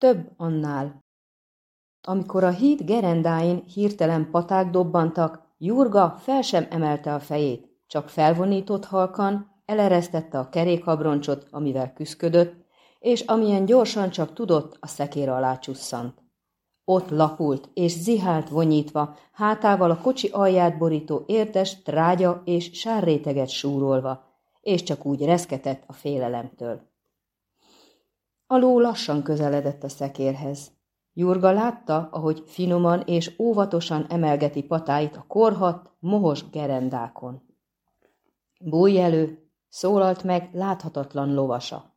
Több annál. Amikor a híd gerendáin hirtelen paták dobbantak, Jurga fel sem emelte a fejét, csak felvonított halkan, eleresztette a kerékabroncsot, amivel küszködött, és amilyen gyorsan csak tudott, a szekér alá csusszant. Ott lapult és zihált vonyítva, hátával a kocsi alját borító értes, trágya és sárréteget súrolva, és csak úgy reszketett a félelemtől. A ló lassan közeledett a szekérhez. Jurga látta, ahogy finoman és óvatosan emelgeti patáit a korhat, mohos gerendákon. Bújj elő, szólalt meg láthatatlan lovasa.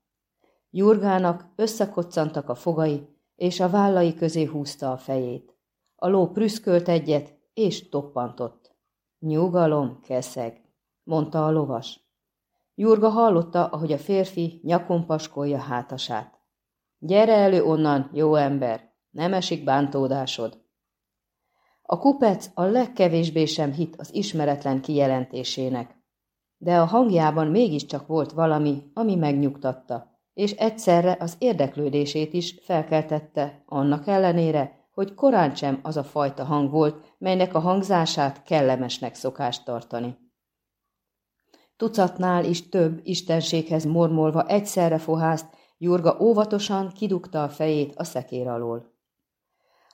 Jurgának összekoccantak a fogai, és a vállai közé húzta a fejét. A ló prüszkölt egyet, és toppantott. Nyugalom, keszeg, mondta a lovas. Jurga hallotta, ahogy a férfi nyakon paskolja hátasát. Gyere elő onnan, jó ember, nem esik bántódásod. A kupec a legkevésbé sem hit az ismeretlen kijelentésének, de a hangjában mégiscsak volt valami, ami megnyugtatta, és egyszerre az érdeklődését is felkeltette, annak ellenére, hogy korán sem az a fajta hang volt, melynek a hangzását kellemesnek szokást tartani. Tucatnál is több istenséghez mormolva egyszerre fohászt, Jurga óvatosan kidugta a fejét a szekér alól.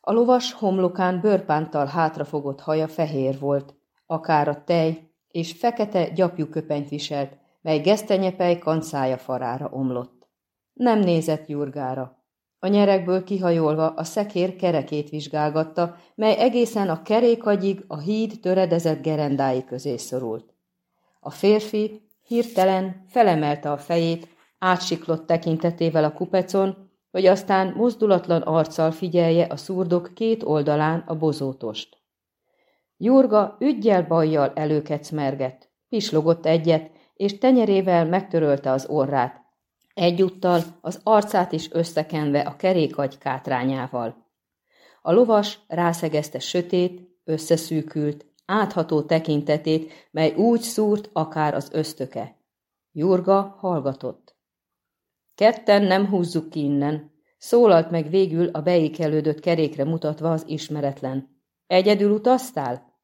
A lovas homlokán bőrpántal hátrafogott haja fehér volt, akár a tej, és fekete gyapjú köpenyt viselt, mely gesztenyepej kancája farára omlott. Nem nézett Jurgára. A nyerekből kihajolva a szekér kerekét vizsgálgatta, mely egészen a kerékagyig a híd töredezett gerendái közé szorult. A férfi hirtelen felemelte a fejét, átsiklott tekintetével a kupecon, hogy aztán mozdulatlan arccal figyelje a szurdok két oldalán a bozótost. Jurga ügyjel bajjal előkecmergett, pislogott egyet, és tenyerével megtörölte az orrát, egyúttal az arcát is összekenve a kerékagy kátrányával. A lovas rászegezte sötét, összeszűkült, átható tekintetét, mely úgy szúrt akár az ösztöke. Jurga hallgatott. Ketten nem húzzuk ki innen, szólalt meg végül a beékelődött kerékre mutatva az ismeretlen. Egyedül utaztál?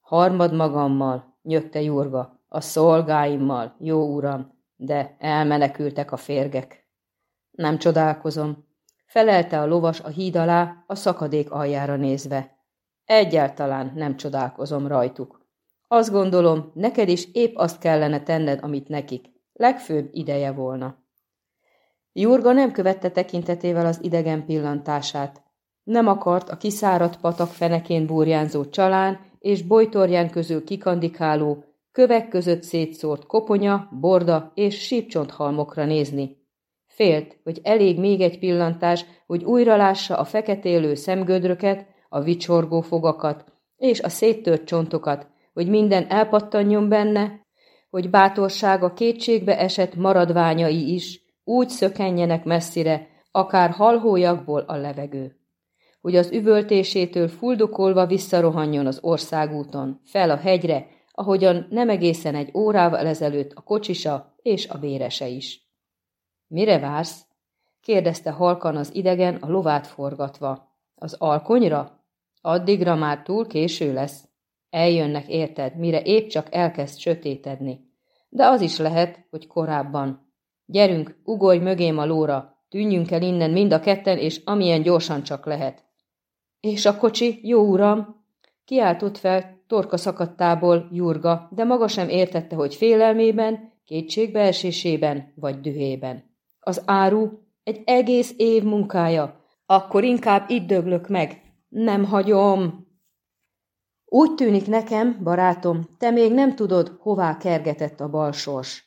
Harmad magammal, nyögte Jurga, a szolgáimmal, jó uram, de elmenekültek a férgek. Nem csodálkozom, felelte a lovas a híd alá, a szakadék aljára nézve. Egyáltalán nem csodálkozom rajtuk. Azt gondolom, neked is épp azt kellene tenned, amit nekik. Legfőbb ideje volna. Jurga nem követte tekintetével az idegen pillantását. Nem akart a kiszáradt patak fenekén burjánzó csalán és bojtorján közül kikandikáló, kövek között szétszórt koponya, borda és sípcsonthalmokra nézni. Félt, hogy elég még egy pillantás, hogy újra lássa a feketélő szemgödröket, a vicsorgó fogakat és a széttört csontokat, hogy minden elpattanjon benne, hogy bátorsága kétségbe esett maradványai is, úgy szökenjenek messzire, akár halhójakból a levegő. Hogy az üvöltésétől fuldokolva visszarohanjon az országúton, fel a hegyre, ahogyan nem egészen egy órával ezelőtt a kocsisa és a bérese is. Mire vársz? kérdezte halkan az idegen a lovát forgatva. Az alkonyra? Addigra már túl késő lesz. Eljönnek érted, mire épp csak elkezd sötétedni. De az is lehet, hogy korábban, Gyerünk, ugorj mögém a lóra, tűnjünk el innen mind a ketten, és amilyen gyorsan csak lehet. És a kocsi, jó uram? Kiáltott fel torka szakadtából Jurga, de maga sem értette, hogy félelmében, kétségbeesésében vagy dühében. Az áru egy egész év munkája, akkor inkább itt döglök meg. Nem hagyom. Úgy tűnik nekem, barátom, te még nem tudod, hová kergetett a balsors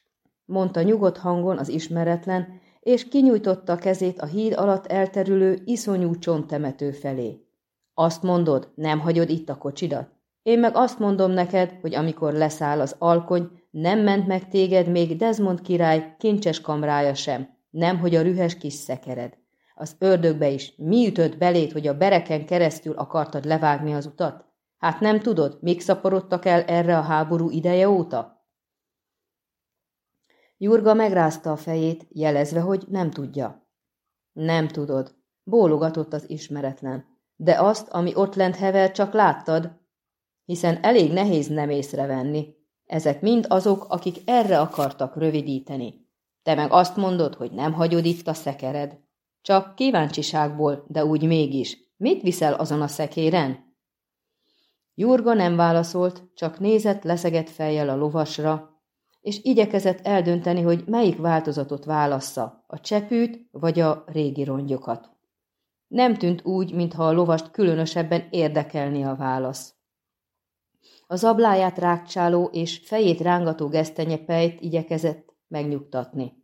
mondta nyugodt hangon az ismeretlen, és kinyújtotta kezét a híd alatt elterülő, iszonyú csonttemető felé. Azt mondod, nem hagyod itt a kocsidat? Én meg azt mondom neked, hogy amikor leszáll az alkony, nem ment meg téged még Desmond király kincses kamrája sem, nem hogy a rühes kis szekered. Az ördögbe is mi ütött belét, hogy a bereken keresztül akartad levágni az utat? Hát nem tudod, mik szaporodtak el erre a háború ideje óta? Jurga megrázta a fejét, jelezve, hogy nem tudja. Nem tudod, Bólogatott az ismeretlen. De azt, ami ott lent hever, csak láttad, hiszen elég nehéz nem észrevenni. Ezek mind azok, akik erre akartak rövidíteni. Te meg azt mondod, hogy nem hagyod itt a szekered. Csak kíváncsiságból, de úgy mégis. Mit viszel azon a szekéren? Jurga nem válaszolt, csak nézett leszegett fejjel a lovasra, és igyekezett eldönteni, hogy melyik változatot válassza, a csepűt vagy a régi rongyokat. Nem tűnt úgy, mintha a lovast különösebben érdekelni a válasz. Az abláját rákcsáló és fejét rángató gesztenyepejt igyekezett megnyugtatni.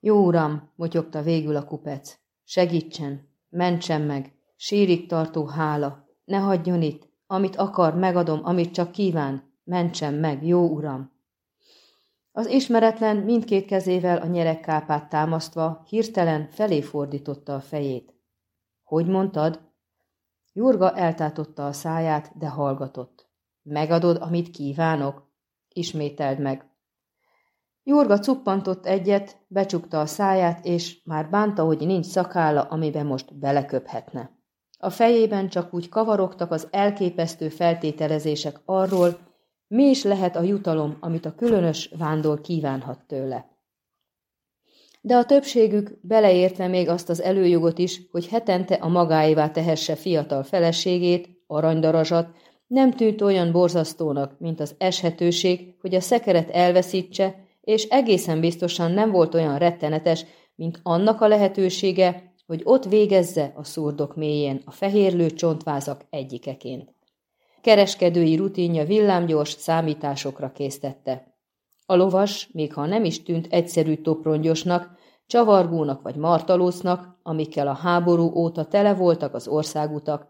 Jó uram, motyogta végül a kupec, segítsen, mentsen meg, sírig tartó hála, ne hagyjon itt, amit akar, megadom, amit csak kíván, mentsen meg, jó uram. Az ismeretlen mindkét kezével a nyerekkápát támasztva hirtelen felé fordította a fejét. Hogy mondtad? Jurga eltátotta a száját, de hallgatott. Megadod, amit kívánok? Ismételd meg. Jurga cuppantott egyet, becsukta a száját, és már bánta, hogy nincs szakálla, amiben most beleköphetne. A fejében csak úgy kavarogtak az elképesztő feltételezések arról, mi is lehet a jutalom, amit a különös vándor kívánhat tőle. De a többségük beleértve még azt az előjogot is, hogy hetente a magáévá tehesse fiatal feleségét, aranydarazsat, nem tűnt olyan borzasztónak, mint az eshetőség, hogy a szekeret elveszítse, és egészen biztosan nem volt olyan rettenetes, mint annak a lehetősége, hogy ott végezze a szurdok mélyén a fehérlő csontvázak egyikeként. Kereskedői rutinja villámgyors számításokra késztette. A lovas, még ha nem is tűnt egyszerű toprongyosnak, csavargónak vagy martalósznak, amikkel a háború óta tele voltak az országutak,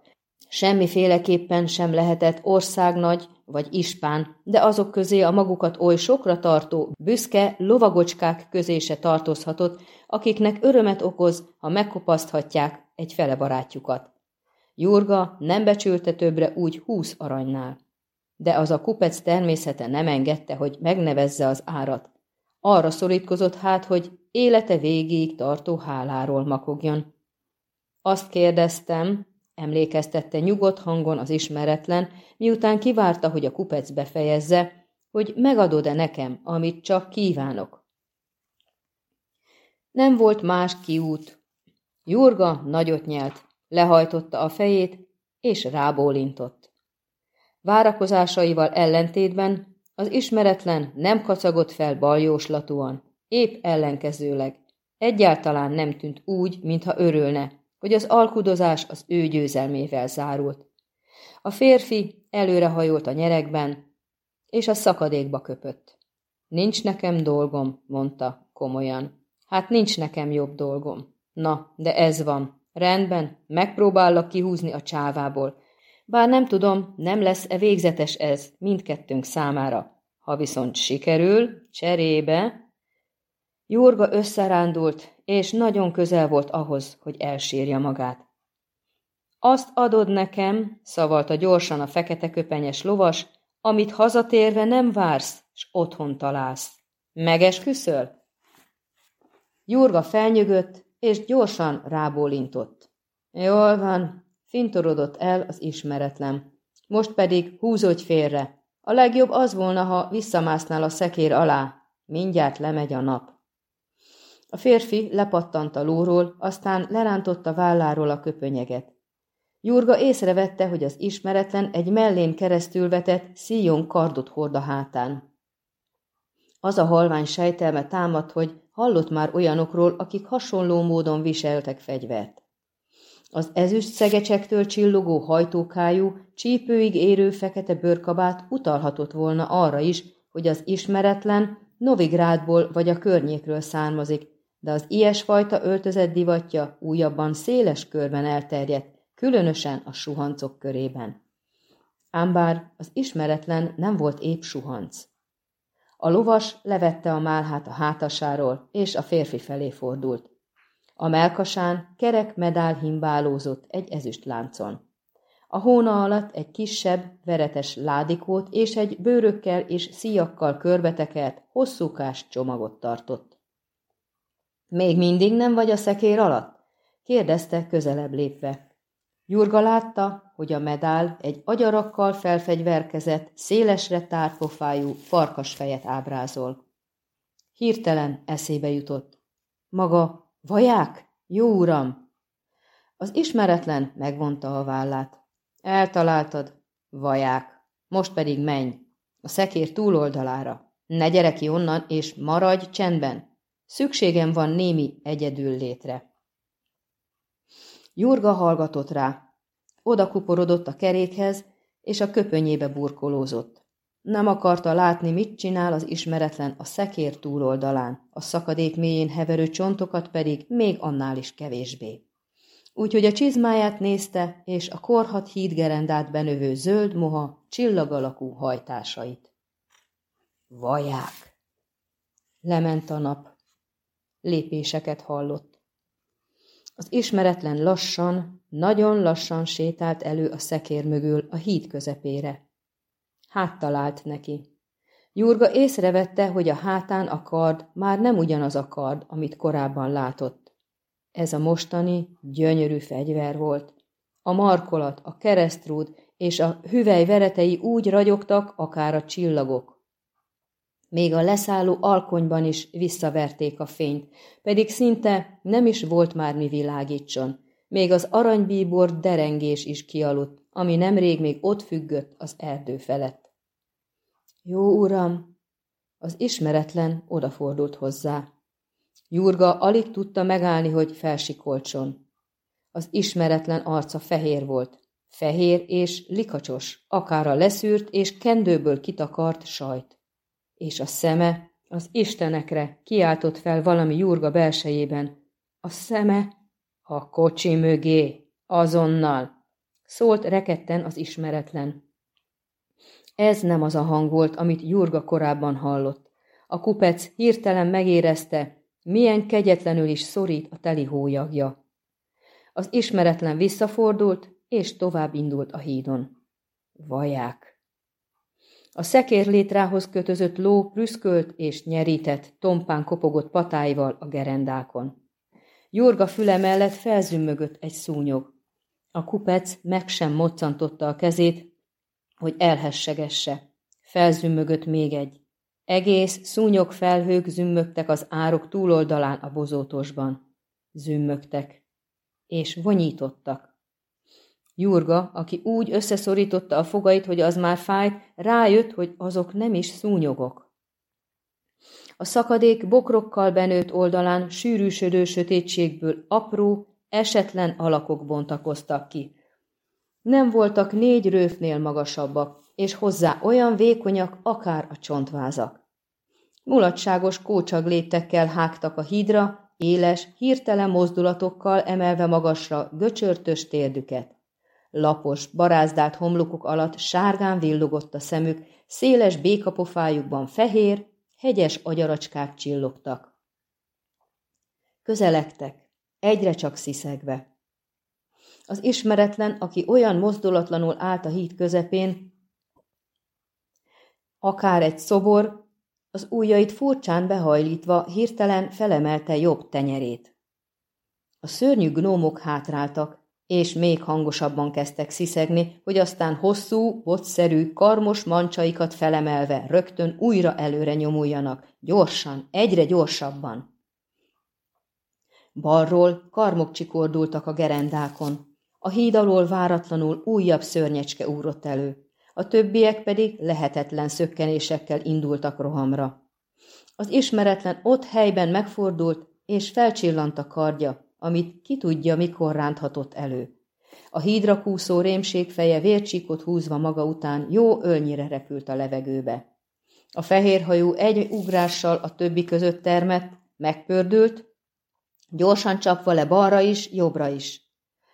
semmiféleképpen sem lehetett országnagy vagy ispán, de azok közé a magukat oly sokra tartó, büszke lovagocskák közé se tartozhatott, akiknek örömet okoz, ha megkopaszthatják egy fele barátjukat. Jurga nem becsülte többre úgy húsz aranynál. De az a kupec természete nem engedte, hogy megnevezze az árat. Arra szorítkozott hát, hogy élete végéig tartó háláról makogjon. Azt kérdeztem, emlékeztette nyugodt hangon az ismeretlen, miután kivárta, hogy a kupec befejezze, hogy megadod-e nekem, amit csak kívánok. Nem volt más kiút. Jurga nagyot nyelt, lehajtotta a fejét, és rábólintott. Várakozásaival ellentétben az ismeretlen nem kacagott fel baljóslatúan, épp ellenkezőleg. Egyáltalán nem tűnt úgy, mintha örülne, hogy az alkudozás az ő győzelmével zárult. A férfi előrehajolt a nyerekben, és a szakadékba köpött. Nincs nekem dolgom, mondta komolyan. Hát nincs nekem jobb dolgom. Na, de ez van. Rendben, megpróbállak kihúzni a csávából. Bár nem tudom, nem lesz-e végzetes ez mindkettőnk számára. Ha viszont sikerül, cserébe... Jurga összerándult, és nagyon közel volt ahhoz, hogy elsírja magát. Azt adod nekem, szavalta gyorsan a fekete köpenyes lovas, amit hazatérve nem vársz, s otthon találsz. Megesküszöl? Jurga felnyögött, és gyorsan rábólintott. Jól van, fintorodott el az ismeretlen. Most pedig húzódj félre. A legjobb az volna, ha visszamásznál a szekér alá. Mindjárt lemegy a nap. A férfi lepattant a lóról, aztán lerántotta válláról a köpönyeget. Jurga észrevette, hogy az ismeretlen egy mellén keresztül vetett szíjon kardot hord a hátán. Az a halvány sejtelme támadt, hogy hallott már olyanokról, akik hasonló módon viseltek fegyvert. Az ezüst szegecsektől csillogó hajtókájú, csípőig érő fekete bőrkabát utalhatott volna arra is, hogy az ismeretlen Novigrádból vagy a környékről származik, de az ilyesfajta öltözet divatja újabban széles körben elterjedt, különösen a suhancok körében. Ám bár az ismeretlen nem volt épp suhanc. A lovas levette a málhát a hátasáról, és a férfi felé fordult. A melkasán kerek medál himbálózott egy ezüst láncon. A hóna alatt egy kisebb, veretes ládikót és egy bőrökkel és szíjakkal körbetekelt, hosszúkás csomagot tartott. Még mindig nem vagy a szekér alatt? kérdezte közelebb lépve. Jurga látta, hogy a medál egy agyarakkal felfegyverkezett, szélesre tárt pofájú farkasfejet ábrázol. Hirtelen eszébe jutott. Maga, vaják? Jó uram! Az ismeretlen megvonta a vállát. Eltaláltad, vaják. Most pedig menj, a szekér túloldalára. Ne gyere ki onnan, és maradj csendben. Szükségem van némi egyedül létre. Jurga hallgatott rá. Oda kuporodott a kerékhez, és a köpönyébe burkolózott. Nem akarta látni, mit csinál az ismeretlen a szekér túloldalán, a szakadék mélyén heverő csontokat pedig még annál is kevésbé. Úgyhogy a csizmáját nézte, és a korhat hídgerendát benövő zöld moha csillagalakú hajtásait. Vaják! Lement a nap. Lépéseket hallott. Az ismeretlen lassan, nagyon lassan sétált elő a szekér mögül a híd közepére. Háttalált neki. Jurga észrevette, hogy a hátán a kard már nem ugyanaz a kard, amit korábban látott. Ez a mostani gyönyörű fegyver volt. A markolat, a keresztrúd és a hüvely veretei úgy ragyogtak, akár a csillagok. Még a leszálló alkonyban is visszaverték a fényt, pedig szinte nem is volt már mi világítson. Még az aranybíbor derengés is kialudt, ami nemrég még ott függött az erdő felett. Jó uram! Az ismeretlen odafordult hozzá. Jurga alig tudta megállni, hogy felsikoltson. Az ismeretlen arca fehér volt. Fehér és likacsos, akár a leszűrt és kendőből kitakart sajt és a szeme az istenekre kiáltott fel valami jurga belsejében. A szeme a kocsi mögé, azonnal, szólt reketten az ismeretlen. Ez nem az a hang volt, amit Jurga korábban hallott. A kupec hirtelen megérezte, milyen kegyetlenül is szorít a teli hólyagja. Az ismeretlen visszafordult, és tovább indult a hídon. Vaják. A szekér létrához kötözött ló prüszkölt és nyerített, tompán kopogott patáival a gerendákon. Jorga füle mellett felzümmögött egy szúnyog. A kupec meg sem moccantotta a kezét, hogy elhessegesse. Felzümmögött még egy. Egész szúnyog felhők zümmögtek az árok túloldalán a bozótosban. Zümmögtek. És vonyítottak. Jurga, aki úgy összeszorította a fogait, hogy az már fájt, rájött, hogy azok nem is szúnyogok. A szakadék bokrokkal benőtt oldalán sűrűsödő sötétségből apró, esetlen alakok bontakoztak ki. Nem voltak négy rőfnél magasabbak, és hozzá olyan vékonyak, akár a csontvázak. Mulatságos kócsag léptekkel hágtak a hídra, éles, hirtelen mozdulatokkal emelve magasra göcsörtös térdüket. Lapos, barázdált homlokuk alatt sárgán villogott a szemük, széles békapofájukban fehér, hegyes agyaracskák csillogtak. Közelektek, egyre csak sziszegve. Az ismeretlen, aki olyan mozdulatlanul állt a híd közepén, akár egy szobor, az ujjait furcsán behajlítva hirtelen felemelte jobb tenyerét. A szörnyű gnómok hátráltak, és még hangosabban kezdtek sziszegni, hogy aztán hosszú, botszerű, karmos mancsaikat felemelve rögtön újra előre nyomuljanak, gyorsan, egyre gyorsabban. Balról karmok csikordultak a gerendákon. A híd alól váratlanul újabb szörnyecske úrott elő. A többiek pedig lehetetlen szökkenésekkel indultak rohamra. Az ismeretlen ott helyben megfordult, és felcsillant a kardja, amit ki tudja, mikor ránthatott elő. A hídra kúszó rémség feje vércsíkot húzva maga után jó ölnyire repült a levegőbe. A fehérhajú egy ugrással a többi között termett, megpördült, gyorsan csapva le balra is, jobbra is.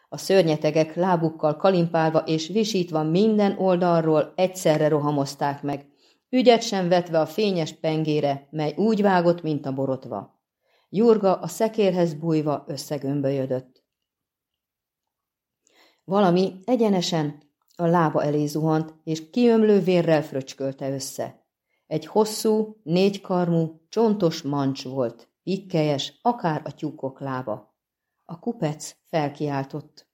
A szörnyetegek lábukkal kalimpálva és visítva minden oldalról egyszerre rohamozták meg, ügyet sem vetve a fényes pengére, mely úgy vágott, mint a borotva. Jurga a szekérhez bújva összegömbölyödött. Valami egyenesen a lába elé zuhant, és kiömlő vérrel fröcskölte össze. Egy hosszú, négykarmú, csontos mancs volt, pikkelyes, akár a tyúkok lába. A kupec felkiáltott.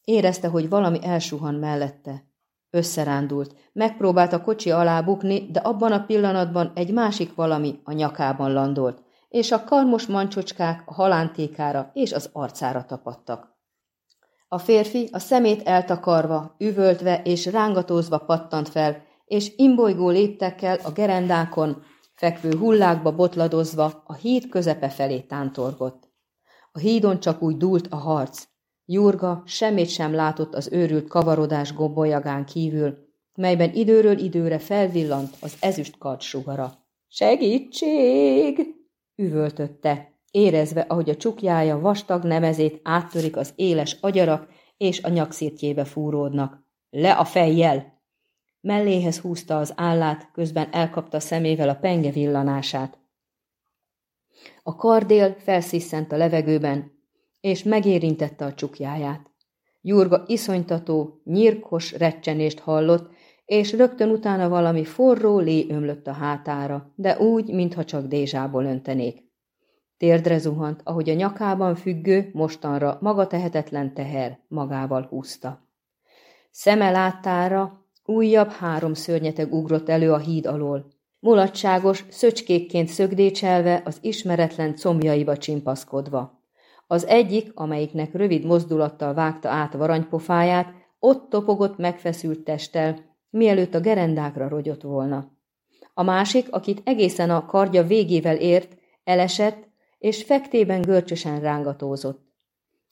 Érezte, hogy valami elsuhan mellette. Összerándult. Megpróbált a kocsi alá bukni, de abban a pillanatban egy másik valami a nyakában landolt, és a karmos mancsocskák a halántékára és az arcára tapadtak. A férfi a szemét eltakarva, üvöltve és rángatózva pattant fel, és imbolygó léptekkel a gerendákon, fekvő hullákba botladozva a híd közepe felé tántorgott. A hídon csak úgy dúlt a harc. Jurga semmit sem látott az őrült kavarodás gombolyagán kívül, melyben időről időre felvillant az ezüst kard sugara. Segítség! Üvöltötte, érezve, ahogy a csukjája vastag nemezét áttörik az éles agyarak, és a nyakszírtjébe fúródnak. Le a fejjel! Melléhez húzta az állát, közben elkapta szemével a penge villanását. A kardél felsziszent a levegőben, és megérintette a csukjáját. Jurga iszonytató, nyírkos recsenést hallott, és rögtön utána valami forró lé ömlött a hátára, de úgy, mintha csak dézsából öntenék. Térdre zuhant, ahogy a nyakában függő, mostanra maga tehetetlen teher magával húzta. Szeme láttára újabb három szörnyeteg ugrott elő a híd alól. Mulatságos, szöcskékként szögdécselve, az ismeretlen combjaiba csimpaszkodva. Az egyik, amelyiknek rövid mozdulattal vágta át varanypofáját, ott topogott megfeszült testtel, mielőtt a gerendákra rogyott volna. A másik, akit egészen a kardja végével ért, elesett, és fektében görcsösen rángatózott.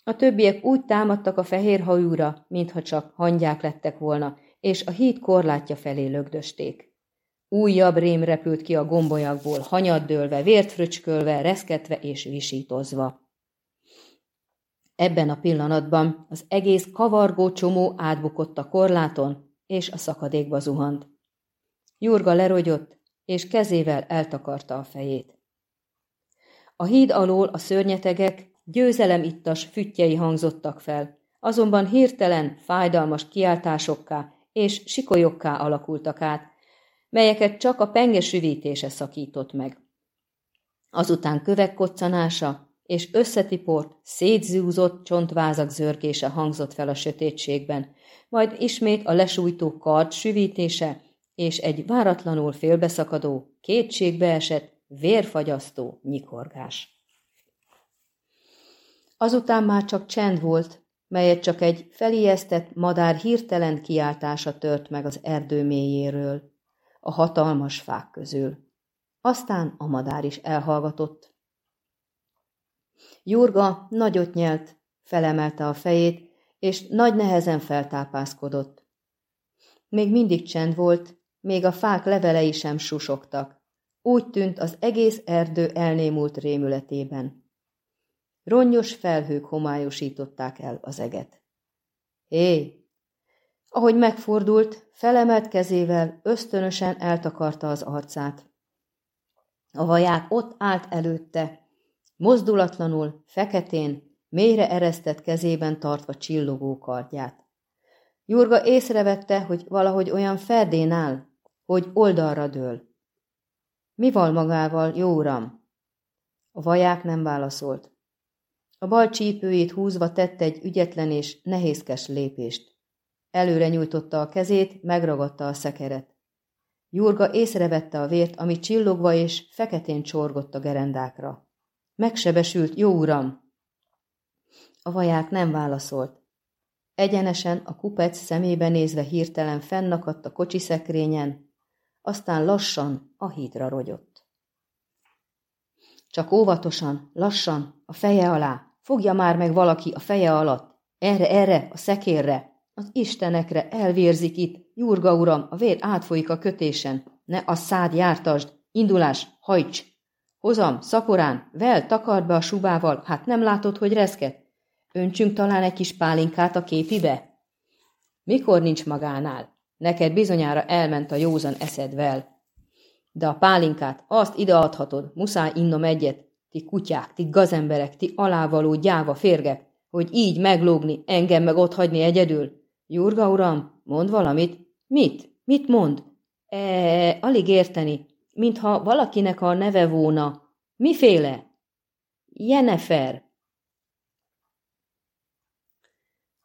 A többiek úgy támadtak a fehér hajúra, mintha csak hangyák lettek volna, és a híd korlátja felé lögdösték. Újabb rém repült ki a gombolyakból, hanyaddőlve, vért fröcskölve, reszketve és visítozva. Ebben a pillanatban az egész kavargó csomó átbukott a korláton, és a szakadékba zuhant. Jurga lerogyott, és kezével eltakarta a fejét. A híd alól a szörnyetegek győzelemittas füttyei hangzottak fel, azonban hirtelen fájdalmas kiáltásokká és sikolyokká alakultak át, melyeket csak a penges üvítése szakított meg. Azután kövek koccanása és összetiport, szétzúzott csontvázak zörgése hangzott fel a sötétségben, majd ismét a lesújtó kard süvítése és egy váratlanul félbeszakadó, kétségbeesett, vérfagyasztó nyikorgás. Azután már csak csend volt, melyet csak egy felijesztett madár hirtelen kiáltása tört meg az erdő mélyéről, a hatalmas fák közül. Aztán a madár is elhallgatott. Jurga nagyot nyelt, felemelte a fejét, és nagy nehezen feltápászkodott. Még mindig csend volt, még a fák levelei sem susogtak. Úgy tűnt az egész erdő elnémult rémületében. Ronnyos felhők homályosították el az eget. Hé! Ahogy megfordult, felemelt kezével ösztönösen eltakarta az arcát. A vaják ott állt előtte, mozdulatlanul, feketén, mélyre eresztett kezében tartva csillogó kardját. Jurga észrevette, hogy valahogy olyan ferdén áll, hogy oldalra dől. Mi val magával, jó uram? A vaják nem válaszolt. A bal csípőjét húzva tett egy ügyetlen és nehézkes lépést. Előre nyújtotta a kezét, megragadta a szekeret. Jurga észrevette a vért, ami csillogva és feketén csorgott a gerendákra. Megsebesült, jó uram! A vaják nem válaszolt. Egyenesen a kupec szemébe nézve hirtelen fennakadt a kocsiszekrényen, aztán lassan a hídra rogyott. Csak óvatosan, lassan, a feje alá, fogja már meg valaki a feje alatt, erre, erre, a szekérre, az istenekre elvérzik itt, Jurga uram, a vér átfolyik a kötésen, ne a szád jártasd, indulás, hajts! Hozam, szaporán, vel, takard be a subával, hát nem látod, hogy reszket? Öntsünk talán egy kis pálinkát a képibe? Mikor nincs magánál? Neked bizonyára elment a józan eszedvel. De a pálinkát, azt ideadhatod, muszáj innom egyet, ti kutyák, ti gazemberek, ti alávaló gyáva férgek, hogy így meglógni, engem meg ott hagyni egyedül. Jurga uram, mond valamit. Mit? Mit mond? E, alig érteni, mintha valakinek a neve volna. Miféle? Jenefer.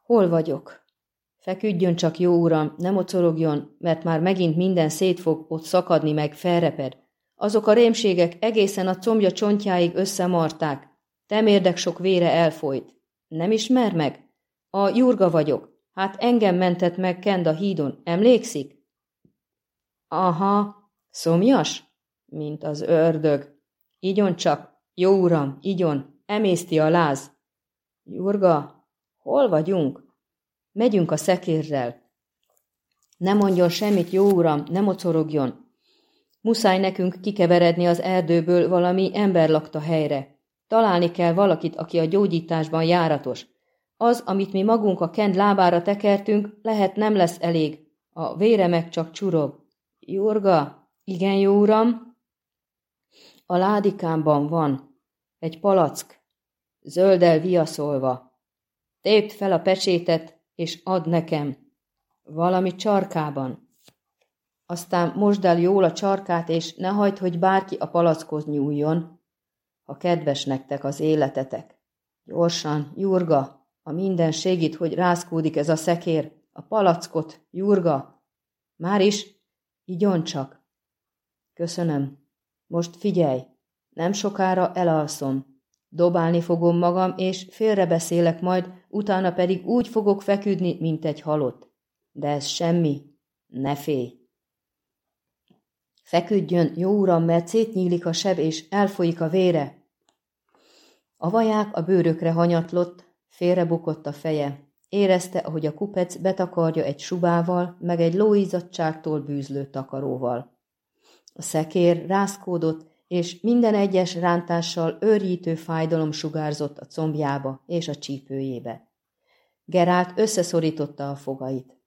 Hol vagyok? Feküdjön csak, jó uram, nem mocorogjon, mert már megint minden szét fog ott szakadni meg, felreped. Azok a rémségek egészen a combja csontjáig összemarták. Temérdek sok vére elfolyt. Nem ismer meg? A Jurga vagyok. Hát engem mentett meg Kend a hídon, emlékszik? Aha, szomjas? Mint az ördög. Igyon csak, jó uram, igyon, emészti a láz. Jurga, hol vagyunk? Megyünk a szekérrel. Ne mondjon semmit, jó uram, ne mocorogjon. Muszáj nekünk kikeveredni az erdőből valami ember lakta helyre. Találni kell valakit, aki a gyógyításban járatos. Az, amit mi magunk a kend lábára tekertünk, lehet nem lesz elég. A vére meg csak csurog. Jurga, igen, jó uram? A ládikámban van. Egy palack. Zöldel viaszolva. Tépd fel a pecsétet, és add nekem. Valami csarkában. Aztán mosd el jól a csarkát, és ne hagyd, hogy bárki a palackhoz nyúljon, ha kedves nektek az életetek. Gyorsan, Jurga, a minden segít, hogy rázkódik ez a szekér, a palackot, Jurga. Már is, igyon csak. Köszönöm. Most figyelj, nem sokára elalszom. Dobálni fogom magam, és félrebeszélek majd, utána pedig úgy fogok feküdni, mint egy halott. De ez semmi. Ne félj. Feküdjön, jó uram, mert szétnyílik a seb, és elfolyik a vére. A vaják a bőrökre hanyatlott, félrebukott a feje. Érezte, ahogy a kupec betakarja egy subával, meg egy lóizadságtól bűzlő takaróval. A szekér rászkódott, és minden egyes rántással őrjítő fájdalom sugárzott a combjába és a csípőjébe. Gerált összeszorította a fogait.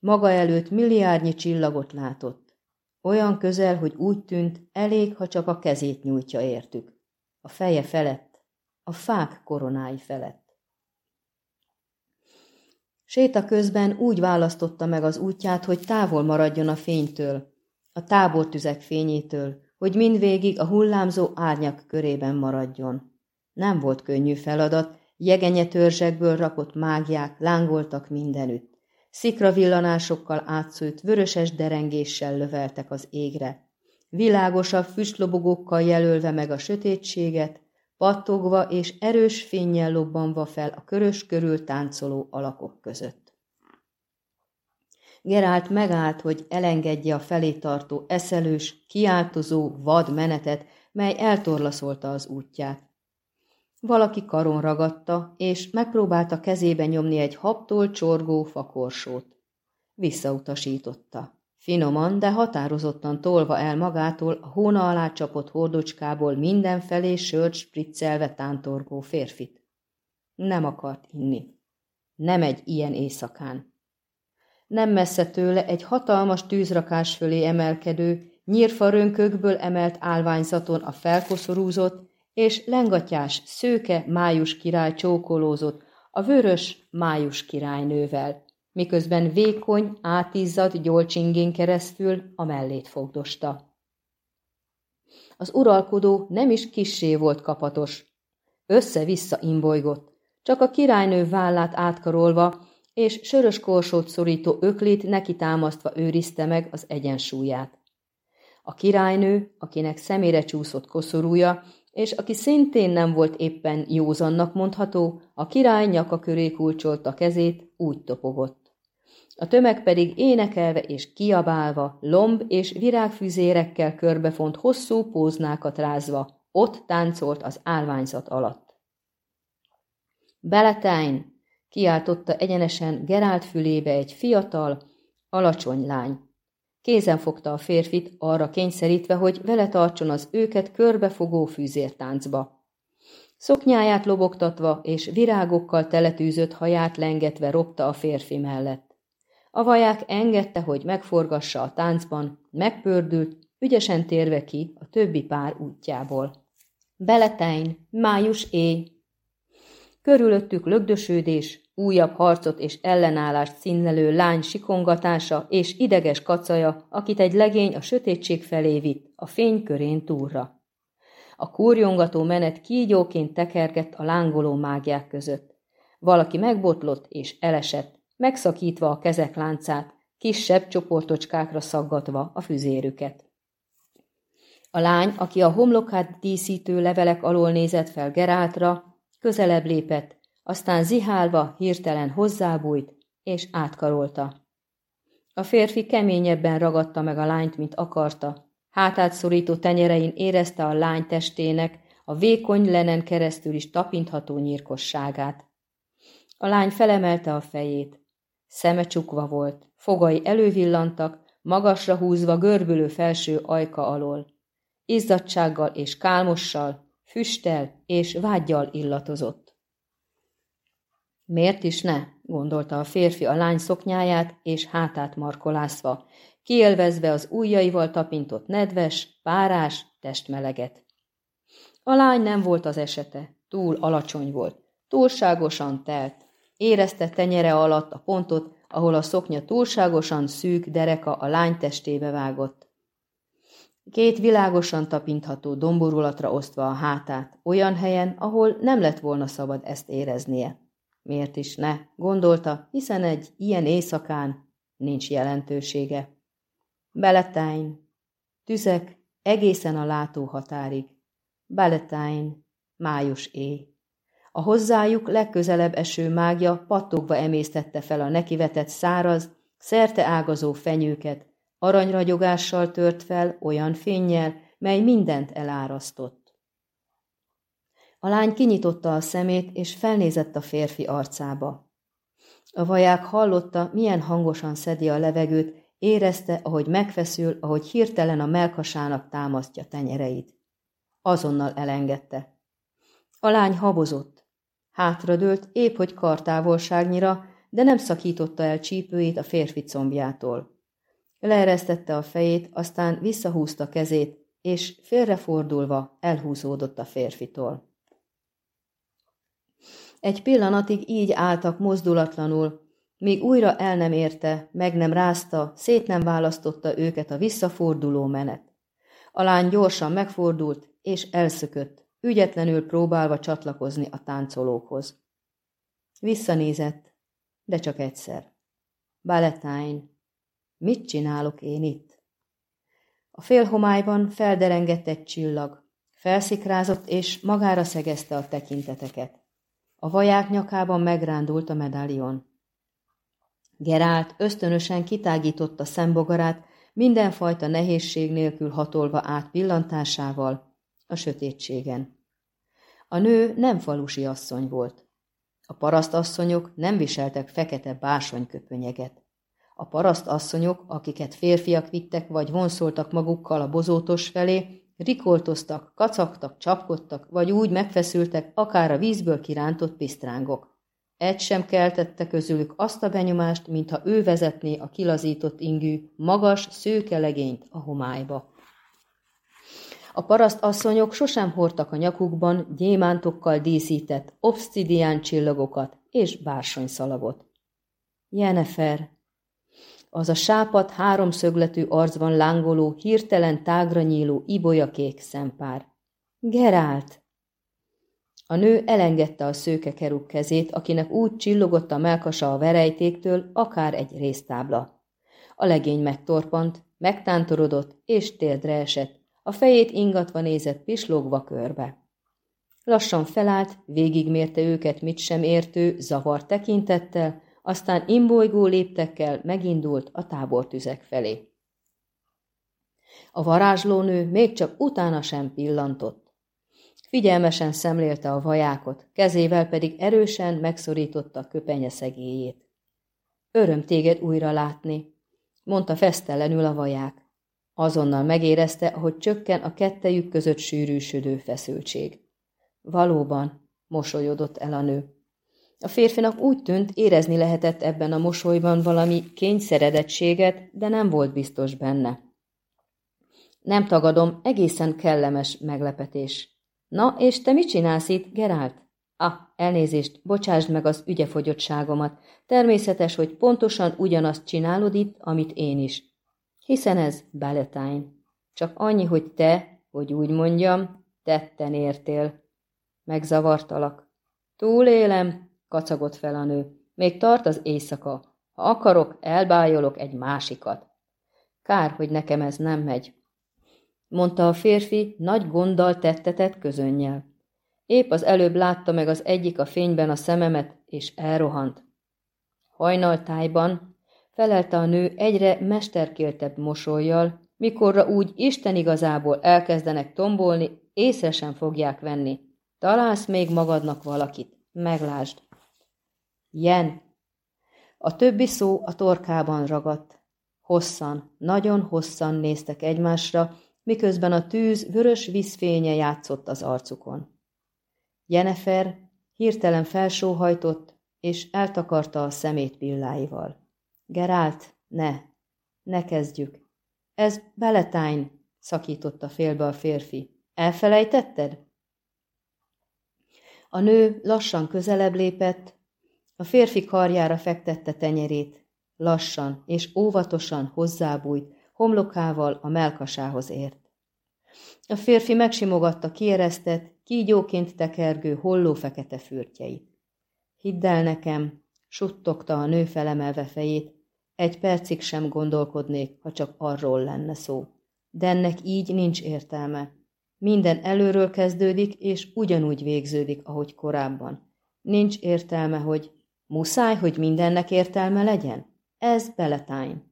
Maga előtt milliárdnyi csillagot látott. Olyan közel, hogy úgy tűnt, elég, ha csak a kezét nyújtja értük. A feje felett, a fák koronái felett. Séta közben úgy választotta meg az útját, hogy távol maradjon a fénytől, a tábortüzek fényétől, hogy mindvégig a hullámzó árnyak körében maradjon. Nem volt könnyű feladat, jegenye törzsekből rakott mágiák lángoltak mindenütt. Szikravillanásokkal átszőtt vöröses derengéssel löveltek az égre. Világosabb füstlobogókkal jelölve meg a sötétséget, pattogva és erős fénnyel lobbanva fel a körös körül táncoló alakok között. Gerált megállt, hogy elengedje a felé tartó eszelős, kiáltozó, vad menetet, mely eltorlaszolta az útját. Valaki karon ragadta, és megpróbálta kezébe nyomni egy habtól csorgó fakorsót. Visszautasította. Finoman, de határozottan tolva el magától a hóna alá csapott hordocskából mindenfelé sört spriccelve tántorgó férfit. Nem akart inni. Nem egy ilyen éjszakán. Nem messze tőle egy hatalmas tűzrakás fölé emelkedő, nyírfa rönkökből emelt állványzaton a felkoszorúzott, és lengatyás, szőke május király csókolózott a vörös május királynővel, miközben vékony, átizzadt gyolcsingén keresztül a mellét fogdosta. Az uralkodó nem is kissé volt kapatos. Össze-vissza imbolygott, csak a királynő vállát átkarolva és sörös korsót szorító öklét neki támasztva őrizte meg az egyensúlyát. A királynő, akinek szemére csúszott koszorúja, és aki szintén nem volt éppen józannak mondható, a király nyaka köré kulcsolta kezét, úgy topogott. A tömeg pedig énekelve és kiabálva, lomb és virágfüzérekkel körbefont hosszú póznákat rázva, ott táncolt az állványzat alatt. Beletájn! Kiáltotta egyenesen Gerált fülébe egy fiatal, alacsony lány. Kézen fogta a férfit, arra kényszerítve, hogy vele tartson az őket körbefogó fűzértáncba. Szoknyáját lobogtatva és virágokkal teletűzött haját lengetve ropta a férfi mellett. A vaják engedte, hogy megforgassa a táncban, megpördült, ügyesen térve ki a többi pár útjából. Beletein, május éj. Körülöttük lögdösődés, újabb harcot és ellenállást színlelő lány sikongatása és ideges kacaja, akit egy legény a sötétség felé vitt, a fény körén túlra. A kúrjongató menet kígyóként tekergett a lángoló mágiák között. Valaki megbotlott és elesett, megszakítva a kezek láncát, kisebb csoportocskákra szaggatva a füzérüket. A lány, aki a homlokát díszítő levelek alól nézett fel Geráltra, közelebb lépett, aztán zihálva hirtelen hozzábújt, és átkarolta. A férfi keményebben ragadta meg a lányt, mint akarta. Hátát szorító tenyerein érezte a lány testének a vékony lenen keresztül is tapintható nyírkosságát. A lány felemelte a fejét. Szeme csukva volt, fogai elővillantak, magasra húzva görbülő felső ajka alól. Izzadsággal és kálmossal, füstel és vágyjal illatozott. Miért is ne? gondolta a férfi a lány szoknyáját és hátát markolászva, kielvezve az ujjaival tapintott nedves, párás testmeleget. A lány nem volt az esete, túl alacsony volt, túlságosan telt, érezte tenyere alatt a pontot, ahol a szoknya túlságosan szűk dereka a lány testébe vágott. Két világosan tapintható domborulatra osztva a hátát, olyan helyen, ahol nem lett volna szabad ezt éreznie. Miért is ne, gondolta, hiszen egy ilyen éjszakán nincs jelentősége. Beletány, tüzek egészen a látóhatárig. Beletány, május éj. A hozzájuk legközelebb eső mágja pattogva emésztette fel a nekivetett száraz, szerte ágazó fenyőket, aranyragyogással tört fel olyan fényjel, mely mindent elárasztott. A lány kinyitotta a szemét, és felnézett a férfi arcába. A vaják hallotta, milyen hangosan szedi a levegőt, érezte, ahogy megfeszül, ahogy hirtelen a melkasának támasztja tenyereit. Azonnal elengedte. A lány habozott. Hátradőlt, épp hogy kartávolságnyira, de nem szakította el csípőjét a férfi combjától. Leeresztette a fejét, aztán visszahúzta kezét, és félrefordulva elhúzódott a férfitól. Egy pillanatig így álltak mozdulatlanul, míg újra el nem érte, meg nem rázta, szét nem választotta őket a visszaforduló menet. A lány gyorsan megfordult, és elszökött, ügyetlenül próbálva csatlakozni a táncolókhoz. Visszanézett, de csak egyszer. Baletány, mit csinálok én itt? A félhomályban felderengett egy csillag, felszikrázott és magára szegezte a tekinteteket. A vaják nyakában megrándult a medálion. Gerált ösztönösen kitágította szembogarát, mindenfajta nehézség nélkül hatolva át pillantásával a sötétségen. A nő nem falusi asszony volt. A parasztasszonyok nem viseltek fekete básonyköpönyeget. A parasztasszonyok, akiket férfiak vittek vagy vonszoltak magukkal a bozótos felé, rikoltoztak, kacagtak, csapkodtak, vagy úgy megfeszültek, akár a vízből kirántott pisztrángok. Egy sem keltette közülük azt a benyomást, mintha ő vezetné a kilazított ingű, magas, szőke legényt a homályba. A paraszt asszonyok sosem hordtak a nyakukban gyémántokkal díszített obszidián csillagokat és bársonyszalagot. Jenefer, az a sápat háromszögletű arcban lángoló, hirtelen tágra nyíló ibolyakék szempár. Gerált! A nő elengedte a szőke keruk kezét, akinek úgy csillogott a melkasa a verejtéktől, akár egy résztábla. A legény megtorpant, megtántorodott és térdre esett, a fejét ingatva nézett pislogva körbe. Lassan felállt, végigmérte őket mit sem értő, zavar tekintettel, aztán imbolygó léptekkel megindult a tábortüzek felé. A varázslónő még csak utána sem pillantott. Figyelmesen szemlélte a vajákot, kezével pedig erősen megszorította köpenye szegélyét. Öröm téged újra látni, mondta fesztelenül a vaják. Azonnal megérezte, ahogy csökken a kettejük között sűrűsödő feszültség. Valóban, mosolyodott el a nő. A férfinak úgy tűnt, érezni lehetett ebben a mosolyban valami kényszeredettséget, de nem volt biztos benne. Nem tagadom, egészen kellemes meglepetés. Na, és te mit csinálsz itt, Gerált? Ah, elnézést, bocsásd meg az ügyefogyottságomat. Természetes, hogy pontosan ugyanazt csinálod itt, amit én is. Hiszen ez Baletány. Csak annyi, hogy te, hogy úgy mondjam, tetten értél. Megzavartalak. Túlélem, kacagott fel a nő. Még tart az éjszaka. Ha akarok, elbájolok egy másikat. Kár, hogy nekem ez nem megy, mondta a férfi nagy gonddal tettetett közönnyel. Épp az előbb látta meg az egyik a fényben a szememet, és elrohant. Hajnaltájban felelte a nő egyre mesterkéltebb mosolyjal, mikorra úgy Isten igazából elkezdenek tombolni, észre sem fogják venni. Találsz még magadnak valakit, meglásd. Jen. A többi szó a torkában ragadt. Hosszan, nagyon hosszan néztek egymásra, miközben a tűz vörös vízfénye játszott az arcukon. Jenefer hirtelen felsóhajtott, és eltakarta a szemét pilláival. Gerált, ne, ne kezdjük. Ez Beletány, szakította félbe a férfi. Elfelejtetted? A nő lassan közelebb lépett, a férfi karjára fektette tenyerét, lassan és óvatosan hozzábújt, homlokával a melkasához ért. A férfi megsimogatta kieresztett, kígyóként tekergő, holló fekete fürtjeit. Hidd el nekem, suttogta a nő felemelve fejét, egy percig sem gondolkodnék, ha csak arról lenne szó. De ennek így nincs értelme. Minden előről kezdődik, és ugyanúgy végződik, ahogy korábban. Nincs értelme, hogy muszáj, hogy mindennek értelme legyen? Ez Beletány.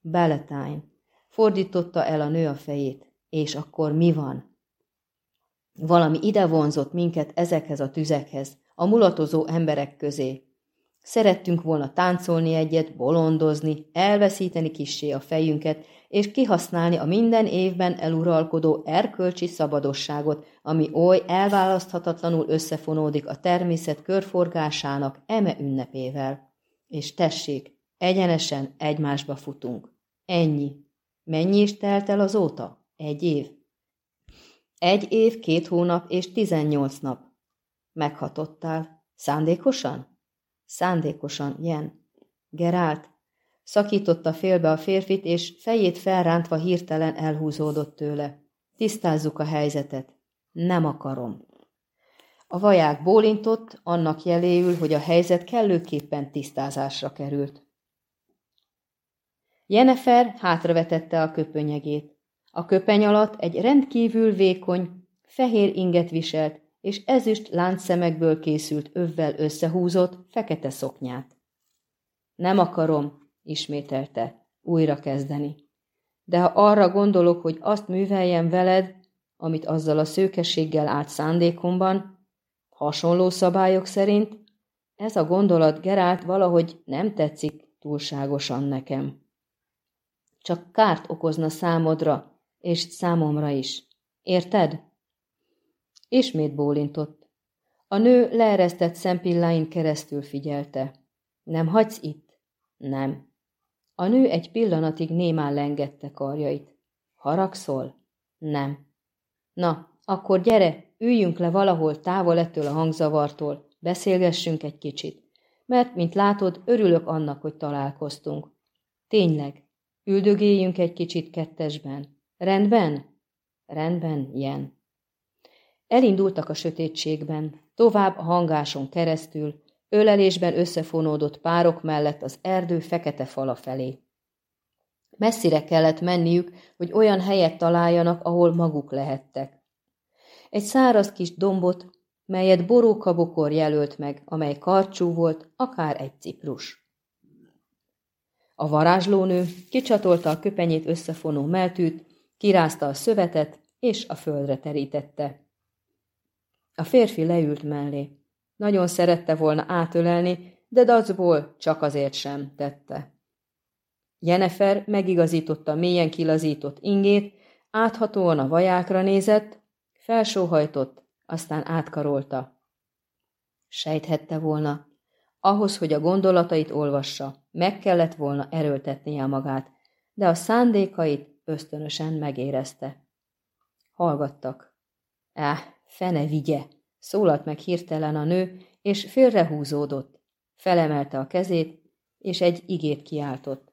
Beletány. Fordította el a nő a fejét. És akkor mi van? Valami ide vonzott minket ezekhez a tüzekhez, a mulatozó emberek közé. Szerettünk volna táncolni egyet, bolondozni, elveszíteni kissé a fejünket, és kihasználni a minden évben eluralkodó erkölcsi szabadosságot, ami oly elválaszthatatlanul összefonódik a természet körforgásának eme ünnepével. És tessék, egyenesen egymásba futunk. Ennyi. Mennyi is telt el azóta? Egy év. Egy év, két hónap és tizennyolc nap. Meghatottál. Szándékosan? Szándékosan, Jen. Gerált. Szakította félbe a férfit, és fejét felrántva hirtelen elhúzódott tőle. Tisztázzuk a helyzetet. Nem akarom. A vaják bólintott, annak jeléül, hogy a helyzet kellőképpen tisztázásra került. Jenefer hátravetette a köpönyegét. A köpeny alatt egy rendkívül vékony, fehér inget viselt, és ezüst láncszemekből készült övvel összehúzott, fekete szoknyát. Nem akarom, ismételte, újra kezdeni. De ha arra gondolok, hogy azt műveljem veled, amit azzal a szőkességgel állt szándékomban, hasonló szabályok szerint, ez a gondolat Gerált valahogy nem tetszik túlságosan nekem. Csak kárt okozna számodra, és számomra is. Érted? Ismét bólintott. A nő leeresztett szempilláin keresztül figyelte. Nem hagysz itt? Nem. A nő egy pillanatig némán lengette karjait. Haragszol? Nem. Na, akkor gyere, üljünk le valahol távol ettől a hangzavartól, beszélgessünk egy kicsit. Mert, mint látod, örülök annak, hogy találkoztunk. Tényleg, üldögéljünk egy kicsit kettesben. Rendben? Rendben, Jen. Elindultak a sötétségben, tovább a hangáson keresztül, ölelésben összefonódott párok mellett az erdő fekete fala felé. Messzire kellett menniük, hogy olyan helyet találjanak, ahol maguk lehettek. Egy száraz kis dombot, melyet borókabokor jelölt meg, amely karcsú volt, akár egy ciprus. A varázslónő kicsatolta a köpenyét összefonó meltűt, kirázta a szövetet, és a földre terítette. A férfi leült mellé. Nagyon szerette volna átölelni, de dacból csak azért sem tette. Jenefer megigazította mélyen kilazított ingét, áthatóan a vajákra nézett, felsóhajtott, aztán átkarolta. Sejthette volna, ahhoz, hogy a gondolatait olvassa, meg kellett volna erőltetnie magát, de a szándékait ösztönösen megérezte. Hallgattak. Eh, Fene vigye! Szólalt meg hirtelen a nő, és félrehúzódott. Felemelte a kezét, és egy igét kiáltott.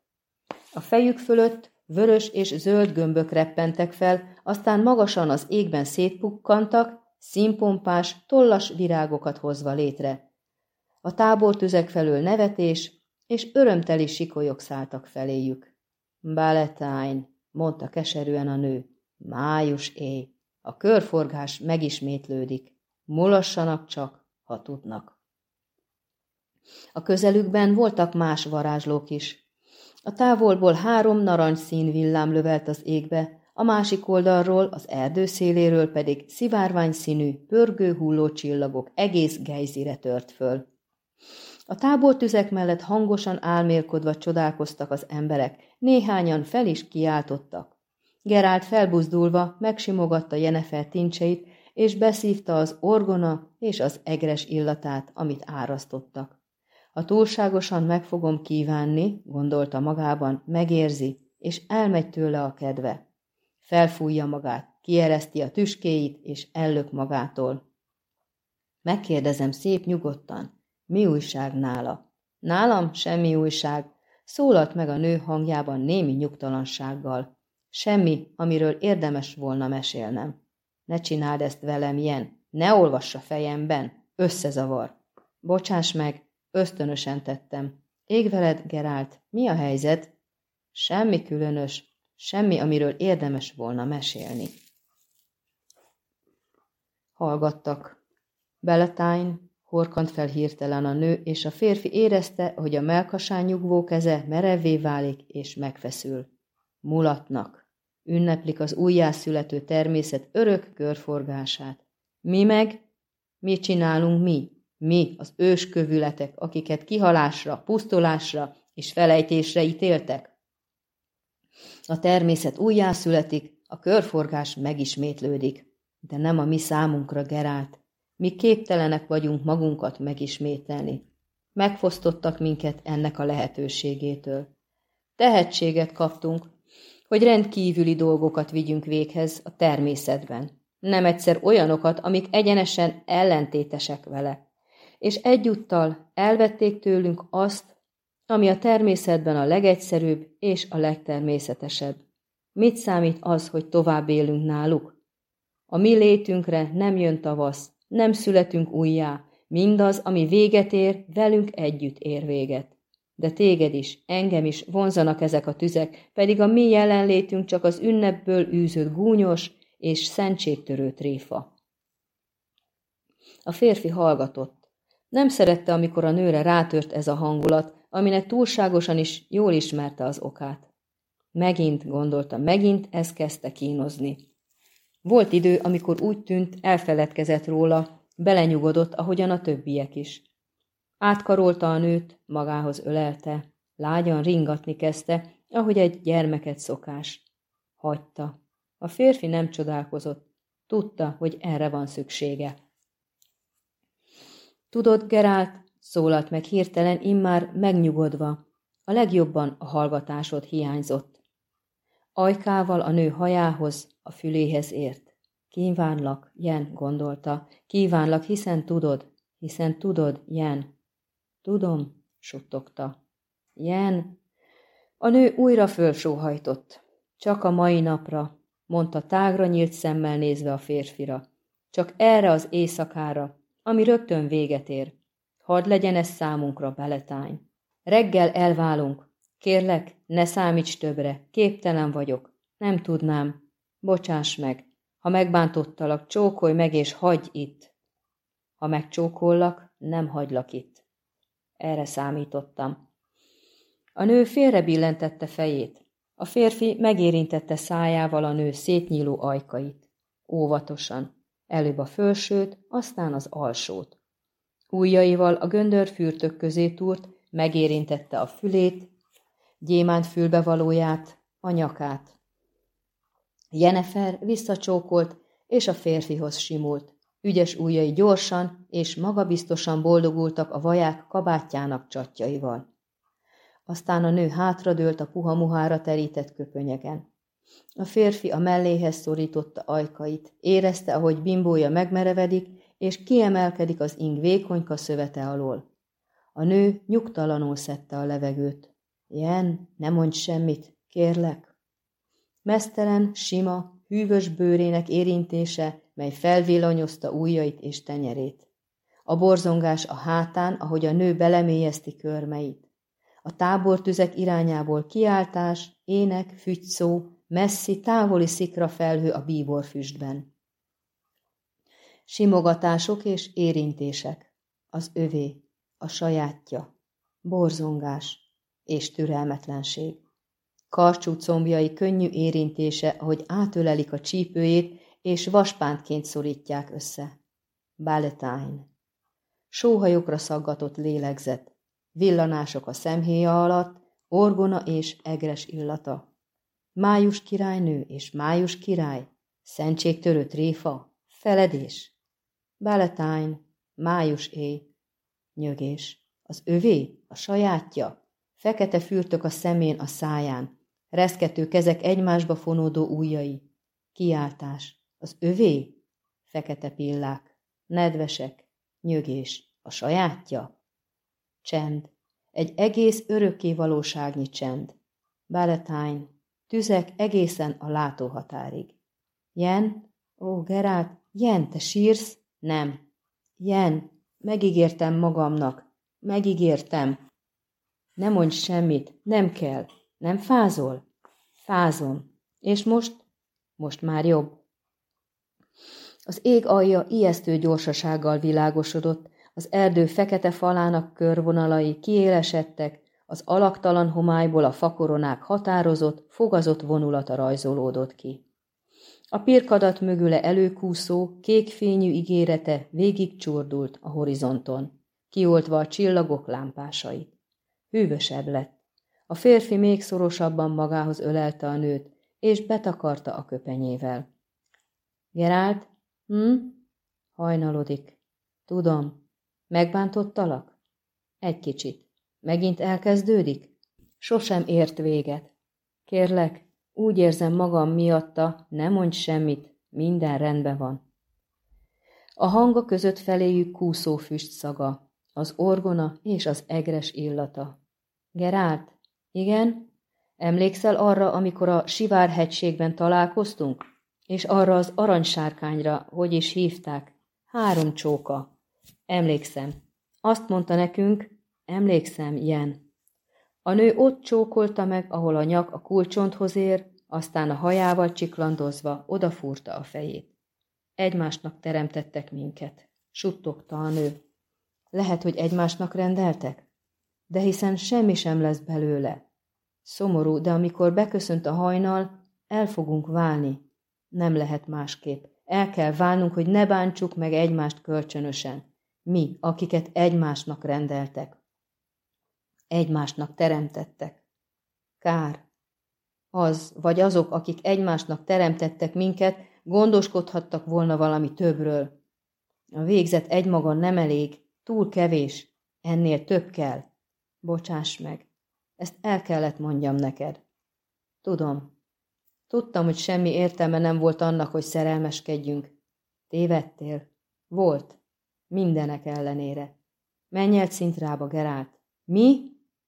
A fejük fölött vörös és zöld gömbök reppentek fel, aztán magasan az égben szétpukkantak, színpompás, tollas virágokat hozva létre. A tábortüzek felől nevetés és örömteli sikolyok szálltak feléjük. Baletány, mondta keserűen a nő, május éj, a körforgás megismétlődik, mulassanak csak, ha tudnak. A közelükben voltak más varázslók is. A távolból három narancsszín villám lövelt az égbe, a másik oldalról, az erdő széléről pedig szivárvány színű, pörgő hulló csillagok egész gejzire tört föl. A tábortüzek mellett hangosan álmélkodva csodálkoztak az emberek, néhányan fel is kiáltottak. Gerált felbuzdulva megsimogatta Jenefer tincseit, és beszívta az orgona és az egres illatát, amit árasztottak. Ha túlságosan meg fogom kívánni, gondolta magában, megérzi, és elmegy tőle a kedve. Felfújja magát, kiereszti a tüskéit, és ellök magától. Megkérdezem szép nyugodtan, mi újság nála? Nálam semmi újság, szólalt meg a nő hangjában némi nyugtalansággal. Semmi, amiről érdemes volna mesélnem. Ne csináld ezt velem, ilyen, ne olvassa fejemben, összezavar. Bocsáss meg, ösztönösen tettem. Ég veled, Gerált, mi a helyzet? Semmi különös, semmi, amiről érdemes volna mesélni. Hallgattak. Beletány, horkant fel hirtelen a nő, és a férfi érezte, hogy a melkasán nyugvó keze merevvé válik és megfeszül. Mulatnak. Ünneplik az újjászülető természet örök körforgását. Mi meg? Mi csinálunk mi? Mi, az őskövületek, akiket kihalásra, pusztulásra és felejtésre ítéltek? A természet újjászületik, a körforgás megismétlődik, de nem a mi számunkra gerált. Mi képtelenek vagyunk magunkat megismételni. Megfosztottak minket ennek a lehetőségétől. Tehetséget kaptunk, hogy rendkívüli dolgokat vigyünk véghez a természetben. Nem egyszer olyanokat, amik egyenesen ellentétesek vele. És egyúttal elvették tőlünk azt, ami a természetben a legegyszerűbb és a legtermészetesebb. Mit számít az, hogy tovább élünk náluk? A mi létünkre nem jön tavasz, nem születünk újjá, mindaz, ami véget ér, velünk együtt ér véget. De téged is, engem is vonzanak ezek a tüzek, pedig a mi jelenlétünk csak az ünnepből űzött gúnyos és szentségtörő tréfa. A férfi hallgatott. Nem szerette, amikor a nőre rátört ez a hangulat, aminek túlságosan is jól ismerte az okát. Megint, gondolta, megint ez kezdte kínozni. Volt idő, amikor úgy tűnt, elfeledkezett róla, belenyugodott, ahogyan a többiek is. Átkarolta a nőt, magához ölelte, lágyan ringatni kezdte, ahogy egy gyermeket szokás. Hagyta. A férfi nem csodálkozott. Tudta, hogy erre van szüksége. Tudod, Gerált, szólalt meg hirtelen, immár megnyugodva. A legjobban a hallgatásod hiányzott. Ajkával a nő hajához, a füléhez ért. Kívánlak, Jen, gondolta. Kívánlak, hiszen tudod, hiszen tudod, Jen. Tudom, suttogta. Jen. A nő újra fölsóhajtott. Csak a mai napra, mondta tágra nyílt szemmel nézve a férfira. Csak erre az éjszakára, ami rögtön véget ér. Hadd legyen ez számunkra, beletány. Reggel elválunk. Kérlek, ne számíts többre, képtelen vagyok. Nem tudnám. Bocsáss meg. Ha megbántottalak, csókolj meg és hagyj itt. Ha megcsókollak, nem hagylak itt. Erre számítottam. A nő félre billentette fejét. A férfi megérintette szájával a nő szétnyíló ajkait. Óvatosan. Előbb a fölsőt, aztán az alsót. Újjaival a göndör fürtök közé túrt, megérintette a fülét, gyémánt fülbevalóját, a nyakát. Jenefer visszacsókolt, és a férfihoz simult. Ügyes ujjai gyorsan és magabiztosan boldogultak a vaják kabátjának csatjaival. Aztán a nő hátradőlt a puha muhára terített köpönyegen. A férfi a melléhez szorította ajkait, érezte, ahogy bimbója megmerevedik, és kiemelkedik az ing vékonyka szövete alól. A nő nyugtalanul szedte a levegőt. Jen, ne mondj semmit, kérlek. Mesztelen, sima, hűvös bőrének érintése, mely felvillanyozta ujjait és tenyerét. A borzongás a hátán, ahogy a nő belemélyezti körmeit. A tábortüzek irányából kiáltás, ének, fügyszó, messzi, távoli szikra felhő a bíborfüstben. Simogatások és érintések. Az övé, a sajátja, borzongás és türelmetlenség. Karcsú combjai könnyű érintése, ahogy átölelik a csípőjét, és vaspántként szorítják össze. Balletine. Sóhajokra szaggatott lélegzet, villanások a szemhéja alatt, orgona és egres illata. Május királynő és május király, szentségtörő tréfa, feledés. Balletine, május éj, nyögés. Az övé, a sajátja, fekete fürtök a szemén, a száján, reszkető kezek egymásba fonódó ujjai, kiáltás, az övé, fekete pillák, nedvesek, nyögés, a sajátja. Csend, egy egész örökké valóságnyi csend. Baletány, tüzek egészen a látóhatárig. Jen, ó, Gerált, Jen, te sírsz? Nem. Jen, megígértem magamnak, megígértem. Ne mondj semmit, nem kell, nem fázol? Fázom. És most? Most már jobb. Az ég alja ijesztő gyorsasággal világosodott, az erdő fekete falának körvonalai kiélesedtek, az alaktalan homályból a fakoronák határozott, fogazott vonulata rajzolódott ki. A pirkadat mögüle előkúszó, kékfényű ígérete végig csordult a horizonton, kioltva a csillagok lámpásait. Hűvösebb lett. A férfi még szorosabban magához ölelte a nőt, és betakarta a köpenyével. Gerált, hm? Hajnalodik. Tudom. Megbántottalak? Egy kicsit. Megint elkezdődik? Sosem ért véget. Kérlek, úgy érzem magam miatta, ne mondj semmit, minden rendben van. A hanga között feléjük kúszó füst szaga, az orgona és az egres illata. Gerált, igen? Emlékszel arra, amikor a Sivár hegységben találkoztunk? És arra az aranysárkányra, hogy is hívták? Három csóka. Emlékszem. Azt mondta nekünk, emlékszem, Jen. A nő ott csókolta meg, ahol a nyak a kulcsonthoz ér, aztán a hajával csiklandozva odafúrta a fejét. Egymásnak teremtettek minket. Suttogta a nő. Lehet, hogy egymásnak rendeltek? De hiszen semmi sem lesz belőle. Szomorú, de amikor beköszönt a hajnal, el fogunk válni. Nem lehet másképp. El kell válnunk, hogy ne bántsuk meg egymást kölcsönösen. Mi, akiket egymásnak rendeltek. Egymásnak teremtettek. Kár. Az, vagy azok, akik egymásnak teremtettek minket, gondoskodhattak volna valami többről. A végzet egymaga nem elég, túl kevés, ennél több kell. Bocsáss meg. Ezt el kellett mondjam neked. Tudom. Tudtam, hogy semmi értelme nem volt annak, hogy szerelmeskedjünk. Tévedtél. Volt. Mindenek ellenére. Menj el Szintrába, Gerált. Mi?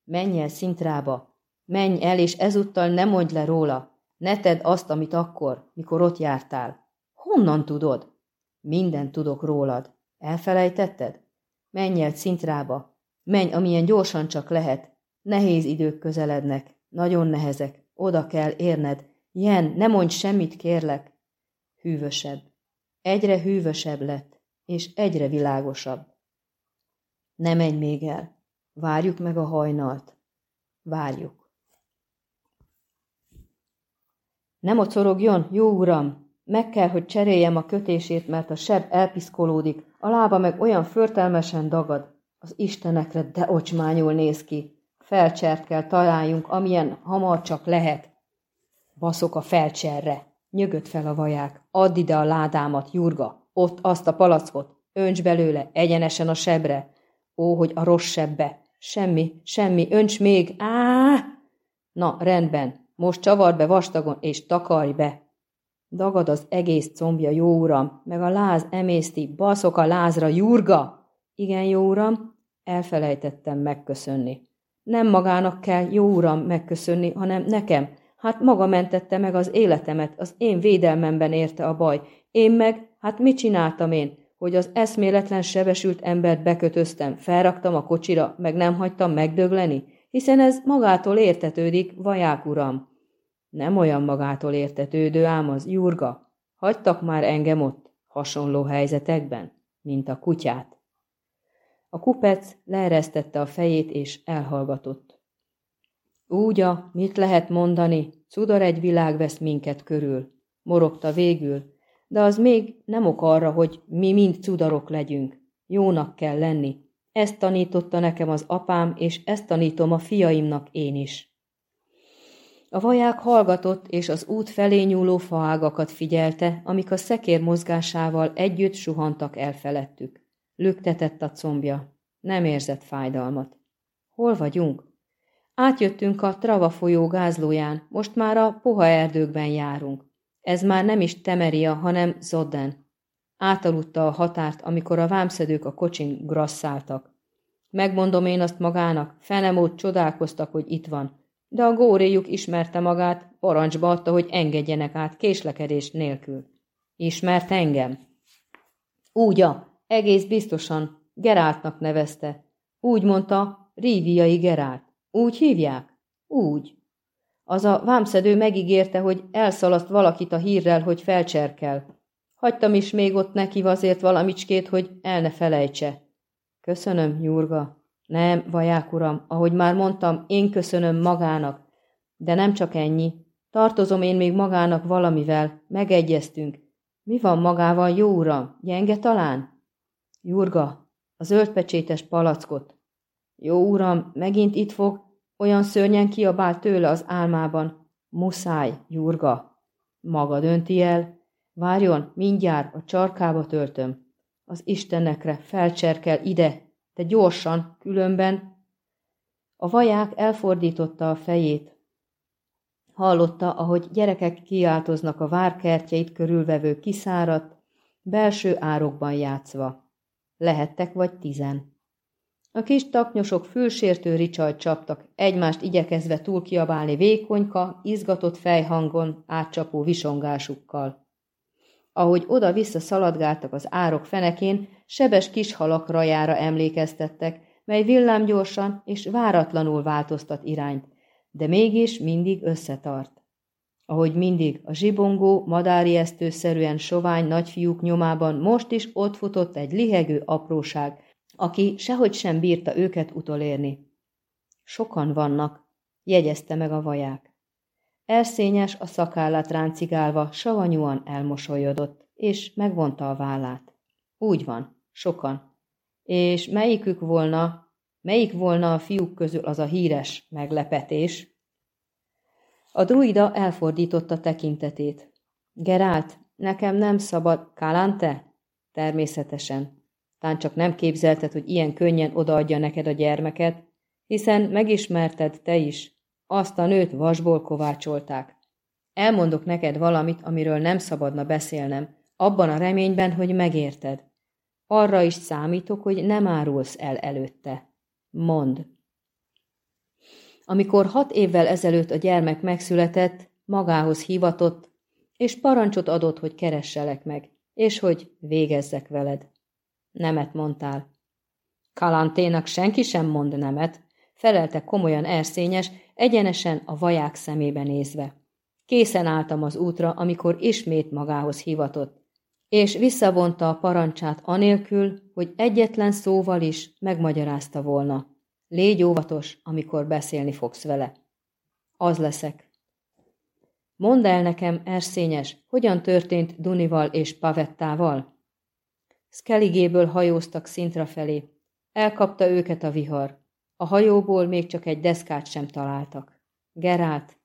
Menj el Szintrába. Menj el, és ezúttal ne mondj le róla. Ne tedd azt, amit akkor, mikor ott jártál. Honnan tudod? Minden tudok rólad. Elfelejtetted? Menj el Szintrába. Menj, amilyen gyorsan csak lehet, Nehéz idők közelednek, nagyon nehezek, oda kell érned. Jen, ne mondj semmit, kérlek. Hűvösebb. Egyre hűvösebb lett, és egyre világosabb. Ne menj még el. Várjuk meg a hajnalt. Várjuk. Nem mocorogjon, jó uram! Meg kell, hogy cseréljem a kötését, mert a seb elpiszkolódik, a lába meg olyan förtelmesen dagad. Az istenekre de ocsmányul néz ki. Felcsert kell találjunk, amilyen hamar csak lehet. Baszok a felcserre. Nyögött fel a vaják. Add ide a ládámat, Jurga. Ott azt a palackot. Önts belőle, egyenesen a sebre. Ó, hogy a rossz sebbe. Semmi, semmi, önts még. Á! Na, rendben. Most csavar be vastagon, és takarj be. Dagad az egész combja, jó uram, meg a láz emészti, baszok a lázra, Jurga! Igen, jó uram, elfelejtettem megköszönni. Nem magának kell, jó uram, megköszönni, hanem nekem. Hát maga mentette meg az életemet, az én védelmemben érte a baj. Én meg, hát mit csináltam én? hogy az eszméletlen sebesült embert bekötöztem, felraktam a kocsira, meg nem hagytam megdögleni, hiszen ez magától értetődik, vaják uram. Nem olyan magától értetődő ám az, Jurga. Hagytak már engem ott, hasonló helyzetekben, mint a kutyát. A kupec leeresztette a fejét és elhallgatott. Úgya, mit lehet mondani, cudar egy világ vesz minket körül, morogta végül, de az még nem ok arra, hogy mi mind cudarok legyünk. Jónak kell lenni. Ezt tanította nekem az apám, és ezt tanítom a fiaimnak én is. A vaják hallgatott, és az út felé nyúló faágakat figyelte, amik a szekér mozgásával együtt suhantak el felettük. Lüktetett a combja. Nem érzett fájdalmat. Hol vagyunk? Átjöttünk a Trava folyó gázlóján, most már a puha erdőkben járunk. Ez már nem is Temeria, hanem Zodden. Átaludta a határt, amikor a vámszedők a kocsin grasszáltak. Megmondom én azt magának, fenemót csodálkoztak, hogy itt van, de a góréjuk ismerte magát, parancsba adta, hogy engedjenek át késlekedés nélkül. Ismert engem? Úgya, egész biztosan, Geráltnak nevezte. Úgy mondta, Ríviai Gerált. Úgy hívják? Úgy. Az a vámszedő megígérte, hogy elszalaszt valakit a hírrel, hogy felcserkel. Hagytam is még ott neki azért valamicskét, hogy el ne felejtse. Köszönöm, Jurga. Nem, vaják uram, ahogy már mondtam, én köszönöm magának. De nem csak ennyi. Tartozom én még magának valamivel. Megegyeztünk. Mi van magával, jó uram? Gyenge talán? Jurga, a zöldpecsétes palackot. Jó uram, megint itt fog, olyan szörnyen kiabált tőle az álmában. Muszáj, Jurga. Maga dönti el. Várjon, mindjárt a csarkába töltöm. Az istenekre felcserkel ide, de gyorsan, különben... A vaják elfordította a fejét. Hallotta, ahogy gyerekek kiáltoznak a várkertjeit körülvevő kiszáradt, belső árokban játszva. Lehettek vagy tizen. A kis taknyosok fülsértő ricsajt csaptak, egymást igyekezve túlkiabálni vékonyka, izgatott fejhangon, átcsapó visongásukkal. Ahogy oda-vissza szaladgáltak az árok fenekén, sebes kis halak rajára emlékeztettek, mely villámgyorsan és váratlanul változtat irányt, de mégis mindig összetart. Ahogy mindig, a zsibongó, madáriesztőszerűen sovány nagyfiúk nyomában most is ott futott egy lihegő apróság, aki sehogy sem bírta őket utolérni. Sokan vannak, jegyezte meg a vaják. Elszényes a szakállát ráncigálva, savanyúan elmosolyodott, és megvonta a vállát. Úgy van, sokan. És melyikük volna, melyik volna a fiúk közül az a híres meglepetés? A druida elfordította tekintetét. Gerált, nekem nem szabad, Kalante? Természetesen. Tán csak nem képzelted, hogy ilyen könnyen odaadja neked a gyermeket, hiszen megismerted te is. Azt a nőt vasból kovácsolták. Elmondok neked valamit, amiről nem szabadna beszélnem, abban a reményben, hogy megérted. Arra is számítok, hogy nem árulsz el előtte. Mond. Amikor hat évvel ezelőtt a gyermek megszületett, magához hivatott, és parancsot adott, hogy keresselek meg, és hogy végezzek veled. Nemet mondtál. Kalanténak senki sem mond nemet, felelte komolyan erszényes, egyenesen a vaják szemébe nézve. Készen álltam az útra, amikor ismét magához hivatott, és visszavonta a parancsát anélkül, hogy egyetlen szóval is megmagyarázta volna. Légy óvatos, amikor beszélni fogsz vele. Az leszek. Mondd el nekem, erszényes, hogyan történt Dunival és Pavettával? Skelligéből hajóztak szintra felé. Elkapta őket a vihar. A hajóból még csak egy deszkát sem találtak. Gerált,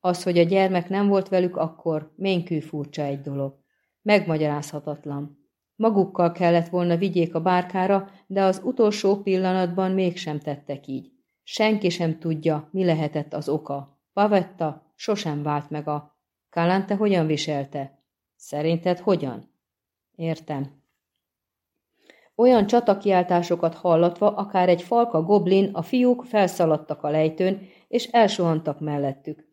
az, hogy a gyermek nem volt velük akkor, ménkű furcsa egy dolog. Megmagyarázhatatlan. Magukkal kellett volna vigyék a bárkára, de az utolsó pillanatban mégsem tettek így. Senki sem tudja, mi lehetett az oka. Pavetta sosem vált meg a... Kálánte hogyan viselte? Szerinted hogyan? Értem. Olyan csatakiáltásokat hallatva, akár egy falka goblin, a fiúk felszaladtak a lejtőn, és elsuhantak mellettük.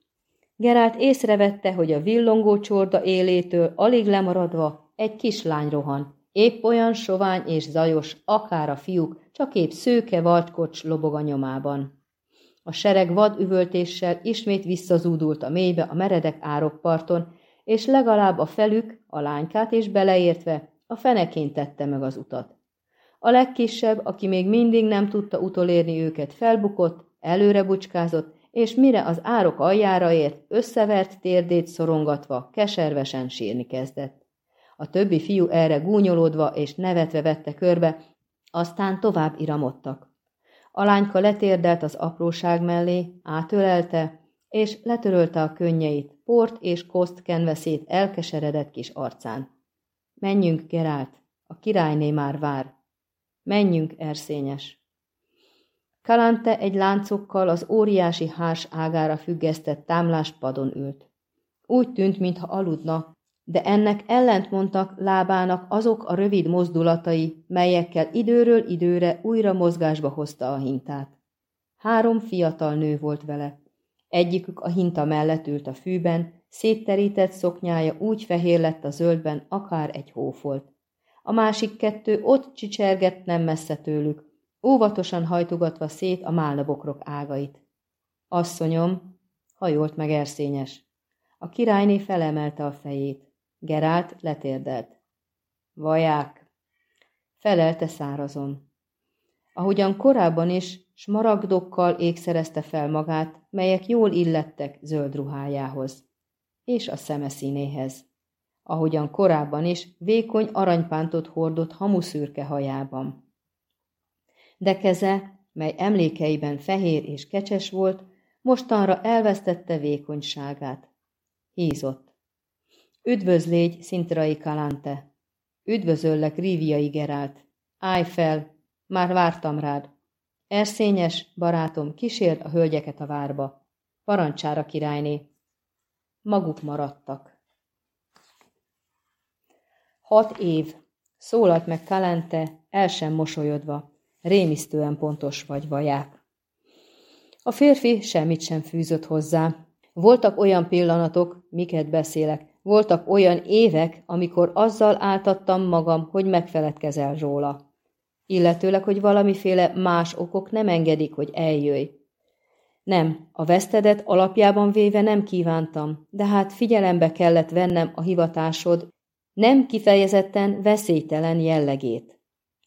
Gerált észrevette, hogy a villongó csorda élétől alig lemaradva egy kislány rohan, Épp olyan sovány és zajos, akár a fiúk, csak épp szőke vadkocs lobog a nyomában. A sereg vad üvöltéssel ismét visszazúdult a mélybe a meredek árokparton, és legalább a felük, a lánykát is beleértve, a fenekén tette meg az utat. A legkisebb, aki még mindig nem tudta utolérni őket, felbukott, előre bucskázott, és mire az árok aljára ért, összevert térdét szorongatva, keservesen sírni kezdett. A többi fiú erre gúnyolódva és nevetve vette körbe, aztán tovább iramodtak. A lányka letérdelt az apróság mellé, átölelte, és letörölte a könnyeit, port és koszt kenveszét elkeseredett kis arcán. Menjünk, Gerált, a királyné már vár. Menjünk, erszényes. Kalante egy láncokkal az óriási hárs ágára függesztett támlás padon ült. Úgy tűnt, mintha aludna, de ennek ellent mondtak lábának azok a rövid mozdulatai, melyekkel időről időre újra mozgásba hozta a hintát. Három fiatal nő volt vele. Egyikük a hinta mellett ült a fűben, szétterített szoknyája úgy fehér lett a zöldben, akár egy hófolt. A másik kettő ott csicsergett nem messze tőlük, óvatosan hajtogatva szét a málnabokrok ágait. Asszonyom, hajolt meg erszényes. A királyné felemelte a fejét. Gerált letérdelt. Vaják, felelte szárazon. Ahogyan korábban is, smaragdokkal ékszerezte fel magát, melyek jól illettek zöld ruhájához, és a szeme színéhez. Ahogyan korábban is, vékony aranypántot hordott hamuszürke hajában. De keze, mely emlékeiben fehér és kecses volt, mostanra elvesztette vékonyságát. Hízott. Üdvözlégy, Szintrai Kalante! Üdvözöllek, Ríviai Gerált! Állj fel, már vártam rád! Erszényes, barátom, kísérd a hölgyeket a várba. Parancsára, királyné! Maguk maradtak. Hat év. Szólalt meg Kalante, el sem mosolyodva. Rémisztően pontos vagy, vaják. A férfi semmit sem fűzött hozzá. Voltak olyan pillanatok, miket beszélek, voltak olyan évek, amikor azzal áltattam magam, hogy megfeledkezel róla. Illetőleg, hogy valamiféle más okok nem engedik, hogy eljöjj. Nem, a vesztedet alapjában véve nem kívántam, de hát figyelembe kellett vennem a hivatásod nem kifejezetten veszélytelen jellegét.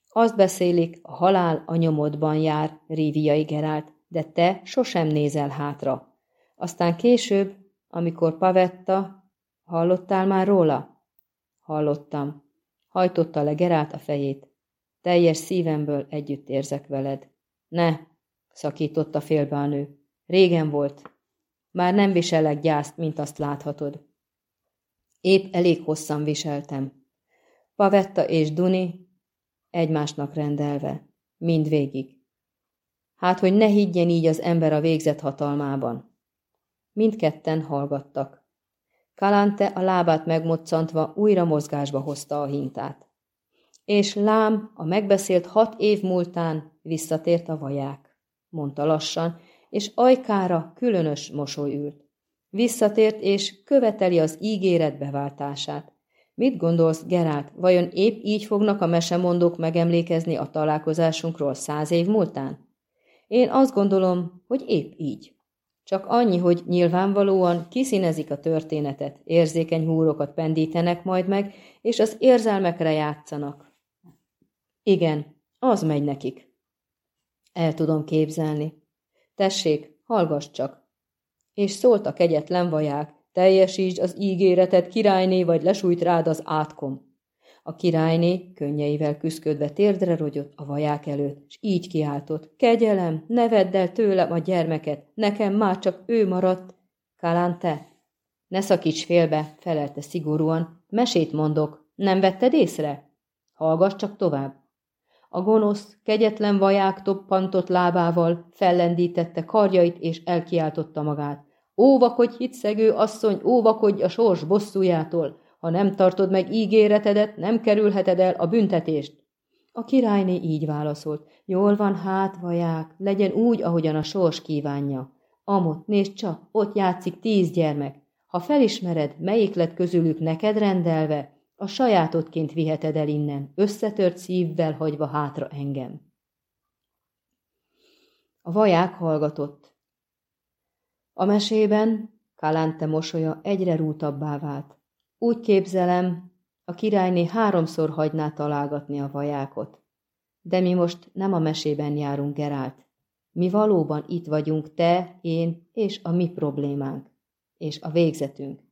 Azt beszélik, a halál a nyomodban jár, Ríviai Gerált, de te sosem nézel hátra. Aztán később, amikor Pavetta, Hallottál már róla? Hallottam. Hajtotta le Gerált a fejét. Teljes szívemből együtt érzek veled. Ne, szakította félbe a nő. Régen volt. Már nem viselek gyászt, mint azt láthatod. Épp elég hosszan viseltem. Pavetta és Duni egymásnak rendelve. Mindvégig. Hát, hogy ne higgyen így az ember a végzett hatalmában. Mindketten hallgattak. Kalante a lábát megmoccantva újra mozgásba hozta a hintát. És lám, a megbeszélt hat év múltán visszatért a vaják, mondta lassan, és ajkára különös mosoly ült. Visszatért, és követeli az ígéret beváltását. Mit gondolsz, Gerált, vajon épp így fognak a mesemondók megemlékezni a találkozásunkról száz év múltán? Én azt gondolom, hogy épp így. Csak annyi, hogy nyilvánvalóan kiszínezik a történetet, érzékeny húrokat pendítenek majd meg, és az érzelmekre játszanak. Igen, az megy nekik. El tudom képzelni. Tessék, hallgass csak. És szólt a kegyetlen vaják, teljesítsd az ígéretet, királyné, vagy lesújt rád az átkom. A királyné könnyeivel küszködve térdre rogyott a vaják előtt, és így kiáltott. Kegyelem, ne vedd el tőlem a gyermeket, nekem már csak ő maradt. Kálán te? Ne szakíts félbe, felelte szigorúan. Mesét mondok, nem vetted észre? Hallgass csak tovább. A gonosz, kegyetlen vaják toppantott lábával fellendítette karjait és elkiáltotta magát. Óvakodj, hitszegő asszony, óvakodj a sors bosszújától! Ha nem tartod meg ígéretedet, nem kerülheted el a büntetést. A királyné így válaszolt. Jól van hát, vaják, legyen úgy, ahogyan a sors kívánja. Amot, nézd csak, ott játszik tíz gyermek. Ha felismered, melyik lett közülük neked rendelve, A sajátodként viheted el innen, összetört szívvel hagyva hátra engem. A vaják hallgatott. A mesében Kalante mosolya egyre rútabbá vált. Úgy képzelem, a királyné háromszor hagyná találgatni a vajákot. De mi most nem a mesében járunk, Gerált. Mi valóban itt vagyunk, te, én és a mi problémánk. És a végzetünk.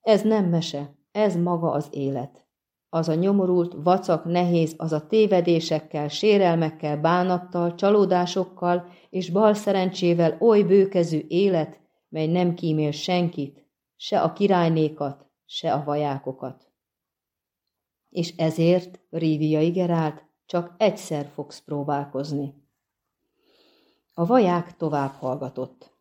Ez nem mese, ez maga az élet. Az a nyomorult, vacak, nehéz, az a tévedésekkel, sérelmekkel, bánattal, csalódásokkal és bal szerencsével oly bőkezű élet, mely nem kímél senkit, se a királynékat, se a vajákokat. És ezért, Rívia igerált, csak egyszer fogsz próbálkozni. A vaják tovább hallgatott.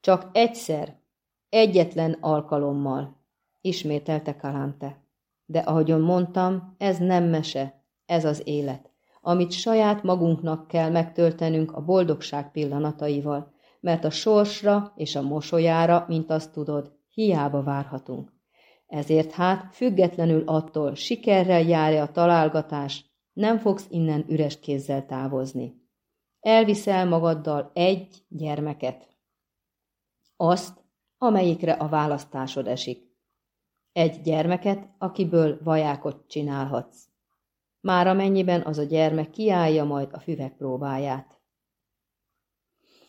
Csak egyszer, egyetlen alkalommal, ismételte Kalante. De ahogyan mondtam, ez nem mese, ez az élet, amit saját magunknak kell megtöltenünk a boldogság pillanataival, mert a sorsra és a mosolyára, mint azt tudod, hiába várhatunk. Ezért hát, függetlenül attól, sikerrel járja a találgatás, nem fogsz innen üres kézzel távozni. Elviszel magaddal egy gyermeket. Azt, amelyikre a választásod esik. Egy gyermeket, akiből vajákot csinálhatsz. Már amennyiben az a gyermek kiállja majd a füvek próbáját.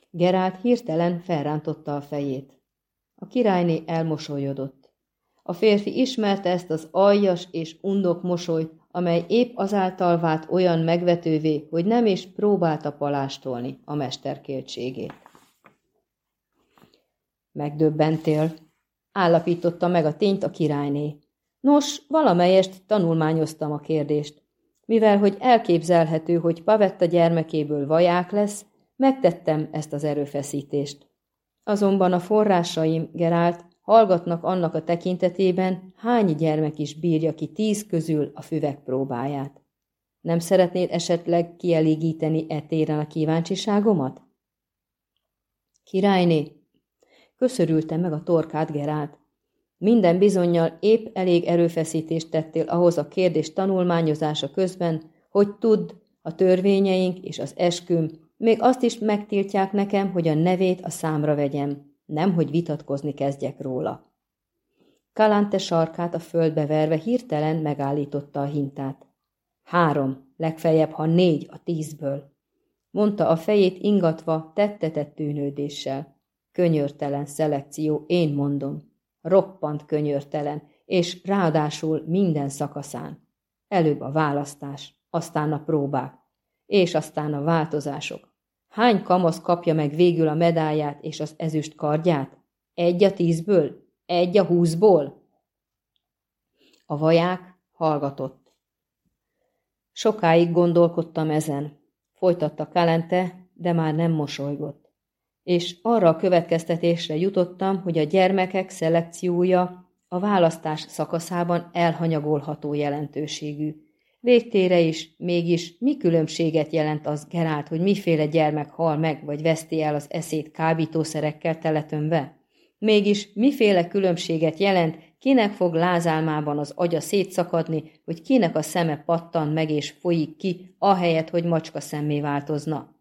Gerált hirtelen felrántotta a fejét. A királyné elmosolyodott. A férfi ismerte ezt az aljas és undok mosolyt, amely épp azáltal vált olyan megvetővé, hogy nem is próbálta palástolni a mesterkéltségét. Megdöbbentél, állapította meg a tényt a királyné. Nos, valamelyest tanulmányoztam a kérdést. Mivel, hogy elképzelhető, hogy Pavetta gyermekéből vaják lesz, megtettem ezt az erőfeszítést. Azonban a forrásaim, Gerált, hallgatnak annak a tekintetében, hány gyermek is bírja ki tíz közül a füvek próbáját. Nem szeretnéd esetleg kielégíteni e téren a kíváncsiságomat? Királyné, köszörülte meg a torkát Gerált. Minden bizonyal épp elég erőfeszítést tettél ahhoz a kérdés tanulmányozása közben, hogy tudd, a törvényeink és az esküm még azt is megtiltják nekem, hogy a nevét a számra vegyem nem hogy vitatkozni kezdjek róla. Kalante sarkát a földbe verve hirtelen megállította a hintát. Három, legfeljebb, ha négy a tízből. Mondta a fejét ingatva, tettetett tűnődéssel. Könyörtelen szelekció, én mondom. Roppant könyörtelen, és ráadásul minden szakaszán. Előbb a választás, aztán a próbák, és aztán a változások. Hány kamasz kapja meg végül a medáját és az ezüst kardját? Egy a tízből? Egy a húszból? A vaják hallgatott. Sokáig gondolkodtam ezen. Folytatta Kalente, de már nem mosolygott. És arra a következtetésre jutottam, hogy a gyermekek szelekciója a választás szakaszában elhanyagolható jelentőségű, Végtére is, mégis mi különbséget jelent az Gerált, hogy miféle gyermek hal meg, vagy veszti el az eszét kábítószerekkel teletönve? Mégis miféle különbséget jelent, kinek fog lázálmában az agya szétszakadni, hogy kinek a szeme pattan meg és folyik ki, ahelyett, hogy macska szemmé változna?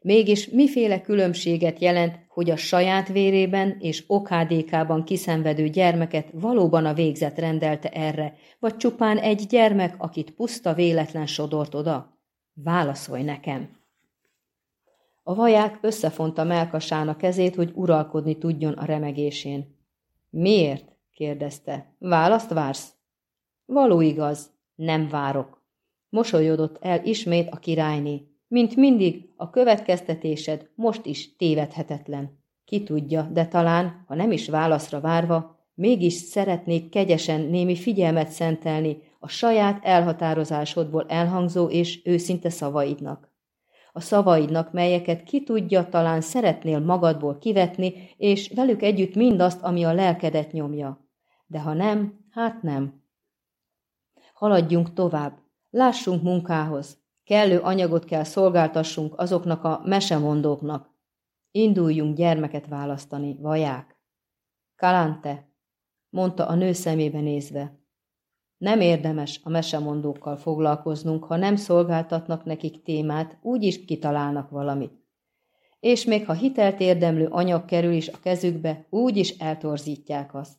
Mégis miféle különbséget jelent, hogy a saját vérében és okádékában kiszenvedő gyermeket valóban a végzet rendelte erre, vagy csupán egy gyermek, akit puszta véletlen sodort oda? Válaszolj nekem! A vaják összefonta melkasának kezét, hogy uralkodni tudjon a remegésén. Miért? kérdezte. Választ vársz? Való igaz, nem várok. Mosolyodott el ismét a királyné. Mint mindig, a következtetésed most is tévedhetetlen. Ki tudja, de talán, ha nem is válaszra várva, mégis szeretnék kegyesen némi figyelmet szentelni a saját elhatározásodból elhangzó és őszinte szavaidnak. A szavaidnak, melyeket ki tudja, talán szeretnél magadból kivetni, és velük együtt mindazt, ami a lelkedet nyomja. De ha nem, hát nem. Haladjunk tovább, lássunk munkához, Kellő anyagot kell szolgáltassunk azoknak a mesemondóknak. Induljunk gyermeket választani, vaják. Kalante, mondta a nő szemébe nézve. Nem érdemes a mesemondókkal foglalkoznunk, ha nem szolgáltatnak nekik témát, úgyis kitalálnak valamit. És még ha hitelt érdemlő anyag kerül is a kezükbe, úgyis eltorzítják azt.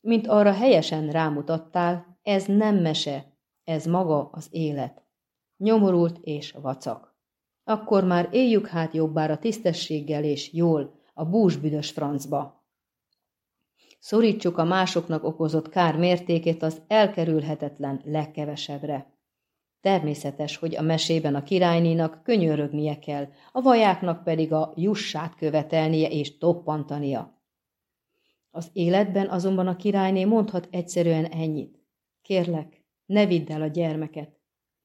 Mint arra helyesen rámutattál, ez nem mese, ez maga az élet. Nyomorult és vacak. Akkor már éljük hát jobbára tisztességgel és jól, a búsbüdös francba. Szorítsuk a másoknak okozott kár mértékét az elkerülhetetlen legkevesebbre. Természetes, hogy a mesében a királynénak könyörögnie kell, a vajáknak pedig a jussát követelnie és toppantania. Az életben azonban a királyné mondhat egyszerűen ennyit. Kérlek, ne vidd el a gyermeket.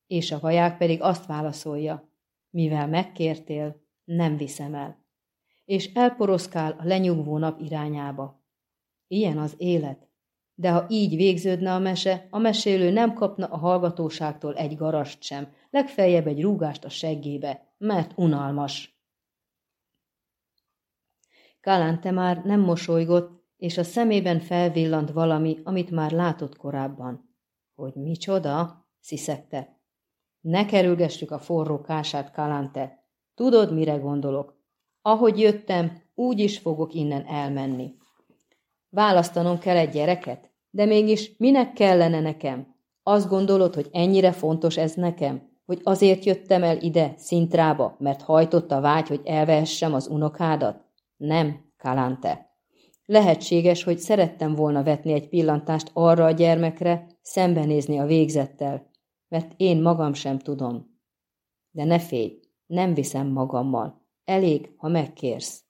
És a vaják pedig azt válaszolja, mivel megkértél, nem viszem el. És elporoszkál a lenyugvó nap irányába. Ilyen az élet. De ha így végződne a mese, a mesélő nem kapna a hallgatóságtól egy garast sem, legfeljebb egy rúgást a seggébe, mert unalmas. Kálánte már nem mosolygott, és a szemében felvillant valami, amit már látott korábban. Hogy micsoda? sziszegte. Ne kerülgessük a forró kását, Kalante. Tudod, mire gondolok? Ahogy jöttem, úgy is fogok innen elmenni. Választanom kell egy gyereket? De mégis minek kellene nekem? Azt gondolod, hogy ennyire fontos ez nekem? Hogy azért jöttem el ide, Szintrába, mert hajtott a vágy, hogy elvehessem az unokádat? Nem, Kalante. Lehetséges, hogy szerettem volna vetni egy pillantást arra a gyermekre, szembenézni a végzettel, mert én magam sem tudom. De ne félj, nem viszem magammal. Elég, ha megkérsz.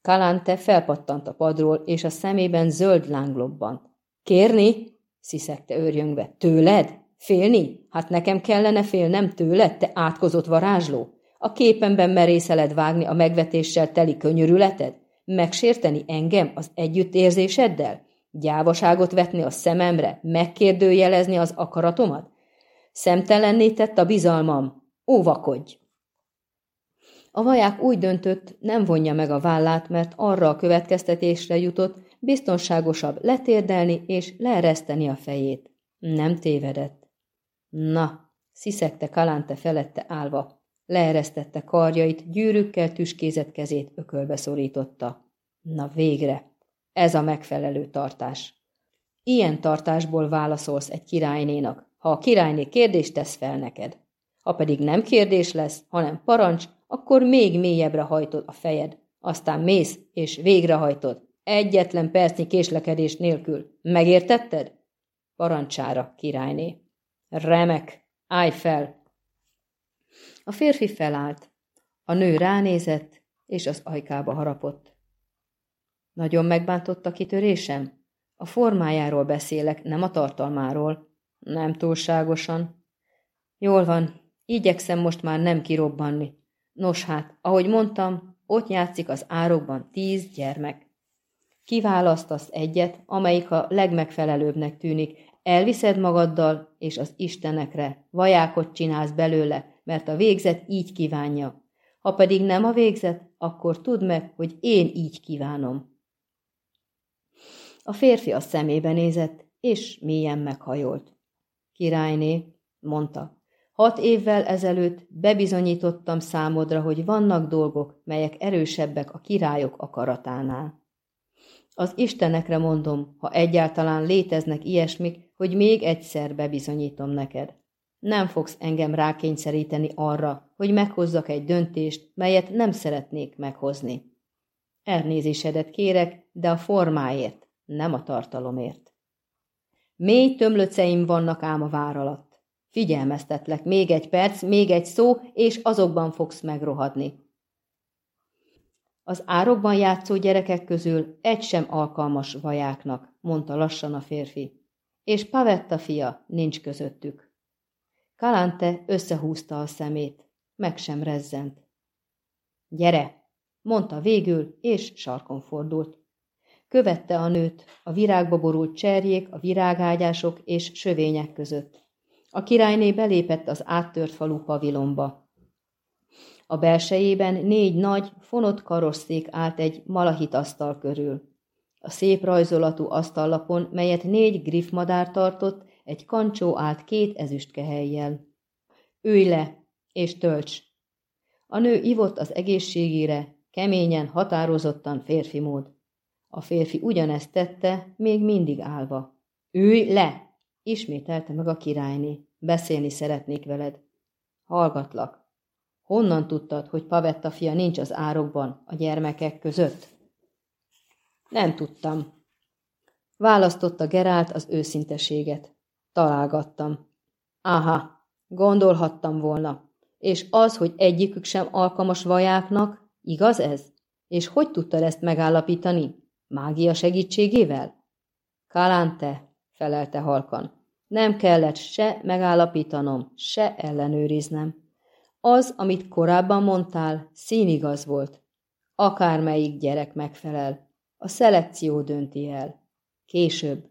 Kalante felpattant a padról, és a szemében zöld láng lobbant. Kérni? sziszegte őrjöngve. Tőled? Félni? Hát nekem kellene félnem tőled, te átkozott varázsló? A képemben merészeled vágni a megvetéssel teli könyörületed? Megsérteni engem az együttérzéseddel? Gyávaságot vetni a szememre? Megkérdőjelezni az akaratomat? Szemtelenné tett a bizalmam. Óvakodj! A vaják úgy döntött, nem vonja meg a vállát, mert arra a következtetésre jutott, biztonságosabb letérdelni és leereszteni a fejét. Nem tévedett. Na, sziszegte Kalante felette állva. Leeresztette karjait, gyűrűkkel tüskézett kezét ökölbe szorította. Na végre! Ez a megfelelő tartás. Ilyen tartásból válaszolsz egy királynénak, ha a királyné kérdést tesz fel neked. Ha pedig nem kérdés lesz, hanem parancs, akkor még mélyebbre hajtod a fejed. Aztán mész, és végrehajtod. Egyetlen percnyi késlekedés nélkül. Megértetted? Parancsára, királyné. Remek, állj fel! A férfi felállt. A nő ránézett, és az ajkába harapott. Nagyon megbántott a kitörésem? A formájáról beszélek, nem a tartalmáról. Nem túlságosan. Jól van, igyekszem most már nem kirobbanni. Nos hát, ahogy mondtam, ott játszik az árokban tíz gyermek. Kiválasztasz egyet, amelyik a legmegfelelőbbnek tűnik, elviszed magaddal, és az istenekre vajákot csinálsz belőle, mert a végzet így kívánja. Ha pedig nem a végzet, akkor tudd meg, hogy én így kívánom. A férfi a szemébe nézett, és mélyen meghajolt. Királyné, mondta, Hat évvel ezelőtt bebizonyítottam számodra, hogy vannak dolgok, melyek erősebbek a királyok akaratánál. Az istenekre mondom, ha egyáltalán léteznek ilyesmik, hogy még egyszer bebizonyítom neked. Nem fogsz engem rákényszeríteni arra, hogy meghozzak egy döntést, melyet nem szeretnék meghozni. Elnézésedet kérek, de a formáért, nem a tartalomért. Mély tömlöceim vannak ám a vár alatt. Figyelmeztetlek, még egy perc, még egy szó, és azokban fogsz megrohadni. Az árokban játszó gyerekek közül egy sem alkalmas vajáknak, mondta lassan a férfi, és Pavetta fia nincs közöttük. Kalante összehúzta a szemét, meg sem rezzent. Gyere, mondta végül, és sarkon fordult. Követte a nőt, a virágba borult cserjék, a virágágyások és sövények között. A királyné belépett az áttört falu pavilomba. A belsejében négy nagy, fonott karosszék állt egy malahit asztal körül. A szép rajzolatú asztallapon, melyet négy griffmadár tartott, egy kancsó állt két ezüstkehelyjel. Ülj le, és tölts! A nő ivott az egészségére, keményen, határozottan férfi mód. A férfi ugyanezt tette, még mindig állva. Ülj le! Ismételte meg a királyné. Beszélni szeretnék veled. Hallgatlak. Honnan tudtad, hogy Pavetta fia nincs az árokban, a gyermekek között? Nem tudtam. Választotta Gerált az őszinteséget. Találgattam. Aha, gondolhattam volna. És az, hogy egyikük sem alkalmas vajáknak, igaz ez? És hogy tudtad ezt megállapítani? Mágia segítségével? Kalante, felelte halkan. Nem kellett se megállapítanom, se ellenőriznem. Az, amit korábban mondtál, színigaz volt. Akármelyik gyerek megfelel. A szelekció dönti el. Később.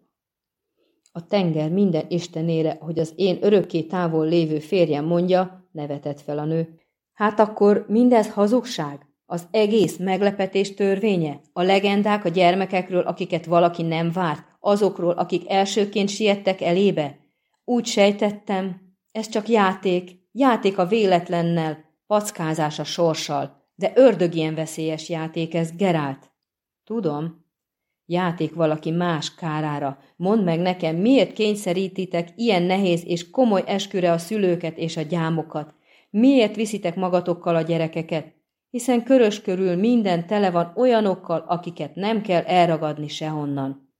A tenger minden istenére, hogy az én örökké távol lévő férjem mondja, nevetett fel a nő. Hát akkor mindez hazugság? Az egész meglepetés törvénye? A legendák a gyermekekről, akiket valaki nem várt? Azokról, akik elsőként siettek elébe? Úgy sejtettem, ez csak játék, játék a véletlennel, packázás a sorssal, de ördög ilyen veszélyes játék ez, Gerált. Tudom. Játék valaki más kárára. Mondd meg nekem, miért kényszerítitek ilyen nehéz és komoly esküre a szülőket és a gyámokat? Miért viszitek magatokkal a gyerekeket? Hiszen körös körül minden tele van olyanokkal, akiket nem kell elragadni sehonnan.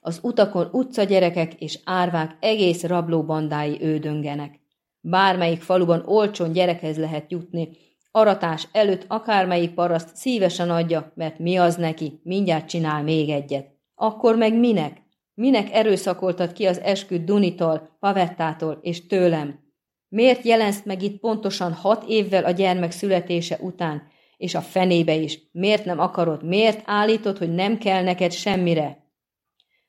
Az utakon utcagyerekek és árvák egész rablóbandái ődöngenek. Bármelyik faluban olcsón gyerekhez lehet jutni, aratás előtt akármelyik paraszt szívesen adja, mert mi az neki, mindjárt csinál még egyet. Akkor meg minek? Minek erőszakoltad ki az esküt Dunitól, Pavettától és tőlem? Miért jelensz meg itt pontosan hat évvel a gyermek születése után, és a fenébe is? Miért nem akarod? Miért állítod, hogy nem kell neked semmire?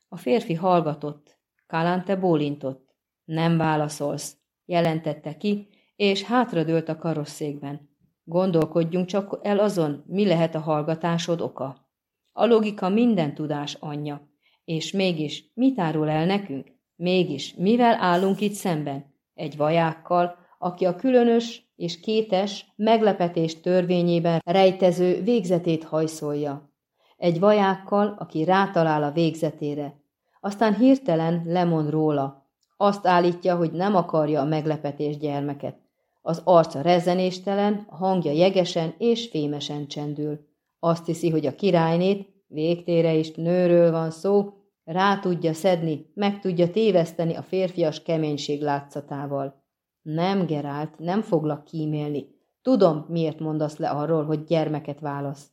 A férfi hallgatott. Kalante bólintott. Nem válaszolsz, jelentette ki, és hátradőlt a karosszékben. Gondolkodjunk csak el azon, mi lehet a hallgatásod oka. A logika minden tudás anyja. És mégis, mit árul el nekünk? Mégis, mivel állunk itt szemben? Egy vajákkal, aki a különös és kétes meglepetés törvényében rejtező végzetét hajszolja. Egy vajákkal, aki rátalál a végzetére. Aztán hirtelen lemond róla. Azt állítja, hogy nem akarja a meglepetés gyermeket. Az arca rezenéstelen, a hangja jegesen és fémesen csendül. Azt hiszi, hogy a királynét, végtére is nőről van szó, rá tudja szedni, meg tudja téveszteni a férfias keménység látszatával. Nem, Gerált, nem foglak kímélni. Tudom, miért mondasz le arról, hogy gyermeket válasz.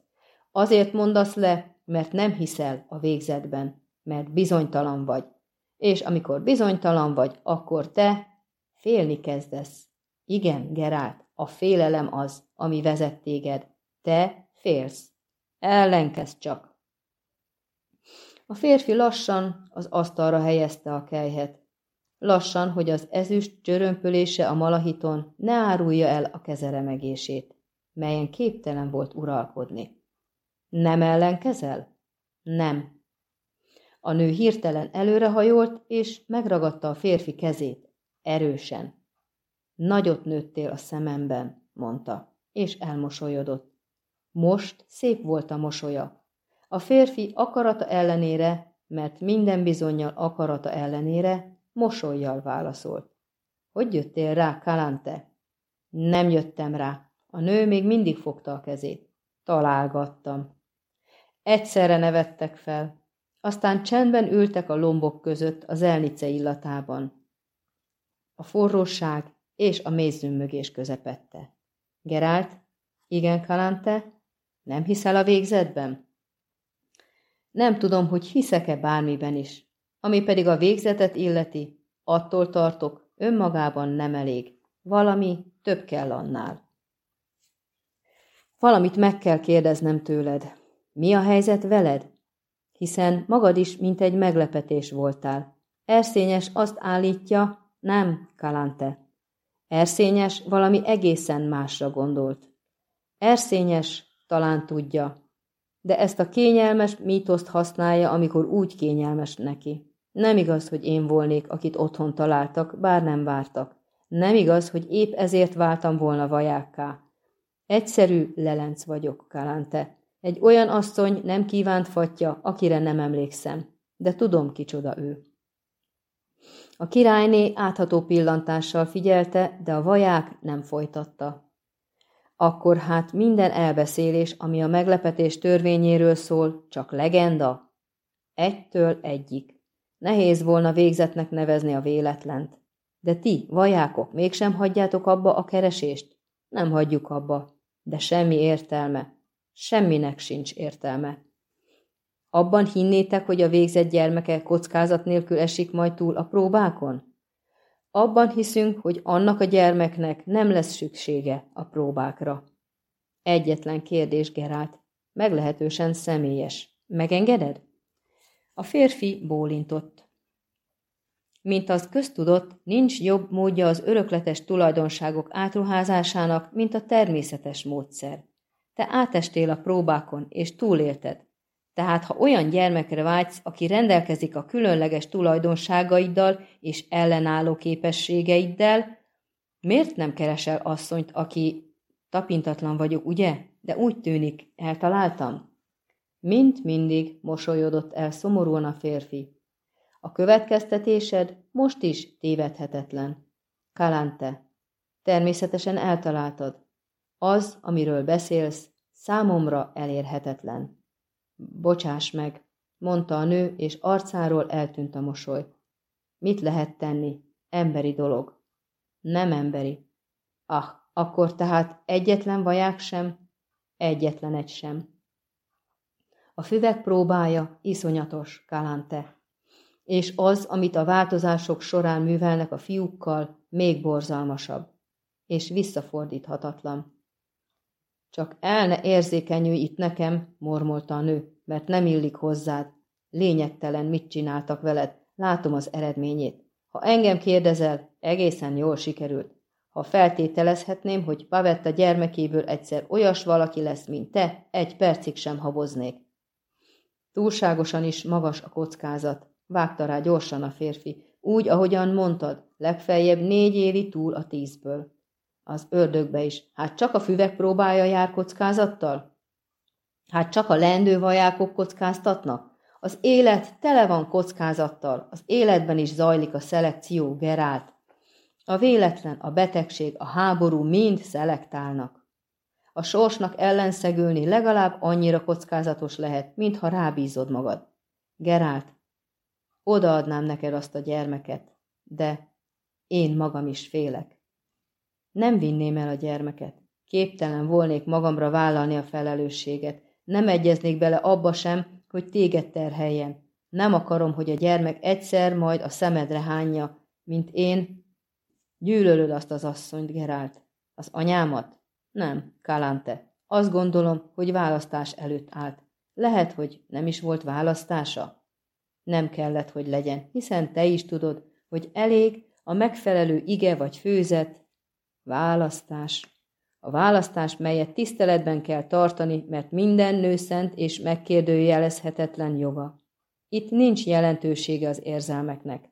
Azért mondasz le, mert nem hiszel a végzetben, mert bizonytalan vagy. És amikor bizonytalan vagy, akkor te félni kezdesz. Igen, Gerált, a félelem az, ami vezet téged. Te félsz. Ellenkezd csak. A férfi lassan az asztalra helyezte a kejhet. Lassan, hogy az ezüst csörömpölése a malahiton ne árulja el a kezeremegését, melyen képtelen volt uralkodni. Nem ellenkezel? Nem. A nő hirtelen előrehajolt, és megragadta a férfi kezét, erősen. Nagyot nőttél a szememben, mondta, és elmosolyodott. Most szép volt a mosolya. A férfi akarata ellenére, mert minden bizonyal akarata ellenére, mosolyjal válaszolt. Hogy jöttél rá, Kalante? Nem jöttem rá. A nő még mindig fogta a kezét. Találgattam. Egyszerre nevettek fel. Aztán csendben ültek a lombok között az elnice illatában. A forróság és a mézzümmögés közepette. Gerált, igen, Kalante, nem hiszel a végzetben? Nem tudom, hogy hiszek-e bármiben is. Ami pedig a végzetet illeti, attól tartok, önmagában nem elég. Valami több kell annál. Valamit meg kell kérdeznem tőled. Mi a helyzet veled? Hiszen magad is, mint egy meglepetés voltál. Erszényes azt állítja, nem, Kalante, Erszényes valami egészen másra gondolt. Erszényes talán tudja. De ezt a kényelmes mítoszt használja, amikor úgy kényelmes neki. Nem igaz, hogy én volnék, akit otthon találtak, bár nem vártak. Nem igaz, hogy épp ezért váltam volna vajákká. Egyszerű lelenc vagyok, Kalante. Egy olyan asszony nem kívánt fatja, akire nem emlékszem, de tudom, kicsoda ő. A királyné átható pillantással figyelte, de a vaják nem folytatta. Akkor hát minden elbeszélés, ami a meglepetés törvényéről szól, csak legenda? Egytől egyik. Nehéz volna végzetnek nevezni a véletlent. De ti, vajákok, mégsem hagyjátok abba a keresést? Nem hagyjuk abba. De semmi értelme. Semminek sincs értelme. Abban hinnétek, hogy a végzett gyermeke kockázat nélkül esik majd túl a próbákon? Abban hiszünk, hogy annak a gyermeknek nem lesz szüksége a próbákra. Egyetlen kérdés, Gerált. Meglehetősen személyes. Megengeded? A férfi bólintott. Mint az köztudott, nincs jobb módja az örökletes tulajdonságok átruházásának, mint a természetes módszer. Te átestél a próbákon, és túlélted. Tehát, ha olyan gyermekre vágysz, aki rendelkezik a különleges tulajdonságaiddal és ellenálló képességeiddel, miért nem keresel asszonyt, aki tapintatlan vagyok, ugye? De úgy tűnik, eltaláltam. Mint mindig mosolyodott el szomorúan a férfi. A következtetésed most is tévedhetetlen. Kalante, természetesen eltaláltad. Az, amiről beszélsz, számomra elérhetetlen. Bocsáss meg, mondta a nő, és arcáról eltűnt a mosoly. Mit lehet tenni? Emberi dolog. Nem emberi. Ah, akkor tehát egyetlen vaják sem? Egyetlen egy sem. A füvek próbája iszonyatos, Kalante. És az, amit a változások során művelnek a fiúkkal, még borzalmasabb. És visszafordíthatatlan. Csak el ne érzékenyülj itt nekem, mormolta a nő, mert nem illik hozzád. Lényegtelen, mit csináltak veled, látom az eredményét. Ha engem kérdezel, egészen jól sikerült. Ha feltételezhetném, hogy Pavetta gyermekéből egyszer olyas valaki lesz, mint te, egy percig sem haboznék. Túlságosan is magas a kockázat, vágta rá gyorsan a férfi, úgy, ahogyan mondtad, legfeljebb négy évi túl a tízből. Az ördögbe is. Hát csak a füvek próbája jár kockázattal? Hát csak a lendő vajákok kockáztatnak? Az élet tele van kockázattal, az életben is zajlik a szelekció, Gerált. A véletlen, a betegség, a háború mind szelektálnak. A sorsnak ellenszegülni legalább annyira kockázatos lehet, mintha rábízod magad. Gerált, odaadnám neked azt a gyermeket, de én magam is félek. Nem vinném el a gyermeket. Képtelen volnék magamra vállalni a felelősséget. Nem egyeznék bele abba sem, hogy téged terheljen. Nem akarom, hogy a gyermek egyszer majd a szemedre hányja, mint én. Gyűlölöd azt az asszonyt, Gerált. Az anyámat? Nem, Kalante. Azt gondolom, hogy választás előtt állt. Lehet, hogy nem is volt választása? Nem kellett, hogy legyen, hiszen te is tudod, hogy elég a megfelelő ige vagy főzet, Választás. A választás, melyet tiszteletben kell tartani, mert minden nő szent és megkérdőjelezhetetlen joga. Itt nincs jelentősége az érzelmeknek.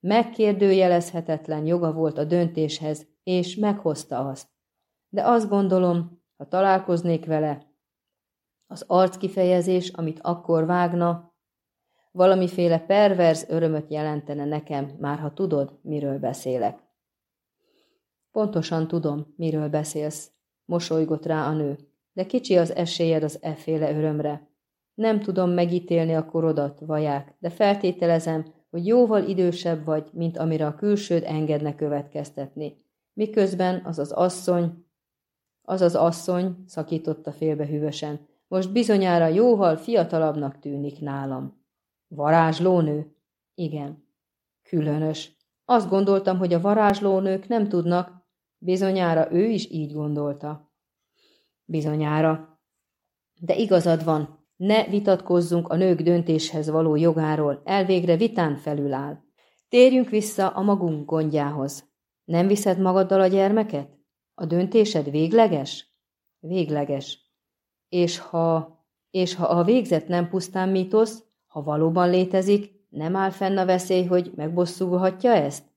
Megkérdőjelezhetetlen joga volt a döntéshez, és meghozta azt. De azt gondolom, ha találkoznék vele, az arckifejezés, amit akkor vágna, valamiféle perverz örömöt jelentene nekem, már ha tudod, miről beszélek. Pontosan tudom, miről beszélsz, mosolygott rá a nő, de kicsi az esélyed az efféle örömre. Nem tudom megítélni a korodat, vaják, de feltételezem, hogy jóval idősebb vagy, mint amire a külsőd engedne következtetni. Miközben az az asszony, az az asszony, szakította félbe hűvösen, most bizonyára jóval fiatalabbnak tűnik nálam. Varázslónő? Igen. Különös. Azt gondoltam, hogy a varázslónők nem tudnak, Bizonyára ő is így gondolta. Bizonyára. De igazad van, ne vitatkozzunk a nők döntéshez való jogáról, elvégre vitán felül áll. Térjünk vissza a magunk gondjához. Nem viszed magaddal a gyermeket? A döntésed végleges? Végleges. És ha... És ha a végzet nem pusztán mítosz, ha valóban létezik, nem áll fenn a veszély, hogy megbosszulhatja ezt?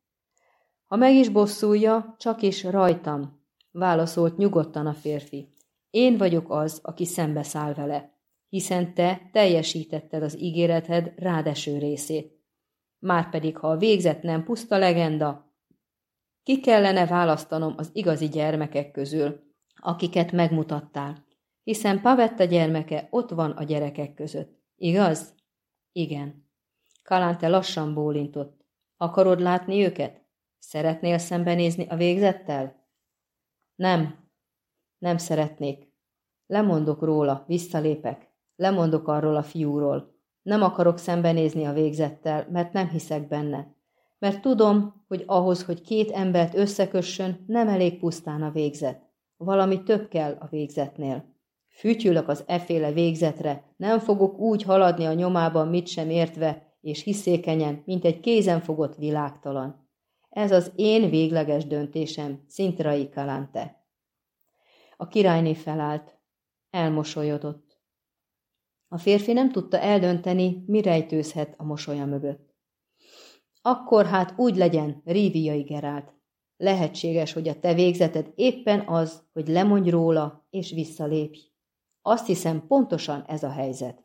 Ha meg is bosszulja, csak is rajtam, válaszolt nyugodtan a férfi. Én vagyok az, aki szembeszáll vele, hiszen te teljesítetted az ígéreted rádeső részét. Márpedig, ha a végzet nem puszta legenda, ki kellene választanom az igazi gyermekek közül, akiket megmutattál, hiszen Pavetta gyermeke ott van a gyerekek között. Igaz? Igen. Kalante lassan bólintott. Akarod látni őket? Szeretnél szembenézni a végzettel? Nem. Nem szeretnék. Lemondok róla, visszalépek. Lemondok arról a fiúról. Nem akarok szembenézni a végzettel, mert nem hiszek benne. Mert tudom, hogy ahhoz, hogy két embert összekössön, nem elég pusztán a végzet. Valami több kell a végzetnél. Fütyülök az eféle végzetre, nem fogok úgy haladni a nyomában mit sem értve, és hiszékenyen, mint egy kézenfogott világtalan. Ez az én végleges döntésem, Szintrai Kalante. A királyné felállt. Elmosolyodott. A férfi nem tudta eldönteni, mi rejtőzhet a mosolya mögött. Akkor hát úgy legyen, Ríviai Gerált. Lehetséges, hogy a te végzeted éppen az, hogy lemondj róla és visszalépj. Azt hiszem, pontosan ez a helyzet.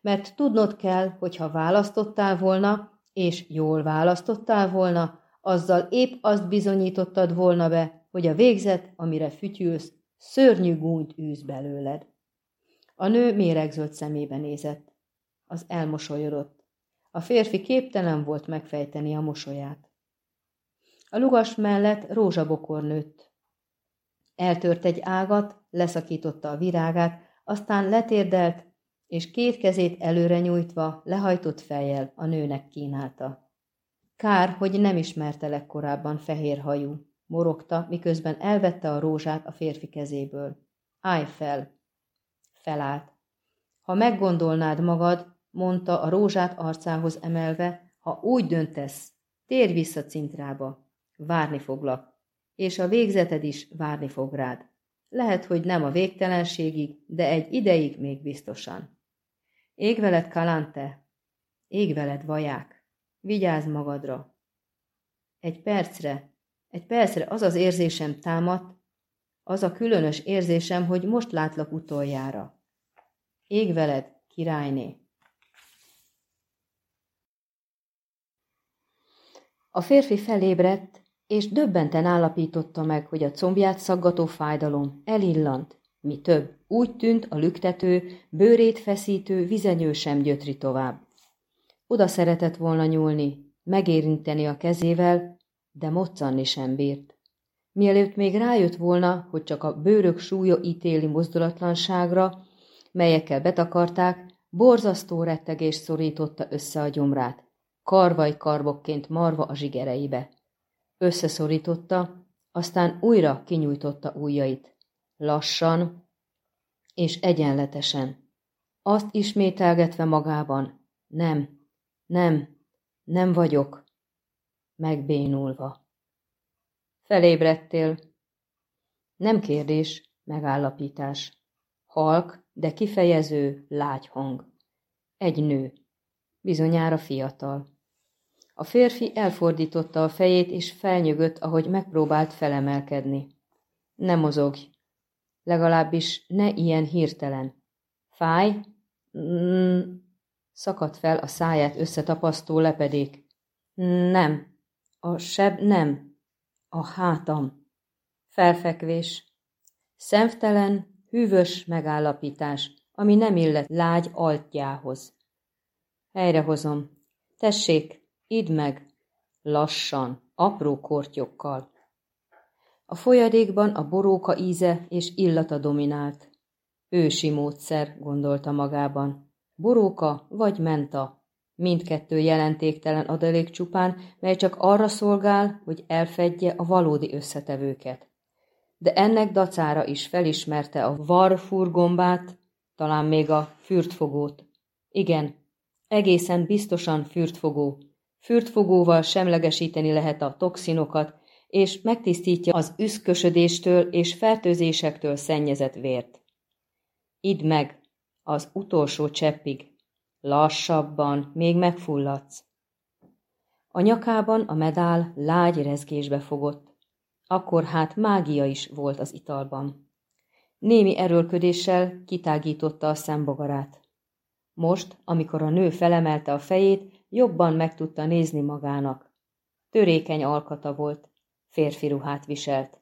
Mert tudnod kell, hogy ha választottál volna, és jól választottál volna, azzal épp azt bizonyítottad volna be, hogy a végzet, amire fütyülsz, szörnyű gúnyt űz belőled. A nő méregzöld szemébe nézett. Az elmosolyodott. A férfi képtelen volt megfejteni a mosolyát. A lugas mellett rózsabokor nőtt. Eltört egy ágat, leszakította a virágát, aztán letérdelt, és két kezét előre nyújtva, lehajtott fejjel a nőnek kínálta. Kár, hogy nem ismertelek korábban fehér hajú, morogta, miközben elvette a rózsát a férfi kezéből. Állj fel! Felállt. Ha meggondolnád magad, mondta a rózsát arcához emelve, ha úgy döntesz, térj vissza cintrába. Várni foglak, és a végzeted is várni fog rád. Lehet, hogy nem a végtelenségig, de egy ideig még biztosan. Ég veled, Kalante! Ég veled, vaják! Vigyázz magadra! Egy percre, egy percre az az érzésem támadt, az a különös érzésem, hogy most látlak utoljára. Ég veled, királyné! A férfi felébredt, és döbbenten állapította meg, hogy a combját szaggató fájdalom elillant. Mi több, úgy tűnt a lüktető, bőrét feszítő vizenyő sem gyötri tovább. Oda szeretett volna nyúlni, megérinteni a kezével, de moccanni sem bírt. Mielőtt még rájött volna, hogy csak a bőrök súlya ítéli mozdulatlanságra, melyekkel betakarták, borzasztó rettegés szorította össze a gyomrát, karvaj karbokként marva a zsigereibe. Összeszorította, aztán újra kinyújtotta ujjait. Lassan és egyenletesen. Azt ismételgetve magában. Nem, nem, nem vagyok. Megbénulva. Felébredtél. Nem kérdés, megállapítás. Halk, de kifejező, lágy hang. Egy nő. Bizonyára fiatal. A férfi elfordította a fejét, és felnyögött, ahogy megpróbált felemelkedni. Ne mozogj. Legalábbis ne ilyen hirtelen. Fáj? Mm. Szakadt fel a száját összetapasztó lepedék. Nem. A seb nem. A hátam. Felfekvés. Szemtelen, hűvös megállapítás, ami nem illet lágy altjához. Helyrehozom. Tessék, Idd meg! Lassan, apró kortyokkal. A folyadékban a boróka íze és illata dominált. Ősi módszer, gondolta magában. Boróka vagy menta. Mindkettő jelentéktelen adalék csupán, mely csak arra szolgál, hogy elfedje a valódi összetevőket. De ennek dacára is felismerte a varfurgombát, talán még a fürtfogót. Igen, egészen biztosan fürtfogó, Fürtfogóval semlegesíteni lehet a toxinokat, és megtisztítja az üszkösödéstől és fertőzésektől szennyezett vért. Idd meg! Az utolsó cseppig. Lassabban, még megfulladsz. A nyakában a medál lágy rezgésbe fogott. Akkor hát mágia is volt az italban. Némi erőlködéssel kitágította a szembogarát. Most, amikor a nő felemelte a fejét, jobban meg tudta nézni magának. Törékeny alkata volt, férfi ruhát viselt.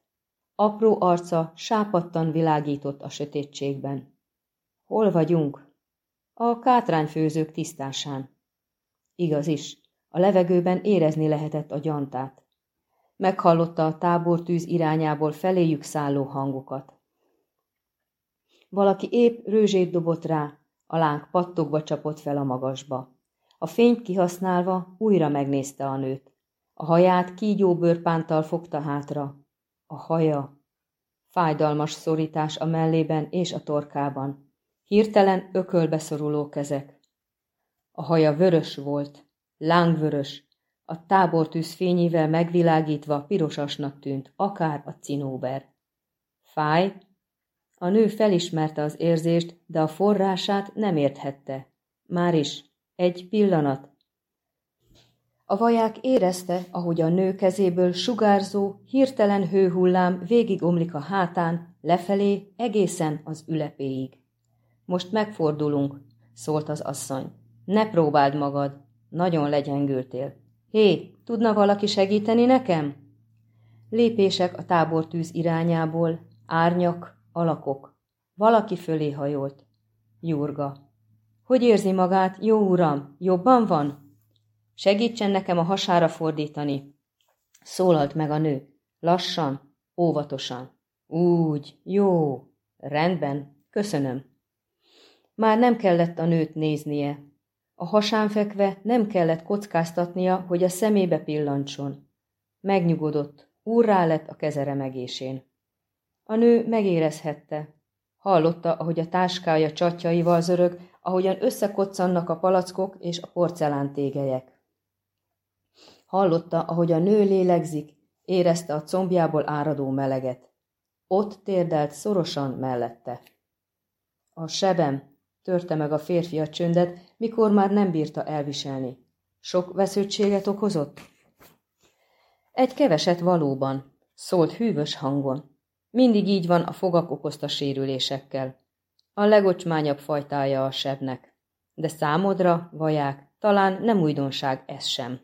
Apró arca sápattan világított a sötétségben. Hol vagyunk? A kátrányfőzők tisztásán. Igaz is, a levegőben érezni lehetett a gyantát. Meghallotta a tábortűz irányából feléjük szálló hangokat. Valaki épp rőzsét dobott rá, a láng pattogva csapott fel a magasba. A fényt kihasználva újra megnézte a nőt. A haját kígyó bőrpántal fogta hátra. A haja. Fájdalmas szorítás a mellében és a torkában. Hirtelen ökölbe szoruló kezek. A haja vörös volt, lángvörös, a tábortűz fényével megvilágítva pirosasnak tűnt, akár a cinóber. Fáj? A nő felismerte az érzést, de a forrását nem érthette. Már is, egy pillanat. A vaják érezte, ahogy a nő kezéből sugárzó, hirtelen hőhullám végigomlik a hátán, lefelé, egészen az ülepéig. Most megfordulunk, szólt az asszony. Ne próbáld magad, nagyon legyengültél. Hé, tudna valaki segíteni nekem? Lépések a tábortűz irányából, árnyak, alakok. Valaki fölé hajolt. Jurga. Hogy érzi magát, jó uram? Jobban van? Segítsen nekem a hasára fordítani. Szólalt meg a nő. Lassan, óvatosan. Úgy, jó, rendben, köszönöm. Már nem kellett a nőt néznie. A hasán fekve nem kellett kockáztatnia, hogy a szemébe pillantson. Megnyugodott, úrrá lett a keze remegésén. A nő megérezhette. Hallotta, ahogy a táskája csatjaival zörög, ahogyan összekoccannak a palackok és a porcelán tégelyek. Hallotta, ahogy a nő lélegzik, érezte a combjából áradó meleget. Ott térdelt szorosan mellette. A sebem, törte meg a férfi a csöndet, mikor már nem bírta elviselni. Sok vesződtséget okozott? Egy keveset valóban, szólt hűvös hangon. Mindig így van a fogak okozta sérülésekkel. A legocsmányabb fajtája a sebnek. De számodra, vaják, talán nem újdonság ez sem.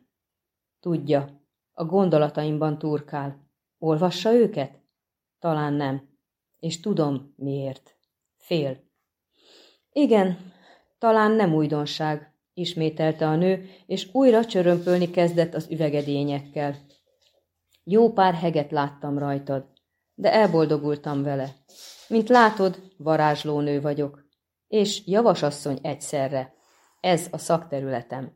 Tudja, a gondolataimban turkál. Olvassa őket? Talán nem. És tudom, miért. Fél. Igen, talán nem újdonság, ismételte a nő, és újra csörömpölni kezdett az üvegedényekkel. Jó pár heget láttam rajtad, de elboldogultam vele. Mint látod, varázslónő vagyok, és javasasszony egyszerre. Ez a szakterületem.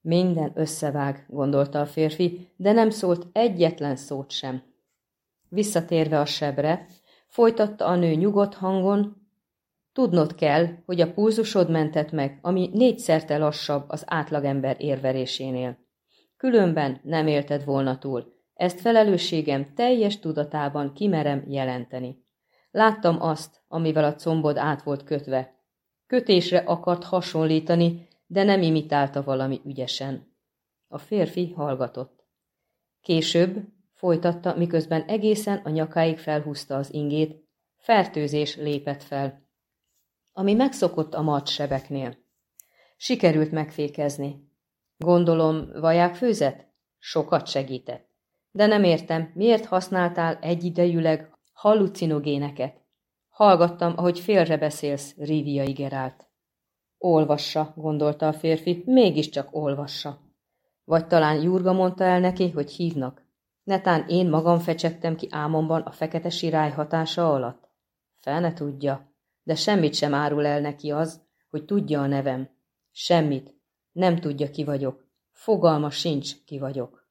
Minden összevág, gondolta a férfi, de nem szólt egyetlen szót sem. Visszatérve a sebre, folytatta a nő nyugodt hangon, Tudnod kell, hogy a pulzusod mentett meg, ami négyszerte lassabb az átlagember érverésénél. Különben nem élted volna túl. Ezt felelősségem teljes tudatában kimerem jelenteni. Láttam azt, amivel a combod át volt kötve. Kötésre akart hasonlítani, de nem imitálta valami ügyesen. A férfi hallgatott. Később folytatta, miközben egészen a nyakáig felhúzta az ingét, fertőzés lépett fel ami megszokott a macsebeknél. Sikerült megfékezni. Gondolom, vaják főzet? Sokat segített. De nem értem, miért használtál egyidejűleg hallucinogéneket. Hallgattam, ahogy félre beszélsz, Rivia Igerált. Olvassa, gondolta a férfi, mégiscsak olvassa. Vagy talán Jurga mondta el neki, hogy hívnak. Netán én magam fecsegtem ki álmomban a fekete sirály hatása alatt? Fel ne tudja de semmit sem árul el neki az, hogy tudja a nevem. Semmit. Nem tudja, ki vagyok. Fogalma sincs, ki vagyok.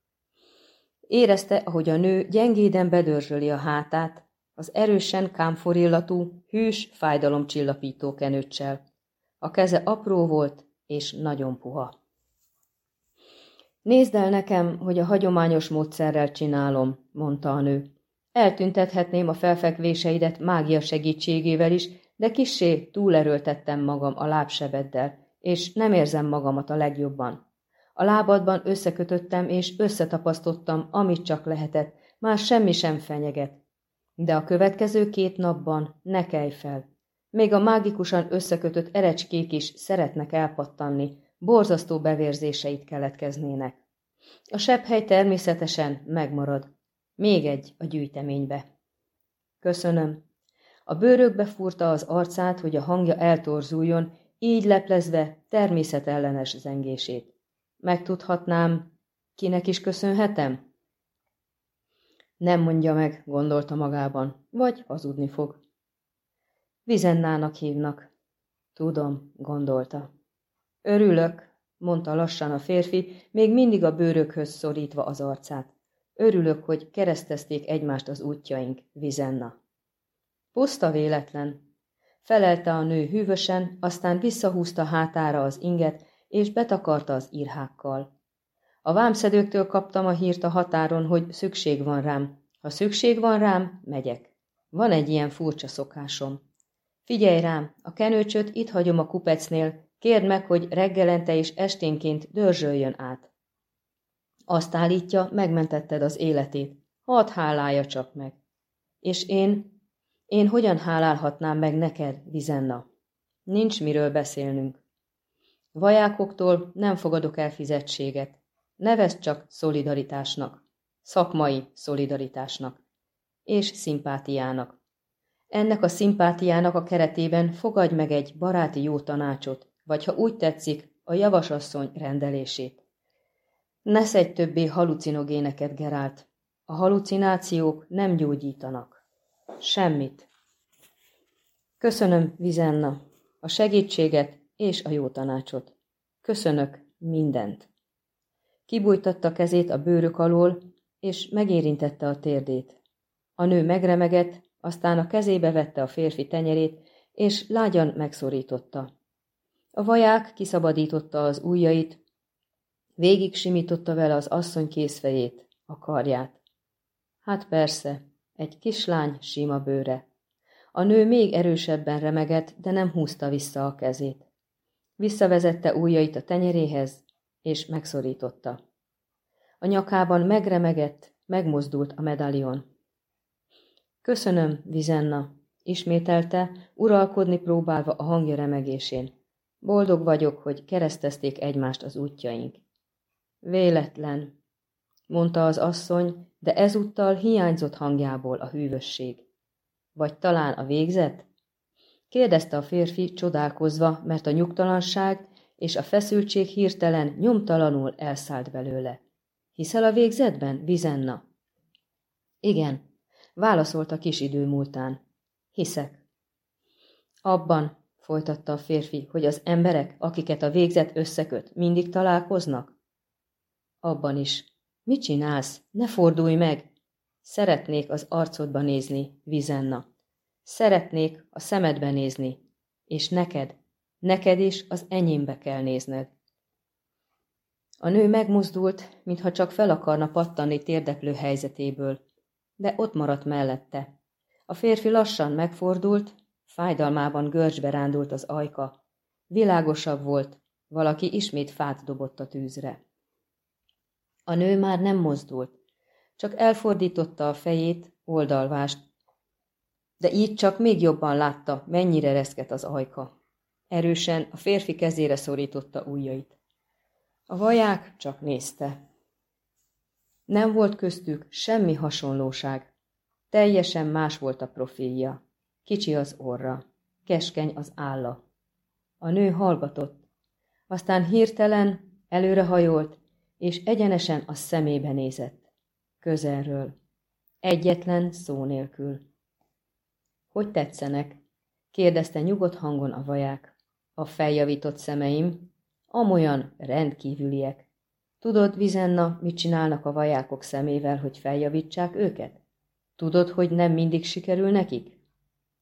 Érezte, ahogy a nő gyengéden bedörzsöli a hátát, az erősen kámforillatú, hűs fájdalomcsillapító kenőccsel. A keze apró volt, és nagyon puha. Nézd el nekem, hogy a hagyományos módszerrel csinálom, mondta a nő. Eltüntethetném a felfekvéseidet mágia segítségével is, de kissé túlerőltettem magam a lábsebeddel, és nem érzem magamat a legjobban. A lábadban összekötöttem, és összetapasztottam, amit csak lehetett, már semmi sem fenyeget. De a következő két napban ne kelj fel. Még a mágikusan összekötött erecskék is szeretnek elpattanni, borzasztó bevérzéseit keletkeznének. A sebhely természetesen megmarad. Még egy a gyűjteménybe. Köszönöm. A bőrökbe furta az arcát, hogy a hangja eltorzuljon, így leplezve természetellenes zengését. Megtudhatnám, kinek is köszönhetem? Nem mondja meg, gondolta magában, vagy hazudni fog. Vizennának hívnak. Tudom, gondolta. Örülök, mondta lassan a férfi, még mindig a bőrökhöz szorítva az arcát. Örülök, hogy keresztezték egymást az útjaink, Vizenna. Puszta véletlen. Felelte a nő hűvösen, aztán visszahúzta hátára az inget, és betakarta az írhákkal. A vámszedőktől kaptam a hírt a határon, hogy szükség van rám. Ha szükség van rám, megyek. Van egy ilyen furcsa szokásom. Figyelj rám, a kenőcsöt itt hagyom a kupecnél, kérd meg, hogy reggelente és esténként dörzsöljön át. Azt állítja, megmentetted az életét. Hadd hálálja csak meg. És én, én hogyan hálálhatnám meg neked, Vizenna? Nincs miről beszélnünk. Vajákoktól nem fogadok el fizetséget. Nevezd csak szolidaritásnak, szakmai szolidaritásnak és szimpátiának. Ennek a szimpátiának a keretében fogadj meg egy baráti jó tanácsot, vagy ha úgy tetszik, a javasasszony rendelését. Ne szedj többé halucinogéneket, Gerált. A halucinációk nem gyógyítanak. Semmit. Köszönöm, Vizenna, a segítséget és a jó tanácsot. Köszönök mindent. Kibújtatta kezét a bőrök alól, és megérintette a térdét. A nő megremegett, aztán a kezébe vette a férfi tenyerét, és lágyan megszorította. A vaják kiszabadította az ujjait, végig simította vele az asszony készfejét, a karját. Hát persze, egy kislány sima bőre. A nő még erősebben remegett, de nem húzta vissza a kezét. Visszavezette ujjait a tenyeréhez, és megszorította. A nyakában megremegett, megmozdult a medalion. Köszönöm, Vizenna, ismételte, uralkodni próbálva a hangja remegésén. Boldog vagyok, hogy keresztezték egymást az útjaink. Véletlen, mondta az asszony, de ezúttal hiányzott hangjából a hűvösség. Vagy talán a végzet? kérdezte a férfi csodálkozva, mert a nyugtalanság és a feszültség hirtelen nyomtalanul elszállt belőle. Hiszel a végzetben, Vizenna? Igen, válaszolta kis idő múltán. Hiszek. Abban, folytatta a férfi, hogy az emberek, akiket a végzet összeköt, mindig találkoznak? Abban is. Mit csinálsz? Ne fordulj meg! Szeretnék az arcodba nézni, Vizenna. Szeretnék a szemedbe nézni. És neked, neked is az enyémbe kell nézned. A nő megmozdult, mintha csak fel akarna pattani térdeklő helyzetéből, de ott maradt mellette. A férfi lassan megfordult, fájdalmában görcsbe rándult az ajka. Világosabb volt, valaki ismét fát dobott a tűzre. A nő már nem mozdult, csak elfordította a fejét, oldalvást, de így csak még jobban látta, mennyire reszket az ajka. Erősen a férfi kezére szorította ujjait. A vaják csak nézte. Nem volt köztük semmi hasonlóság. Teljesen más volt a profilja. Kicsi az orra, keskeny az álla. A nő hallgatott, aztán hirtelen előrehajolt, és egyenesen a szemébe nézett. Közelről. Egyetlen szó nélkül. Hogy tetszenek? kérdezte nyugodt hangon a vaják. A feljavított szemeim, amolyan rendkívüliek. Tudod, Vizenna, mit csinálnak a vajákok szemével, hogy feljavítsák őket? Tudod, hogy nem mindig sikerül nekik?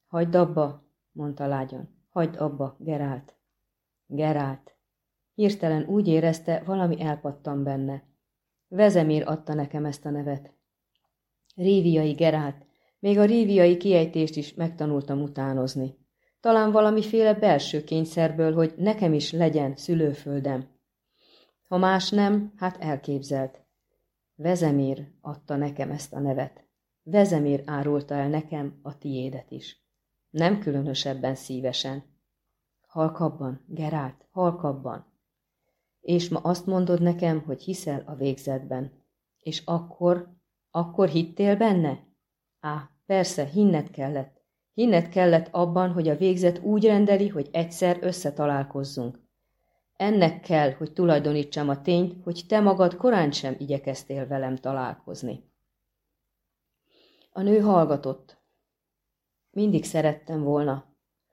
Hagyd abba, mondta lágyan. Hagyd abba, Gerált. Gerált. Hirtelen úgy érezte, valami elpattan benne. Vezemír adta nekem ezt a nevet. Ríviai Gerált. Még a ríviai kiejtést is megtanultam utánozni. talán valamiféle belső kényszerből, hogy nekem is legyen szülőföldem. Ha más nem, hát elképzelt. Vezemír adta nekem ezt a nevet. Vezemír árulta el nekem a tiédet is. Nem különösebben szívesen. Halkabban, Gerált, halkabban. És ma azt mondod nekem, hogy hiszel a végzetben. És akkor, akkor hittél benne? Á, persze, hinnet kellett. Hinnet kellett abban, hogy a végzet úgy rendeli, hogy egyszer összetalálkozzunk. Ennek kell, hogy tulajdonítsam a tényt, hogy te magad korán sem igyekeztél velem találkozni. A nő hallgatott. Mindig szerettem volna.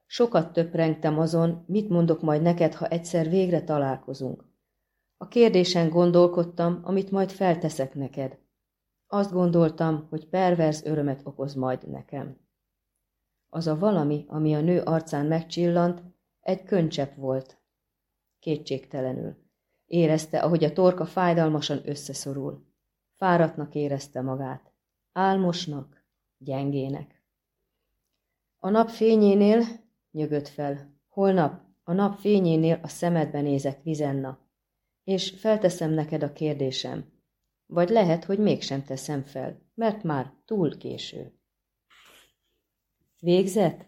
Sokat töprengtem azon, mit mondok majd neked, ha egyszer végre találkozunk. A kérdésen gondolkodtam, amit majd felteszek neked. Azt gondoltam, hogy perverz örömet okoz majd nekem. Az a valami, ami a nő arcán megcsillant, egy köncsepp volt. Kétségtelenül. Érezte, ahogy a torka fájdalmasan összeszorul. Fáradtnak érezte magát. Álmosnak, gyengének. A nap fényénél nyögött fel. Holnap, a nap fényénél a szemedbe nézek, Vizenna. És felteszem neked a kérdésem. Vagy lehet, hogy mégsem teszem fel, mert már túl késő. Végzett?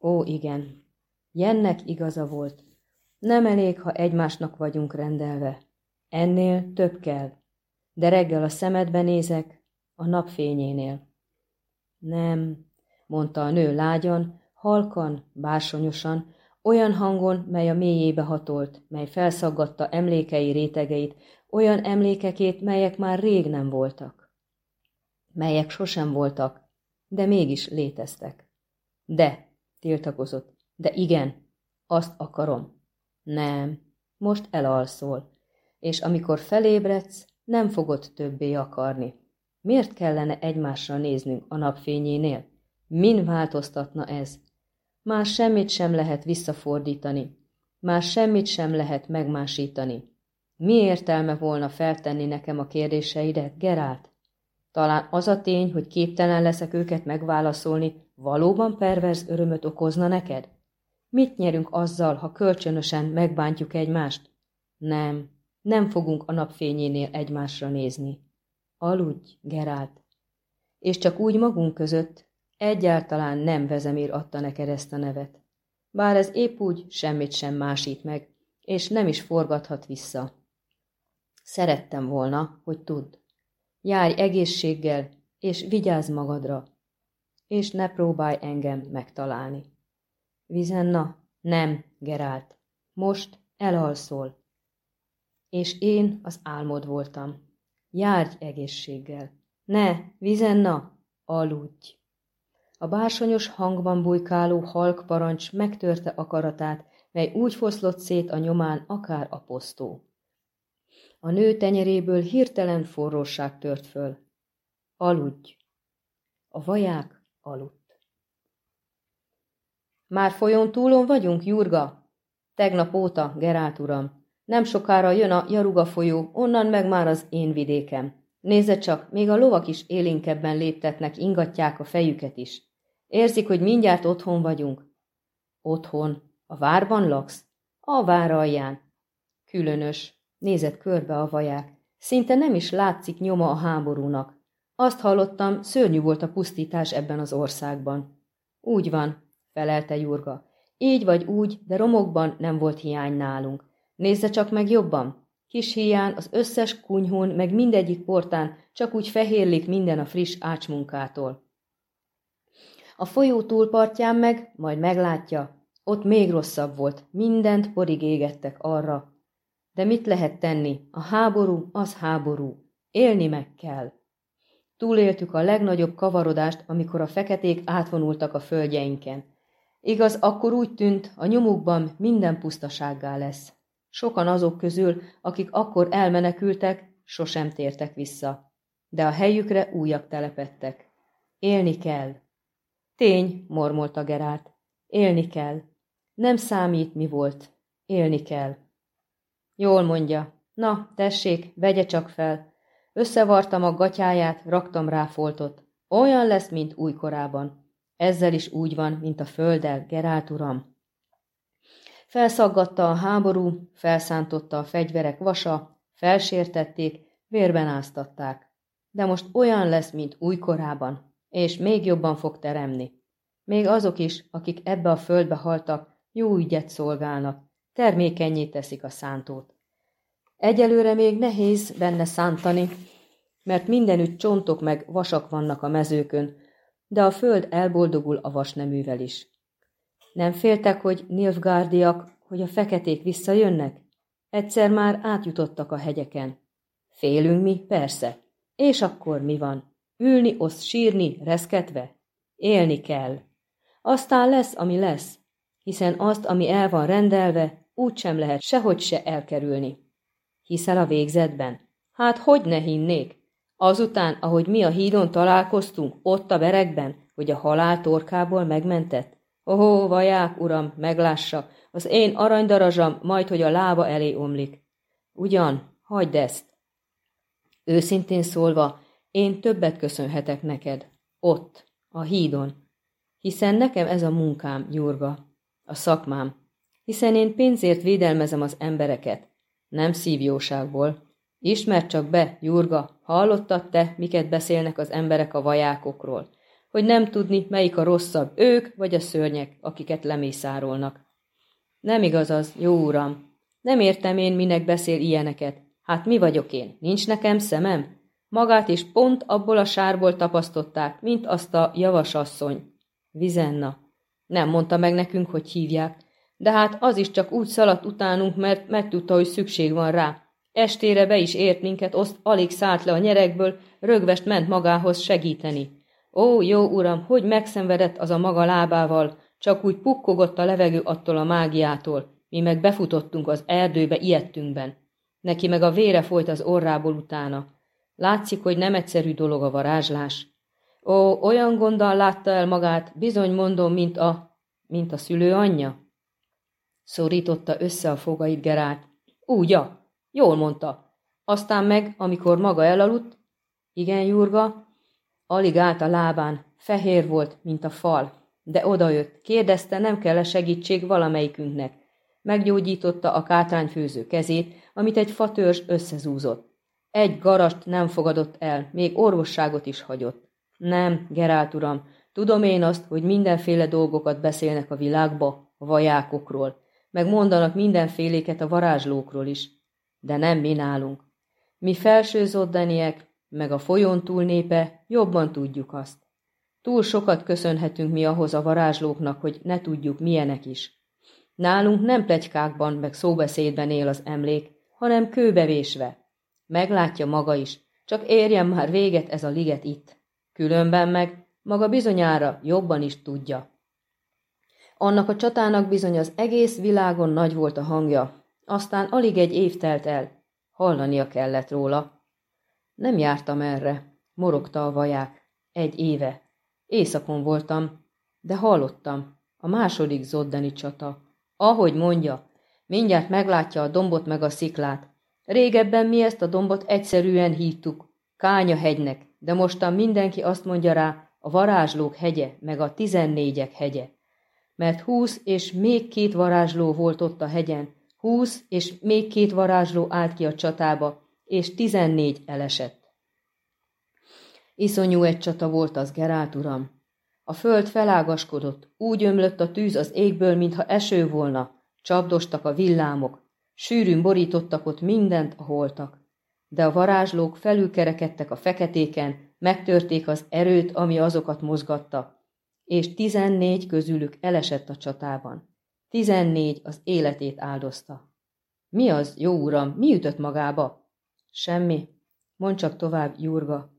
Ó, igen. Jennek igaza volt. Nem elég, ha egymásnak vagyunk rendelve. Ennél több kell. De reggel a szemedbe nézek, a napfényénél. Nem, mondta a nő lágyan, halkan, bársonyosan, olyan hangon, mely a mélyébe hatolt, mely felszaggatta emlékei rétegeit, olyan emlékekét, melyek már rég nem voltak. Melyek sosem voltak, de mégis léteztek. De, tiltakozott, de igen, azt akarom. Nem, most elalszol, és amikor felébredsz, nem fogod többé akarni. Miért kellene egymásra néznünk a napfényénél? Min változtatna ez? Már semmit sem lehet visszafordítani, már semmit sem lehet megmásítani. Mi értelme volna feltenni nekem a kérdéseidet, Gerált? Talán az a tény, hogy képtelen leszek őket megválaszolni, valóban perverz örömöt okozna neked? Mit nyerünk azzal, ha kölcsönösen megbántjuk egymást? Nem, nem fogunk a napfényénél egymásra nézni. Aludj, Gerált. És csak úgy magunk között, egyáltalán nem Vezemír adta neked ezt a nevet. Bár ez épp úgy semmit sem másít meg, és nem is forgathat vissza. Szerettem volna, hogy tudd. Járj egészséggel, és vigyázz magadra, és ne próbálj engem megtalálni. Vizenna, nem, Gerált, most elalszol. És én az álmod voltam. Járj egészséggel. Ne, Vizenna, aludj. A bársonyos hangban bujkáló halk parancs megtörte akaratát, mely úgy foszlott szét a nyomán akár a posztó. A nő tenyeréből hirtelen forróság tört föl. Aludj! A vaják aludt. Már folyón túlon vagyunk, Jurga? Tegnap óta, Gerált uram. Nem sokára jön a Jaruga folyó, onnan meg már az én vidékem. Nézze csak, még a lovak is élénkebben léptetnek, ingatják a fejüket is. Érzik, hogy mindjárt otthon vagyunk. Otthon? A várban laksz? A vár alján. Különös, Nézett körbe a vaják. Szinte nem is látszik nyoma a háborúnak. Azt hallottam, szörnyű volt a pusztítás ebben az országban. Úgy van, felelte Jurga. Így vagy úgy, de romokban nem volt hiány nálunk. Nézze csak meg jobban. Kis hián az összes kunyhón, meg mindegyik portán csak úgy fehérlik minden a friss ácsmunkától. A folyó túlpartján meg, majd meglátja, ott még rosszabb volt, mindent porig égettek arra, de mit lehet tenni? A háború az háború. Élni meg kell. Túléltük a legnagyobb kavarodást, amikor a feketék átvonultak a földjeinken. Igaz, akkor úgy tűnt, a nyomukban minden pusztasággá lesz. Sokan azok közül, akik akkor elmenekültek, sosem tértek vissza. De a helyükre újak telepettek. Élni kell. Tény, mormolta Gerált. Élni kell. Nem számít, mi volt. Élni kell. Jól mondja. Na, tessék, vegye csak fel. Összevartam a gatyáját, raktam rá foltot. Olyan lesz, mint újkorában. Ezzel is úgy van, mint a földdel, Gerált uram. Felszaggatta a háború, felszántotta a fegyverek vasa, felsértették, vérben áztatták. De most olyan lesz, mint újkorában, és még jobban fog teremni. Még azok is, akik ebbe a földbe haltak, jó ügyet szolgálnak, termékenyé teszik a szántót. Egyelőre még nehéz benne szántani, mert mindenütt csontok meg vasak vannak a mezőkön, de a föld elboldogul a vasneművel is. Nem féltek, hogy Nilfgárdiak, hogy a feketék visszajönnek? Egyszer már átjutottak a hegyeken. Félünk mi? Persze. És akkor mi van? Ülni, osz sírni, reszketve? Élni kell. Aztán lesz, ami lesz, hiszen azt, ami el van rendelve, úgy sem lehet sehogy se elkerülni. Hiszel a végzetben? Hát hogy ne hinnék? Azután, ahogy mi a hídon találkoztunk, ott a berekben, hogy a halál torkából megmentett? Ohó, vaják, uram, meglássa, az én aranydarazsam majd, hogy a lába elé omlik. Ugyan, hagyd ezt. Őszintén szólva, én többet köszönhetek neked. Ott, a hídon. Hiszen nekem ez a munkám, Jurga, a szakmám. Hiszen én pénzért védelmezem az embereket. Nem szívjóságból. Ismerd csak be, Jurga, hallottad te, miket beszélnek az emberek a vajákokról? Hogy nem tudni, melyik a rosszabb, ők vagy a szörnyek, akiket lemészárolnak. Nem igaz az, jó uram. Nem értem én, minek beszél ilyeneket. Hát mi vagyok én? Nincs nekem szemem? Magát is pont abból a sárból tapasztották, mint azt a javasasszony. Vizenna. Nem mondta meg nekünk, hogy hívják, de hát az is csak úgy szaladt utánunk, mert megtudta, hogy szükség van rá. Estére be is ért minket, azt alig szállt le a nyerekből, rögvest ment magához segíteni. Ó, jó uram, hogy megszenvedett az a maga lábával, csak úgy pukkogott a levegő attól a mágiától, mi meg befutottunk az erdőbe ilyettünkben. Neki meg a vére folyt az orrából utána. Látszik, hogy nem egyszerű dolog a varázslás. Ó, olyan gonddal látta el magát, bizony mondom, mint a... mint a szülő anyja. Szorította össze a fogait Gerált. Úgy, ja, jól mondta. Aztán meg, amikor maga elaludt, igen, Jurga, alig állt a lábán, fehér volt, mint a fal, de odajött, kérdezte, nem kell -e segítség valamelyikünknek. Meggyógyította a kátrányfőző kezét, amit egy fatörzs összezúzott. Egy garast nem fogadott el, még orvosságot is hagyott. Nem, Gerált uram, tudom én azt, hogy mindenféle dolgokat beszélnek a világba, a vajákokról, meg mondanak mindenféléket a varázslókról is, de nem mi nálunk. Mi felső zoddaniek, meg a folyón túl népe, jobban tudjuk azt. Túl sokat köszönhetünk mi ahhoz a varázslóknak, hogy ne tudjuk milyenek is. Nálunk nem plegykákban meg szóbeszédben él az emlék, hanem kőbevésve. Meglátja maga is, csak érjen már véget ez a liget itt. Különben meg maga bizonyára jobban is tudja. Annak a csatának bizony az egész világon nagy volt a hangja, aztán alig egy év telt el. Hallania kellett róla. Nem jártam erre, morogta a vaják. Egy éve. Éjszakon voltam, de hallottam. A második zoddani csata. Ahogy mondja, mindjárt meglátja a dombot meg a sziklát. Régebben mi ezt a dombot egyszerűen hívtuk, Kánya hegynek, de mostan mindenki azt mondja rá, a varázslók hegye, meg a tizennégyek hegye. Mert húsz és még két varázsló volt ott a hegyen, húsz és még két varázsló állt ki a csatába, és tizennégy elesett. Iszonyú egy csata volt az, Gerált uram. A föld felágaskodott, úgy ömlött a tűz az égből, mintha eső volna, csapdostak a villámok, sűrűn borítottak ott mindent a holtak. De a varázslók felülkerekedtek a feketéken, megtörték az erőt, ami azokat mozgatta, és tizennégy közülük elesett a csatában. Tizennégy az életét áldozta. Mi az, jó uram, mi ütött magába? Semmi. Mondd csak tovább, Jurga.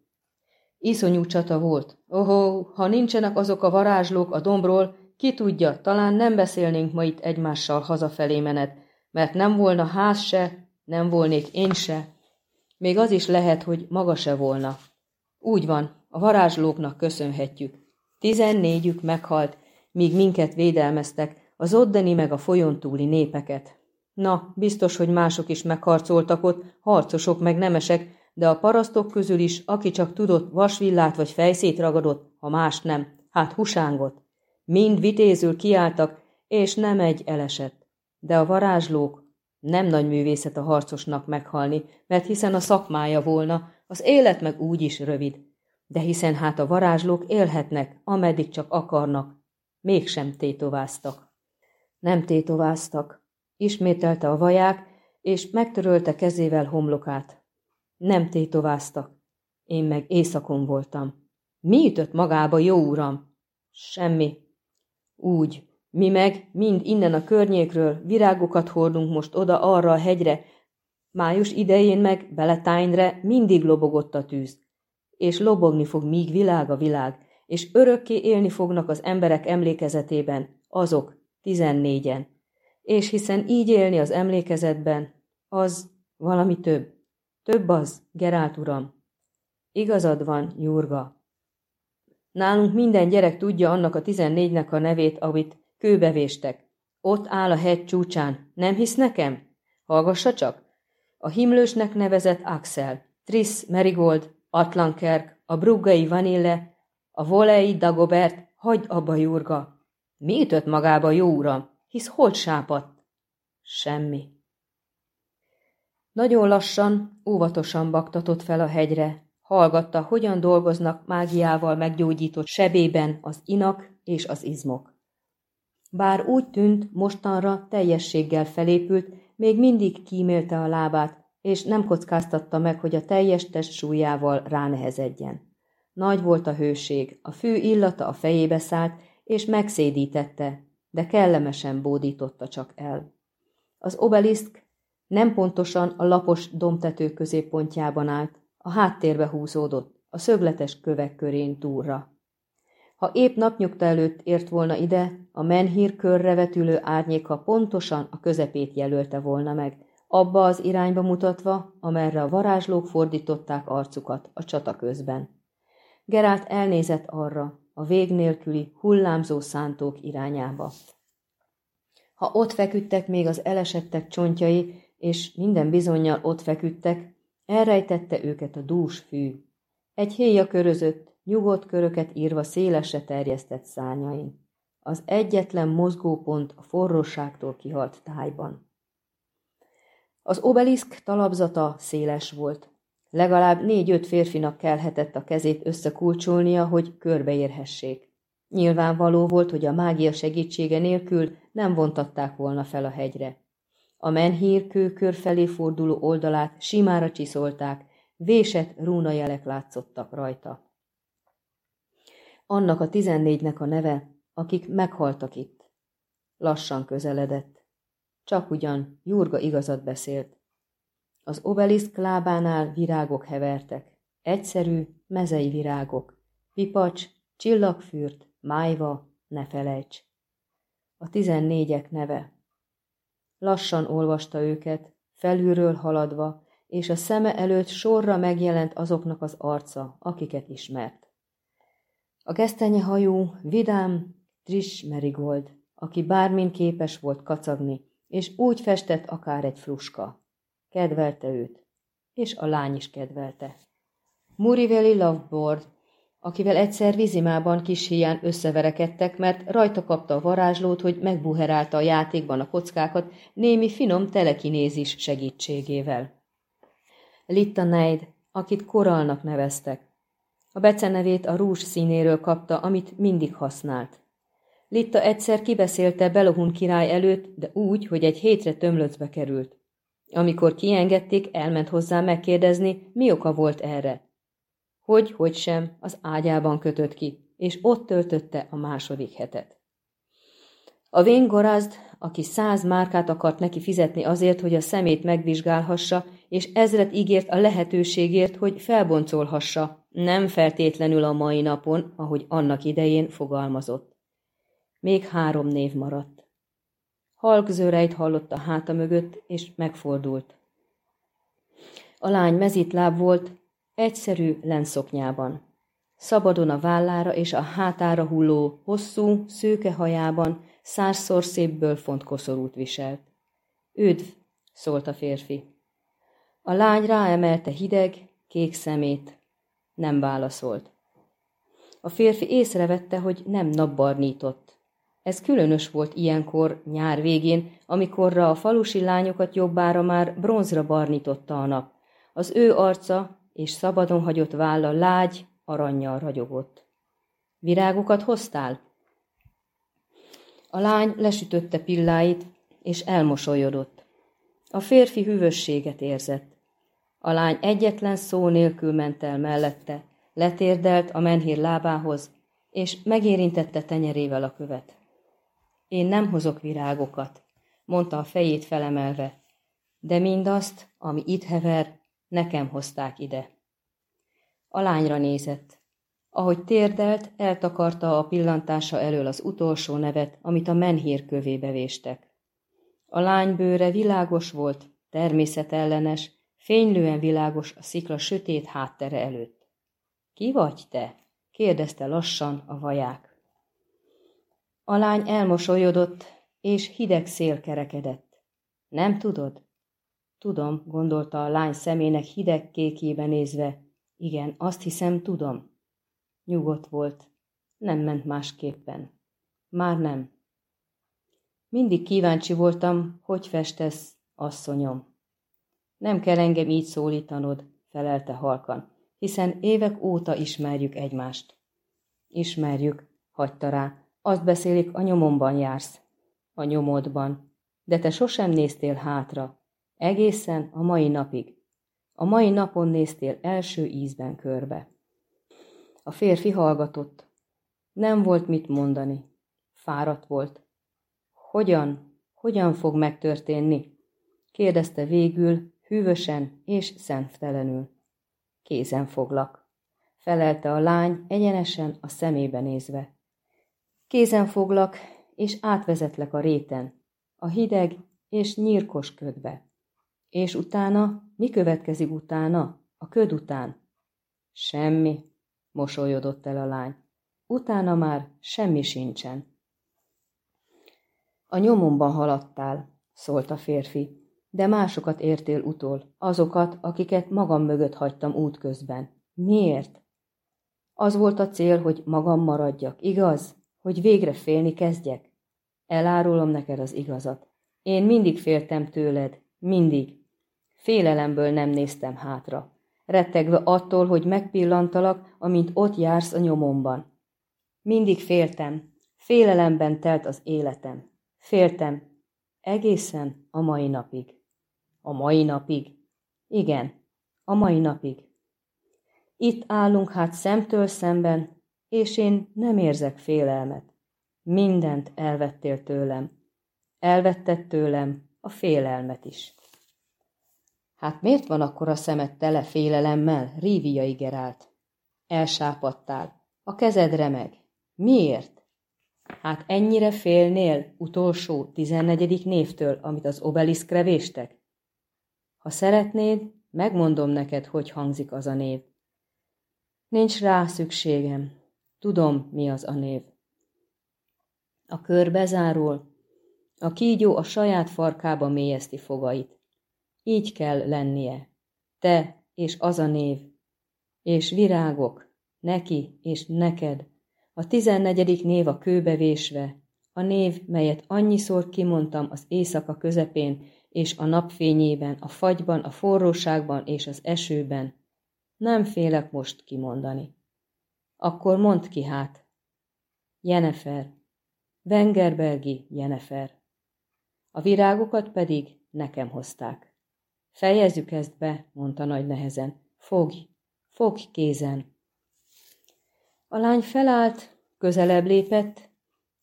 Iszonyú csata volt. Ohó, ha nincsenek azok a varázslók a dombról, ki tudja, talán nem beszélnénk ma itt egymással hazafelé menet, mert nem volna ház se, nem volnék én se. Még az is lehet, hogy maga se volna. Úgy van, a varázslóknak köszönhetjük. Tizennégyük meghalt, míg minket védelmeztek, az oddeni meg a folyón túli népeket. Na, biztos, hogy mások is megharcoltak ott, harcosok meg nemesek, de a parasztok közül is, aki csak tudott vasvillát vagy fejszét ragadott, ha más nem, hát husángot. Mind vitézül kiálltak, és nem egy elesett. De a varázslók nem nagy művészet a harcosnak meghalni, mert hiszen a szakmája volna, az élet meg úgy is rövid. De hiszen hát a varázslók élhetnek, ameddig csak akarnak, mégsem tétováztak. Nem tétováztak, ismételte a vaják, és megtörölte kezével homlokát. Nem tétováztak, én meg éjszakon voltam. Mi ütött magába, jó uram? Semmi. Úgy, mi meg mind innen a környékről virágokat hordunk most oda arra a hegyre, május idején meg Beletányre mindig lobogott a tűz. És lobogni fog míg világ a világ, és örökké élni fognak az emberek emlékezetében, azok, tizennégyen. És hiszen így élni az emlékezetben, az valami több. Több az, Gerált uram. Igazad van, Jurga. Nálunk minden gyerek tudja annak a tizennégynek a nevét, amit Kőbevéstek. Ott áll a hegy csúcsán. Nem hisz nekem? Hallgassa csak. A himlősnek nevezett Axel, Triss Merigold, Atlankerk, a bruggai Vanille, a volei Dagobert, hagyd abba, Jurga. Mi ütött magába, jó uram? Hisz hol sápadt? Semmi. Nagyon lassan, óvatosan baktatott fel a hegyre. Hallgatta, hogyan dolgoznak mágiával meggyógyított sebében az inak és az izmok. Bár úgy tűnt, mostanra teljességgel felépült, még mindig kímélte a lábát, és nem kockáztatta meg, hogy a teljes test súlyával ránehezedjen. Nagy volt a hőség, a fű illata a fejébe szállt, és megszédítette, de kellemesen bódította csak el. Az obeliszk nem pontosan a lapos domtető középpontjában állt, a háttérbe húzódott, a szögletes kövek körén túlra. Ha épp napnyugta előtt ért volna ide, a menhír körre vetülő árnyéka pontosan a közepét jelölte volna meg, abba az irányba mutatva, amerre a varázslók fordították arcukat a csata közben. Gerált elnézett arra, a vég nélküli, hullámzó szántók irányába. Ha ott feküdtek még az elesettek csontjai, és minden bizonyal ott feküdtek, elrejtette őket a dús fű. Egy héja körözött, nyugodt köröket írva szélesre terjesztett szárnyain. Az egyetlen mozgópont a forróságtól kihalt tájban. Az obeliszk talapzata széles volt. Legalább négy-öt férfinak kellhetett a kezét összekulcsolnia, hogy körbeérhessék. Nyilvánvaló volt, hogy a mágia segítsége nélkül nem vontatták volna fel a hegyre. A menhír kő felé forduló oldalát simára csiszolták, vésett rúnajelek látszottak rajta annak a tizennégynek a neve, akik meghaltak itt. Lassan közeledett. Csak ugyan Jurga igazat beszélt. Az obeliszk lábánál virágok hevertek. Egyszerű, mezei virágok. Pipacs, csillagfürt, májva, ne felejts. A tizennégyek neve. Lassan olvasta őket, felülről haladva, és a szeme előtt sorra megjelent azoknak az arca, akiket ismert. A gesztenyehajú, vidám Trish Merigold, aki bármin képes volt kacagni, és úgy festett akár egy fruska. Kedvelte őt, és a lány is kedvelte. Muriveli Loveboard, akivel egyszer vizimában kis hián összeverekedtek, mert rajta kapta a varázslót, hogy megbuherálta a játékban a kockákat némi finom telekinézis segítségével. Litta Neid, akit koralnak neveztek, a becenevét a rúzs színéről kapta, amit mindig használt. Litta egyszer kibeszélte Belohun király előtt, de úgy, hogy egy hétre tömlöcbe került. Amikor kiengedték, elment hozzá megkérdezni, mi oka volt erre. Hogy, hogy sem, az ágyában kötött ki, és ott töltötte a második hetet. A véngorazd, aki száz márkát akart neki fizetni azért, hogy a szemét megvizsgálhassa, és ezret ígért a lehetőségért, hogy felboncolhassa, nem feltétlenül a mai napon, ahogy annak idején fogalmazott. Még három név maradt. Halk zörejt hallott a háta mögött, és megfordult. A lány mezitláb volt, egyszerű lenszoknyában. Szabadon a vállára és a hátára hulló, hosszú, szőke hajában százszor szép bőrfont koszorút viselt. Üdv, szólt a férfi. A lány ráemelte hideg, kék szemét. Nem válaszolt. A férfi észrevette, hogy nem napbarnított. Ez különös volt ilyenkor, nyár végén, amikorra a falusi lányokat jobbára már bronzra barnította a nap. Az ő arca és szabadon hagyott válla lágy, aranyjal ragyogott. Virágokat hoztál? A lány lesütötte pilláit, és elmosolyodott. A férfi hűvösséget érzett. A lány egyetlen szó nélkül ment el mellette, letérdelt a menhír lábához, és megérintette tenyerével a követ. Én nem hozok virágokat, mondta a fejét felemelve, de mindazt, ami itt hever, nekem hozták ide. A lányra nézett. Ahogy térdelt, eltakarta a pillantása elől az utolsó nevet, amit a menhír kövébe véstek. A lány bőre világos volt, természetellenes, fénylően világos a szikla sötét háttere előtt. Ki vagy te? kérdezte lassan a vaják. A lány elmosolyodott, és hideg szél kerekedett. Nem tudod? Tudom, gondolta a lány szemének hideg kékébe nézve. Igen, azt hiszem, tudom. Nyugodt volt. Nem ment másképpen. Már nem. Mindig kíváncsi voltam, hogy festesz, asszonyom. Nem kell engem így szólítanod, felelte halkan, hiszen évek óta ismerjük egymást. Ismerjük, hagyta rá, azt beszélik, a nyomomban jársz. A nyomodban. De te sosem néztél hátra. Egészen a mai napig. A mai napon néztél első ízben körbe. A férfi hallgatott. Nem volt mit mondani. Fáradt volt. Hogyan, hogyan fog megtörténni? kérdezte végül, hűvösen és szenttelenül. Kézen foglak, felelte a lány egyenesen a szemébe nézve. Kézen foglak, és átvezetlek a réten, a hideg és nyírkos ködbe. És utána, mi következik utána, a köd után? Semmi, mosolyodott el a lány. Utána már semmi sincsen. A nyomomban haladtál, szólt a férfi, de másokat értél utol, azokat, akiket magam mögött hagytam útközben. Miért? Az volt a cél, hogy magam maradjak, igaz? Hogy végre félni kezdjek? Elárulom neked az igazat. Én mindig féltem tőled, mindig. Félelemből nem néztem hátra, rettegve attól, hogy megpillantalak, amint ott jársz a nyomomban. Mindig féltem, félelemben telt az életem. Féltem, egészen a mai napig. A mai napig? Igen, a mai napig. Itt állunk hát szemtől szemben, és én nem érzek félelmet. Mindent elvettél tőlem. Elvetted tőlem a félelmet is. Hát miért van akkor a szemed tele félelemmel, Ríviai Gerált? Elsápadtál. A kezed remeg. Miért? Hát ennyire félnél utolsó tizennegyedik névtől, amit az obeliszkre véstek? Ha szeretnéd, megmondom neked, hogy hangzik az a név. Nincs rá szükségem. Tudom, mi az a név. A kör bezárul. A kígyó a saját farkába mélyezti fogait. Így kell lennie. Te és az a név. És virágok, neki és neked. A tizennegyedik név a kőbe vésve. A név, melyet annyiszor kimondtam az éjszaka közepén, és a napfényében, a fagyban, a forróságban és az esőben. Nem félek most kimondani. Akkor mondd ki hát. Jenefer. Wengerbergi Jenefer. A virágokat pedig nekem hozták. Fejezzük ezt be, mondta nagy nehezen. Fogj, fogj kézen. A lány felállt, közelebb lépett,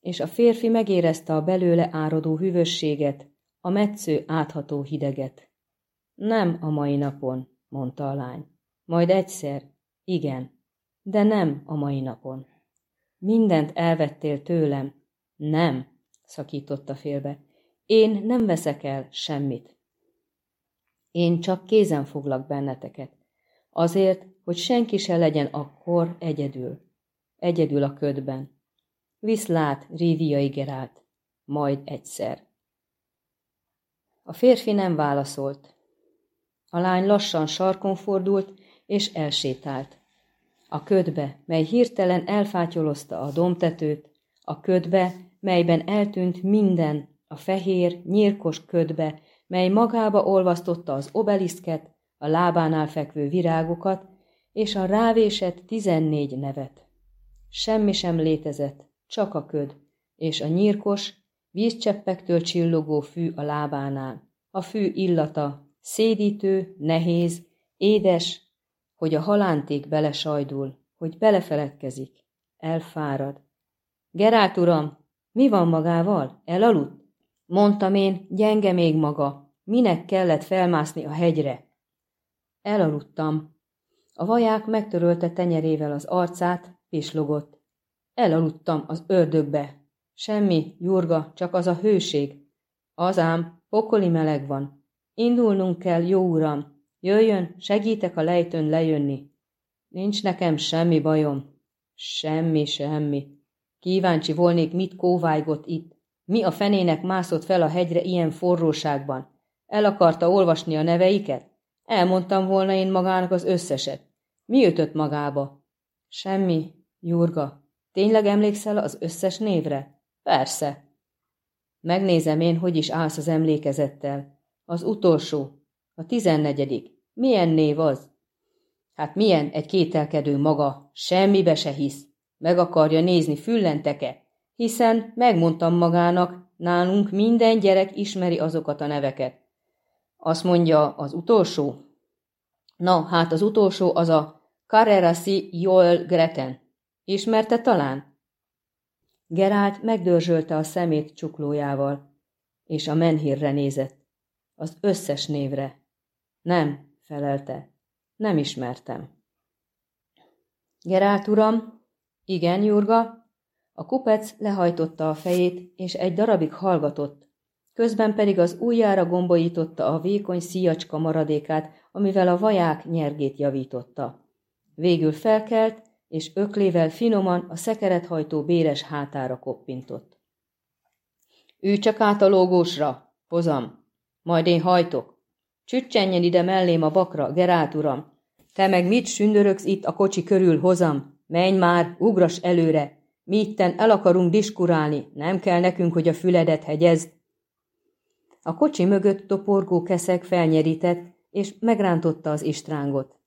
és a férfi megérezte a belőle áradó hűvösséget, a metsző átható hideget. Nem a mai napon, mondta a lány. Majd egyszer, igen, de nem a mai napon. Mindent elvettél tőlem. Nem, szakította félbe. Én nem veszek el semmit. Én csak kézen foglak benneteket. Azért, hogy senki se legyen akkor egyedül. Egyedül a ködben. Viszlát, Ríviai Gerált. Majd egyszer. A férfi nem válaszolt. A lány lassan sarkon fordult, és elsétált. A ködbe, mely hirtelen elfátyolozta a domtetőt, a ködbe, melyben eltűnt minden, a fehér, nyírkos ködbe, mely magába olvasztotta az obeliszket, a lábánál fekvő virágokat, és a rávésett tizennégy nevet. Semmi sem létezett, csak a köd, és a nyírkos, vízcseppektől csillogó fű a lábánál. A fű illata, szédítő, nehéz, édes, hogy a halánték belesajdul, hogy belefeledkezik, elfárad. Gerált uram, mi van magával? Elaludt? Mondtam én, gyenge még maga, minek kellett felmászni a hegyre? Elaludtam. A vaják megtörölte tenyerével az arcát, pislogott. Elaludtam az ördögbe. Semmi, Jurga, csak az a hőség. Az ám, pokoli meleg van. Indulnunk kell, jó uram. Jöjjön, segítek a lejtőn lejönni. Nincs nekem semmi bajom. Semmi, semmi. Kíváncsi volnék, mit kóvájgott itt. Mi a fenének mászott fel a hegyre ilyen forróságban? El akarta olvasni a neveiket? Elmondtam volna én magának az összeset. Mi ütött magába? Semmi, Jurga. Tényleg emlékszel az összes névre? Persze. Megnézem én, hogy is állsz az emlékezettel. Az utolsó, a tizennegyedik. Milyen név az? Hát milyen egy kételkedő maga, semmibe se hisz. Meg akarja nézni füllenteke, hiszen megmondtam magának, nálunk minden gyerek ismeri azokat a neveket. Azt mondja, az utolsó? Na, hát az utolsó az a Carrerasi Joel Greten. Ismerte talán? Gerált megdörzsölte a szemét csuklójával, és a menhírre nézett. Az összes névre. Nem, felelte. Nem ismertem. Gerált uram? Igen, Jurga? A kupec lehajtotta a fejét, és egy darabig hallgatott, közben pedig az ujjára gombolította a vékony szíjacska maradékát, amivel a vaják nyergét javította. Végül felkelt, és öklével finoman a szekerethajtó béres hátára koppintott. Ülj csak át a lógósra, hozam, majd én hajtok. Csüccsenjen ide mellém a bakra, Gerált uram. Te meg mit sündörögsz itt a kocsi körül, hozam? Menj már, ugras előre. Mi itten el akarunk diskurálni, nem kell nekünk, hogy a füledet hegyezd. A kocsi mögött toporgó keszek felnyerített, és megrántotta az istrángot.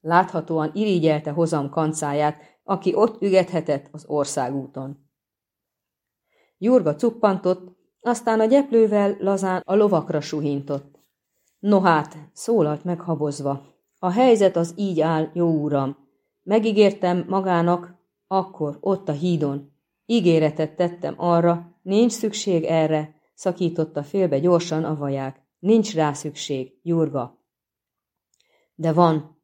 Láthatóan irigyelte hozam kancáját, aki ott ügethetett az országúton. Jurga cuppantott, aztán a gyeplővel lazán a lovakra suhintott. No hát, szólalt meg habozva. A helyzet az így áll, jó uram. Megígértem magának, akkor, ott a hídon. Ígéretet tettem arra, nincs szükség erre, szakította félbe gyorsan a vaják. Nincs rá szükség, Jurga. De van.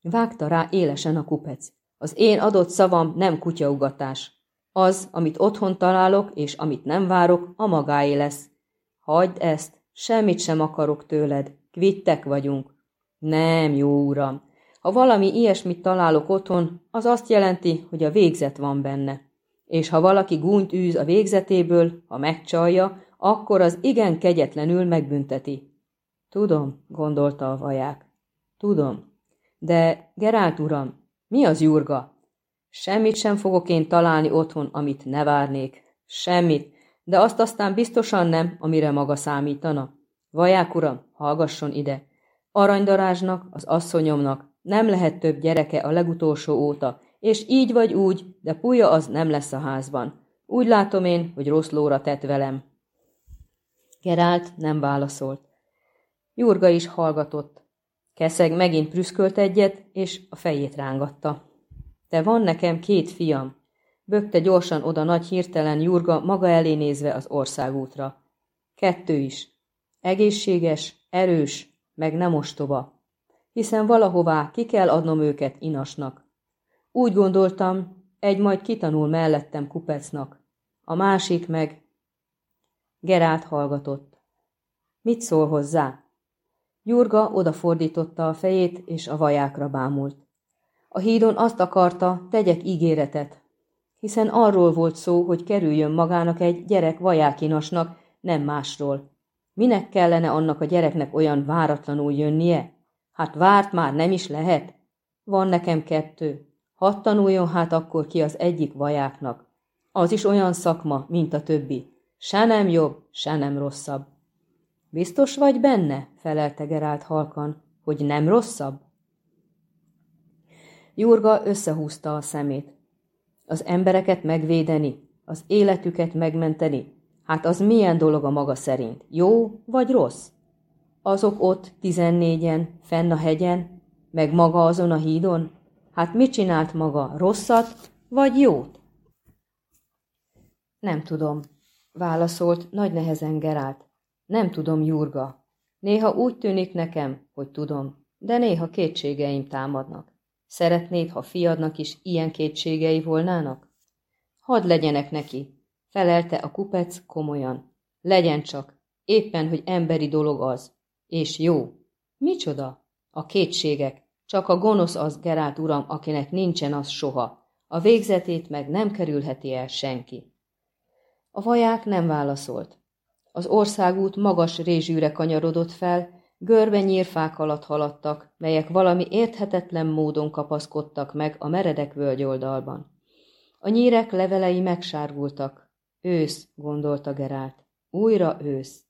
Vágta rá élesen a kupec. Az én adott szavam nem kutyaugatás. Az, amit otthon találok, és amit nem várok, a magáé lesz. Hagyd ezt, semmit sem akarok tőled. Kvittek vagyunk. Nem, jó uram. Ha valami ilyesmit találok otthon, az azt jelenti, hogy a végzet van benne. És ha valaki gúnyt űz a végzetéből, ha megcsalja, akkor az igen kegyetlenül megbünteti. Tudom, gondolta a vaják. Tudom. De, Gerált uram, mi az jurga? Semmit sem fogok én találni otthon, amit ne várnék. Semmit, de azt aztán biztosan nem, amire maga számítana. Vaják uram, hallgasson ide. Aranydarázsnak, az asszonyomnak nem lehet több gyereke a legutolsó óta, és így vagy úgy, de puja az nem lesz a házban. Úgy látom én, hogy rossz lóra tett velem. Gerált nem válaszolt. Jurga is hallgatott. Keszeg megint prüszkölt egyet, és a fejét rángatta. De van nekem két fiam. Bökte gyorsan oda nagy hirtelen Jurga maga elé nézve az országútra. Kettő is. Egészséges, erős, meg nem ostoba. Hiszen valahová ki kell adnom őket inasnak. Úgy gondoltam, egy majd kitanul mellettem kupecnak, a másik meg Gerált hallgatott. Mit szól hozzá? Jurga odafordította a fejét, és a vajákra bámult. A hídon azt akarta, tegyek ígéretet, hiszen arról volt szó, hogy kerüljön magának egy gyerek vajákinasnak, nem másról. Minek kellene annak a gyereknek olyan váratlanul jönnie? Hát várt már nem is lehet. Van nekem kettő. Hadd tanuljon hát akkor ki az egyik vajáknak. Az is olyan szakma, mint a többi. Se nem jobb, se nem rosszabb. Biztos vagy benne? felelte Gerált halkan, hogy nem rosszabb? Jurga összehúzta a szemét. Az embereket megvédeni, az életüket megmenteni, hát az milyen dolog a maga szerint, jó vagy rossz? Azok ott tizennégyen, fenn a hegyen, meg maga azon a hídon, hát mit csinált maga, rosszat vagy jót? Nem tudom, válaszolt nagy nehezen Gerált. Nem tudom, Jurga. Néha úgy tűnik nekem, hogy tudom, de néha kétségeim támadnak. Szeretnéd, ha fiadnak is ilyen kétségei volnának? Hadd legyenek neki, felelte a kupec komolyan. Legyen csak, éppen, hogy emberi dolog az. És jó. Micsoda? A kétségek. Csak a gonosz az, Gerált uram, akinek nincsen az soha. A végzetét meg nem kerülheti el senki. A vaják nem válaszolt. Az országút magas rézsűre kanyarodott fel, görbe nyírfák alatt haladtak, melyek valami érthetetlen módon kapaszkodtak meg a meredek völgyoldalban. A nyírek levelei megsárgultak. Ősz, gondolta Gerált. Újra ősz.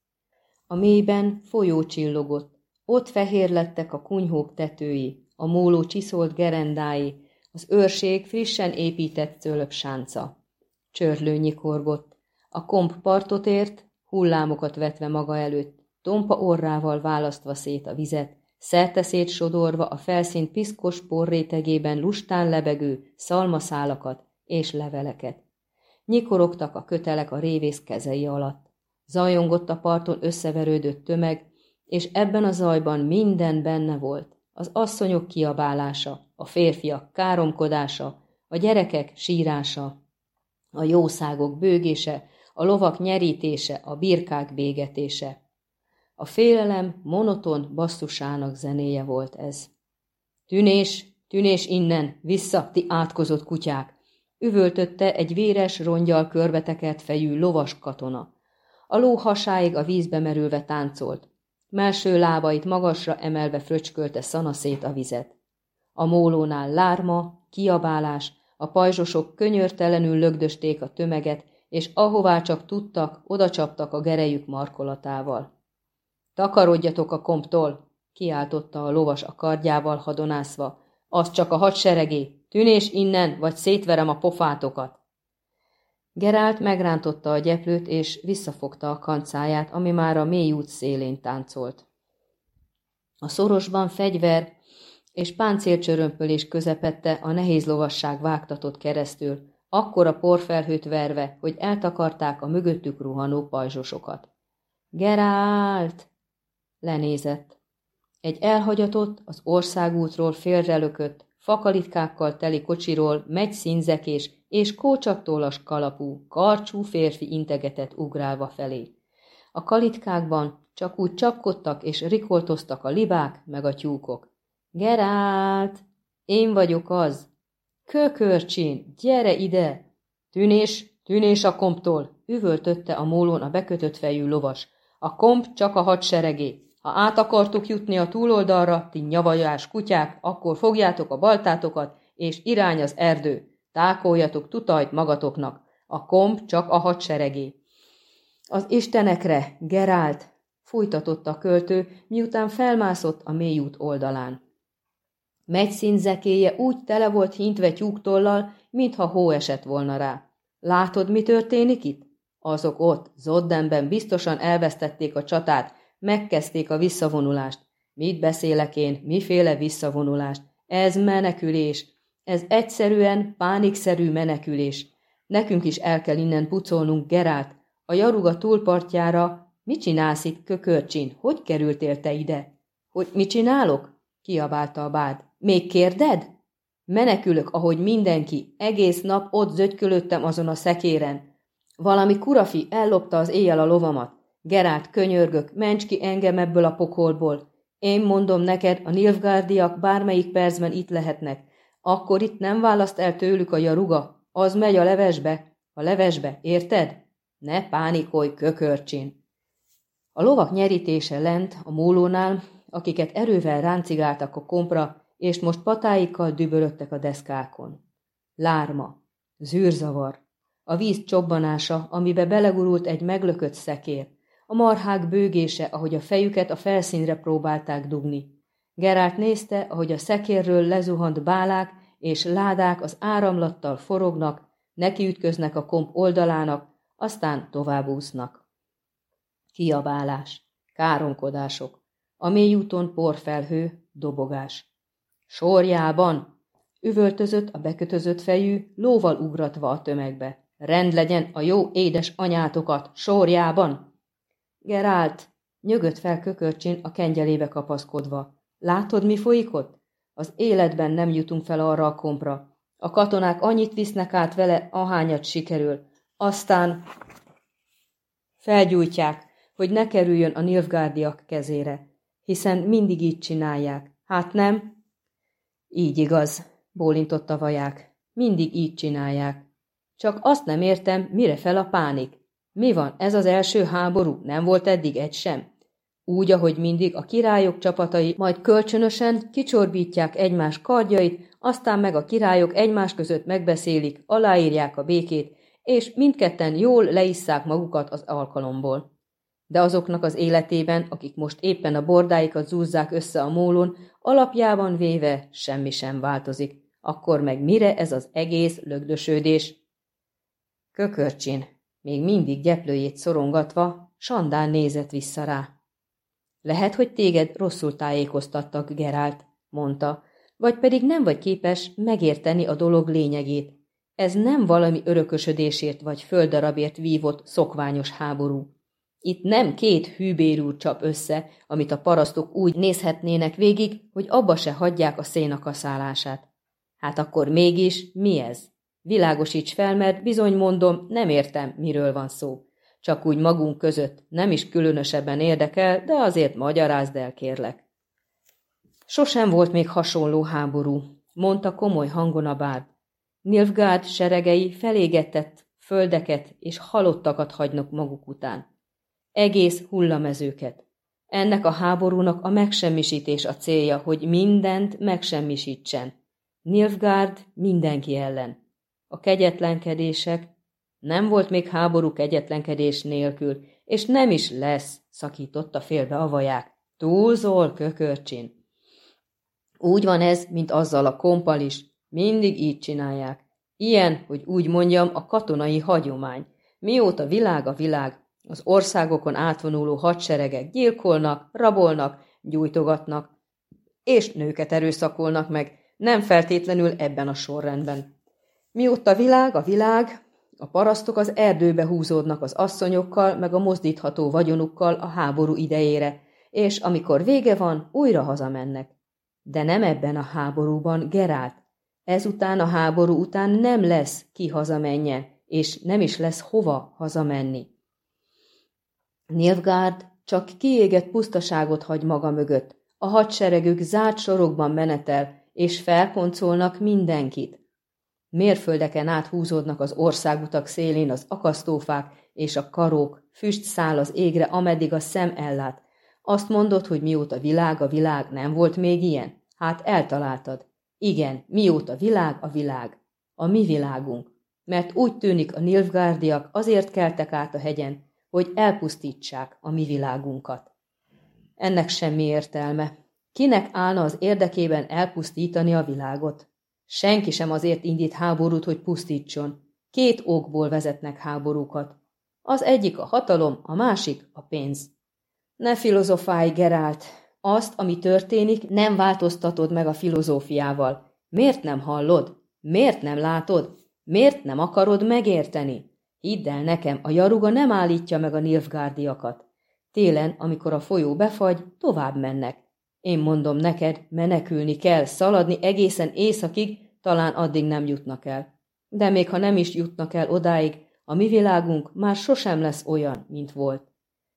A mélyben folyó csillogott. Ott fehér lettek a kunyhók tetői, a móló csiszolt gerendái, az őrség frissen épített cölöpsánca. Csörlő nyikorgott. A komp partot ért, hullámokat vetve maga előtt, tompa orrával választva szét a vizet, szét sodorva a felszín piszkos porrétegében lustán lebegő szalmaszálakat és leveleket. Nyikorogtak a kötelek a révész kezei alatt. Zajongott a parton összeverődött tömeg, és ebben a zajban minden benne volt. Az asszonyok kiabálása, a férfiak káromkodása, a gyerekek sírása, a jószágok bőgése, a lovak nyerítése, a birkák bégetése. A félelem monoton basszusának zenéje volt ez. Tűnés, tűnés innen, vissza, ti átkozott kutyák! Üvöltötte egy véres, rongyal körbetekert fejű lovas katona. A ló hasáig a vízbe merülve táncolt. Melső lábait magasra emelve fröcskölte szanaszét a vizet. A mólónál lárma, kiabálás, a pajzsosok könyörtelenül lögdösték a tömeget, és ahová csak tudtak, odacsaptak a gerejük markolatával. Takarodjatok a komptól, kiáltotta a lovas a kardjával hadonászva. Az csak a hadseregé, tűnés innen, vagy szétverem a pofátokat. Gerált megrántotta a gyeplőt, és visszafogta a kancáját, ami már a mély út szélén táncolt. A szorosban fegyver és páncélcsörömpölés közepette a nehéz lovasság vágtatott keresztül, akkora porfelhőt verve, hogy eltakarták a mögöttük ruhanó pajzsosokat. Gerált! Lenézett. Egy elhagyatott, az országútról félrelökött, fakalitkákkal teli kocsiról megy színzekés és kócsaktólas kalapú, karcsú férfi integetett ugrálva felé. A kalitkákban csak úgy csapkodtak és rikoltoztak a libák meg a tyúkok. Gerált! Én vagyok az! Kökörcsin, gyere ide! Tűnés, tűnés a komptól! Üvöltötte a mólón a bekötött fejű lovas. A komp csak a hadseregé. Ha át akartuk jutni a túloldalra, ti nyavajás kutyák, akkor fogjátok a baltátokat, és irány az erdő. Tákoljatok tutajt magatoknak. A komp csak a hadseregé. Az istenekre, Gerált, fújtatott a költő, miután felmászott a mélyút oldalán. Megy úgy tele volt hintve tyúktollal, mintha hó esett volna rá. Látod, mi történik itt? Azok ott, Zoddenben biztosan elvesztették a csatát, megkezdték a visszavonulást. Mit beszélek én, miféle visszavonulást? Ez menekülés. Ez egyszerűen pánikszerű menekülés. Nekünk is el kell innen pucolnunk Gerált. A Jaruga túlpartjára mit csinálsz itt, kökörcsin? Hogy kerültél te ide? Hogy mit csinálok? kiabálta a bád. Még kérded? Menekülök, ahogy mindenki, egész nap ott zögykölöttem azon a szekéren. Valami kurafi ellopta az éjjel a lovamat. Gerált, könyörgök, ments ki engem ebből a pokolból. Én mondom neked, a Nilfgárdiak bármelyik percben itt lehetnek. Akkor itt nem választ el tőlük a jaruga. Az megy a levesbe. A levesbe, érted? Ne pánikolj, kökörcsin. A lovak nyerítése lent, a mólónál, akiket erővel ráncigáltak a kompra, és most patáikkal dübörögtek a deszkákon. Lárma, zűrzavar, a víz csobbanása, amibe belegurult egy meglökött szekér, a marhák bőgése, ahogy a fejüket a felszínre próbálták dugni. Gerált nézte, ahogy a szekérről lezuhant bálák és ládák az áramlattal forognak, nekiütköznek a komp oldalának, aztán továbbúsznak. Kiabálás, káromkodások, a mély úton porfelhő, dobogás. Sorjában! Üvöltözött a bekötözött fejű, lóval ugratva a tömegbe. Rend legyen a jó édes anyátokat, sorjában! Gerált! Nyögött fel kökörcsin a kengyelébe kapaszkodva. Látod, mi folyik ott? Az életben nem jutunk fel arra a kompra. A katonák annyit visznek át vele, ahányat sikerül. Aztán felgyújtják, hogy ne kerüljön a nilfgárdiak kezére, hiszen mindig így csinálják. Hát nem? Így igaz, bólintott a vaják. Mindig így csinálják. Csak azt nem értem, mire fel a pánik. Mi van, ez az első háború, nem volt eddig egy sem? Úgy, ahogy mindig a királyok csapatai majd kölcsönösen kicsorbítják egymás kardjait, aztán meg a királyok egymás között megbeszélik, aláírják a békét, és mindketten jól leisszák magukat az alkalomból. De azoknak az életében, akik most éppen a bordáikat zúzzák össze a mólon, alapjában véve semmi sem változik. Akkor meg mire ez az egész lögdösödés? Kökörcsin, még mindig gyeplőjét szorongatva, Sandán nézett vissza rá. Lehet, hogy téged rosszul tájékoztattak, Gerált, mondta, vagy pedig nem vagy képes megérteni a dolog lényegét. Ez nem valami örökösödésért vagy földarabért vívott szokványos háború. Itt nem két hűbérú csap össze, amit a parasztok úgy nézhetnének végig, hogy abba se hagyják a szénakaszálását. Hát akkor mégis mi ez? Világosíts fel, mert bizony mondom, nem értem, miről van szó. Csak úgy magunk között nem is különösebben érdekel, de azért magyarázd el, kérlek. Sosem volt még hasonló háború, mondta komoly hangon a bárd. Nilfgaard seregei felégetett földeket és halottakat hagynak maguk után. Egész hullamezőket. Ennek a háborúnak a megsemmisítés a célja, hogy mindent megsemmisítsen. Nilfgaard mindenki ellen. A kegyetlenkedések, nem volt még háború kegyetlenkedés nélkül, és nem is lesz, szakította félbe a vaják. Túlzol, kökörcsin. Úgy van ez, mint azzal a kompal is. Mindig így csinálják. Ilyen, hogy úgy mondjam, a katonai hagyomány. Mióta világ a világ, az országokon átvonuló hadseregek gyilkolnak, rabolnak, gyújtogatnak, és nőket erőszakolnak meg, nem feltétlenül ebben a sorrendben. Mióta világ a világ, a parasztok az erdőbe húzódnak az asszonyokkal, meg a mozdítható vagyonukkal a háború idejére, és amikor vége van, újra hazamennek. De nem ebben a háborúban, Gerált. Ezután a háború után nem lesz ki hazamenje, és nem is lesz hova hazamenni. Nilfgaard csak kiégett pusztaságot hagy maga mögött. A hadseregük zárt sorokban menetel, és felkoncolnak mindenkit. Mérföldeken át húzódnak az országutak szélén az akasztófák és a karók, füst száll az égre, ameddig a szem ellát. Azt mondod, hogy mióta világ a világ, nem volt még ilyen? Hát eltaláltad. Igen, mióta világ a világ. A mi világunk. Mert úgy tűnik a Nilfgárdiak azért keltek át a hegyen, hogy elpusztítsák a mi világunkat. Ennek semmi értelme. Kinek állna az érdekében elpusztítani a világot? Senki sem azért indít háborút, hogy pusztítson. Két okból vezetnek háborúkat. Az egyik a hatalom, a másik a pénz. Ne filozofálj, Gerált! Azt, ami történik, nem változtatod meg a filozófiával. Miért nem hallod? Miért nem látod? Miért nem akarod megérteni? Hidd el nekem, a jaruga nem állítja meg a nilfgárdiakat. Télen, amikor a folyó befagy, tovább mennek. Én mondom neked, menekülni kell, szaladni egészen északig, talán addig nem jutnak el. De még ha nem is jutnak el odáig, a mi világunk már sosem lesz olyan, mint volt.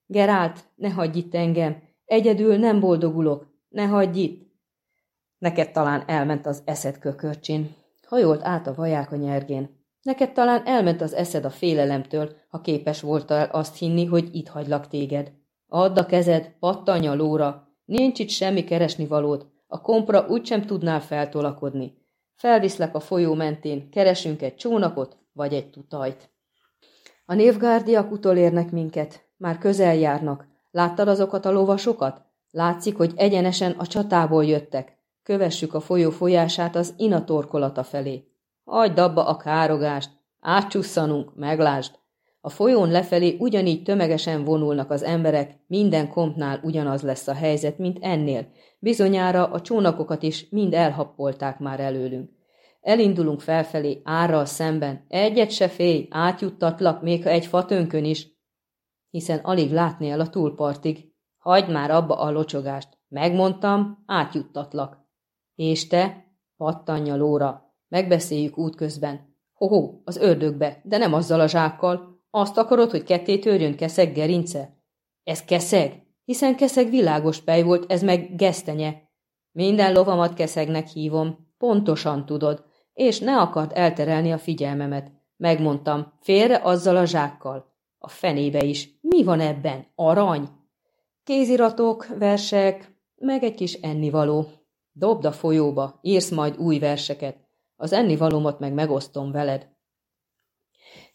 Gerált, ne hagyj itt engem, egyedül nem boldogulok, ne hagyj itt. Neked talán elment az eszed kökörcsin. Hajolt át a vaják a nyergén. Neked talán elment az eszed a félelemtől, ha képes voltál azt hinni, hogy itt hagylak téged. Add a kezed, pattanj a lóra, nincs itt semmi keresni valót, A kompra úgysem tudnál feltolakodni. Felviszlek a folyó mentén, keresünk egy csónakot, vagy egy tutajt. A névgárdiak utolérnek minket, már közel járnak. Láttad azokat a lovasokat? Látszik, hogy egyenesen a csatából jöttek. Kövessük a folyó folyását az ina torkolata felé. Hagyd abba a károgást, átcsusszanunk, meglásd. A folyón lefelé ugyanígy tömegesen vonulnak az emberek, minden kompnál ugyanaz lesz a helyzet, mint ennél. Bizonyára a csónakokat is mind elhappolták már előlünk. Elindulunk felfelé, árral szemben. Egyet se félj, átjuttatlak, még ha egy fatönkön is. Hiszen alig látni el a túlpartig. Hagyd már abba a locsogást. Megmondtam, átjuttatlak. És te? Pattanja lóra. Megbeszéljük útközben. Hoho, az ördögbe, de nem azzal a zsákkal. Azt akarod, hogy ketté törjön keszeg gerince? Ez keszeg? Hiszen keszeg világos pej volt, ez meg gesztenye. Minden lovamat keszegnek hívom. Pontosan tudod. És ne akart elterelni a figyelmemet. Megmondtam, félre azzal a zsákkal. A fenébe is. Mi van ebben? Arany? Kéziratok, versek, meg egy kis ennivaló. Dobd a folyóba, írsz majd új verseket. Az ennivalómat meg megosztom veled.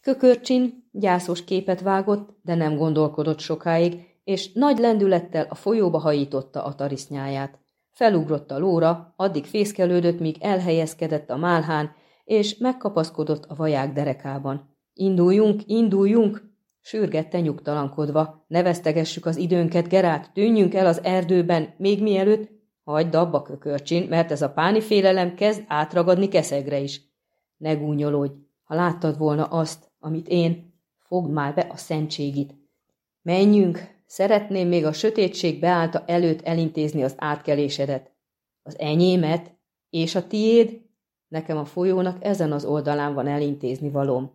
Kökörcsin gyászos képet vágott, de nem gondolkodott sokáig, és nagy lendülettel a folyóba hajította a tarisznyáját. Felugrott a lóra, addig fészkelődött, míg elhelyezkedett a málhán, és megkapaszkodott a vaják derekában. Induljunk, induljunk! Sürgette nyugtalankodva. Ne vesztegessük az időnket, Gerát, tűnjünk el az erdőben, még mielőtt... Hagyd abba, kökörcsin, mert ez a páni félelem kezd átragadni keszegre is. Ne gúnyolódj, ha láttad volna azt, amit én, fogd már be a szentségit. Menjünk, szeretném még a sötétség beállta előtt elintézni az átkelésedet. Az enyémet és a tiéd? Nekem a folyónak ezen az oldalán van elintézni valóm.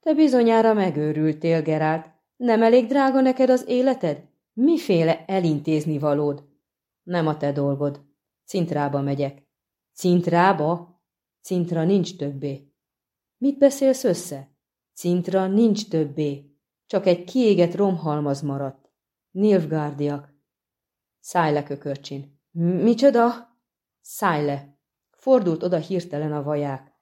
Te bizonyára megőrültél, Gerált. Nem elég drága neked az életed? Miféle elintézni valód? Nem a te dolgod. Cintrába megyek. Cintrába? Cintra nincs többé. Mit beszélsz össze? Cintra nincs többé. Csak egy kiégett romhalmaz maradt. Nilfgárdiak. Szállj kökörcsin. Micsoda? Szállj le. Fordult oda hirtelen a vaják.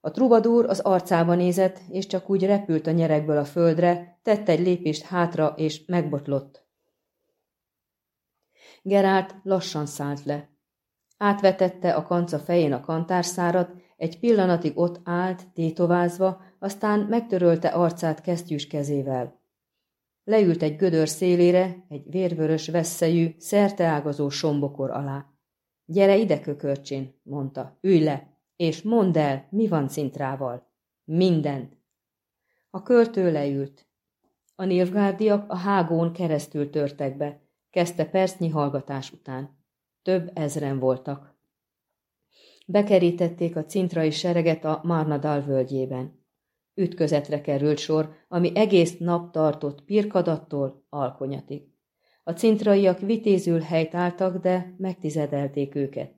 A trubadúr az arcába nézett, és csak úgy repült a nyerekből a földre, tett egy lépést hátra, és megbotlott. Gerált lassan szállt le. Átvetette a kanca fején a kantárszárat, egy pillanatig ott állt, tétovázva, aztán megtörölte arcát kesztyűs kezével. Leült egy gödör szélére, egy vérvörös vesszejű, szerteágazó sombokor alá. Gyere ide, kökörcsin, mondta, ülj le, és mondd el, mi van cintrával. Mindent. A költő leült. A nilfgárdiak a hágón keresztül törtek be, kezdte percnyi hallgatás után. Több ezren voltak. Bekerítették a cintrai sereget a Marnadal völgyében. Ütközetre került sor, ami egész nap tartott pirkadattól alkonyatig. A cintraiak vitézül helyt álltak, de megtizedelték őket.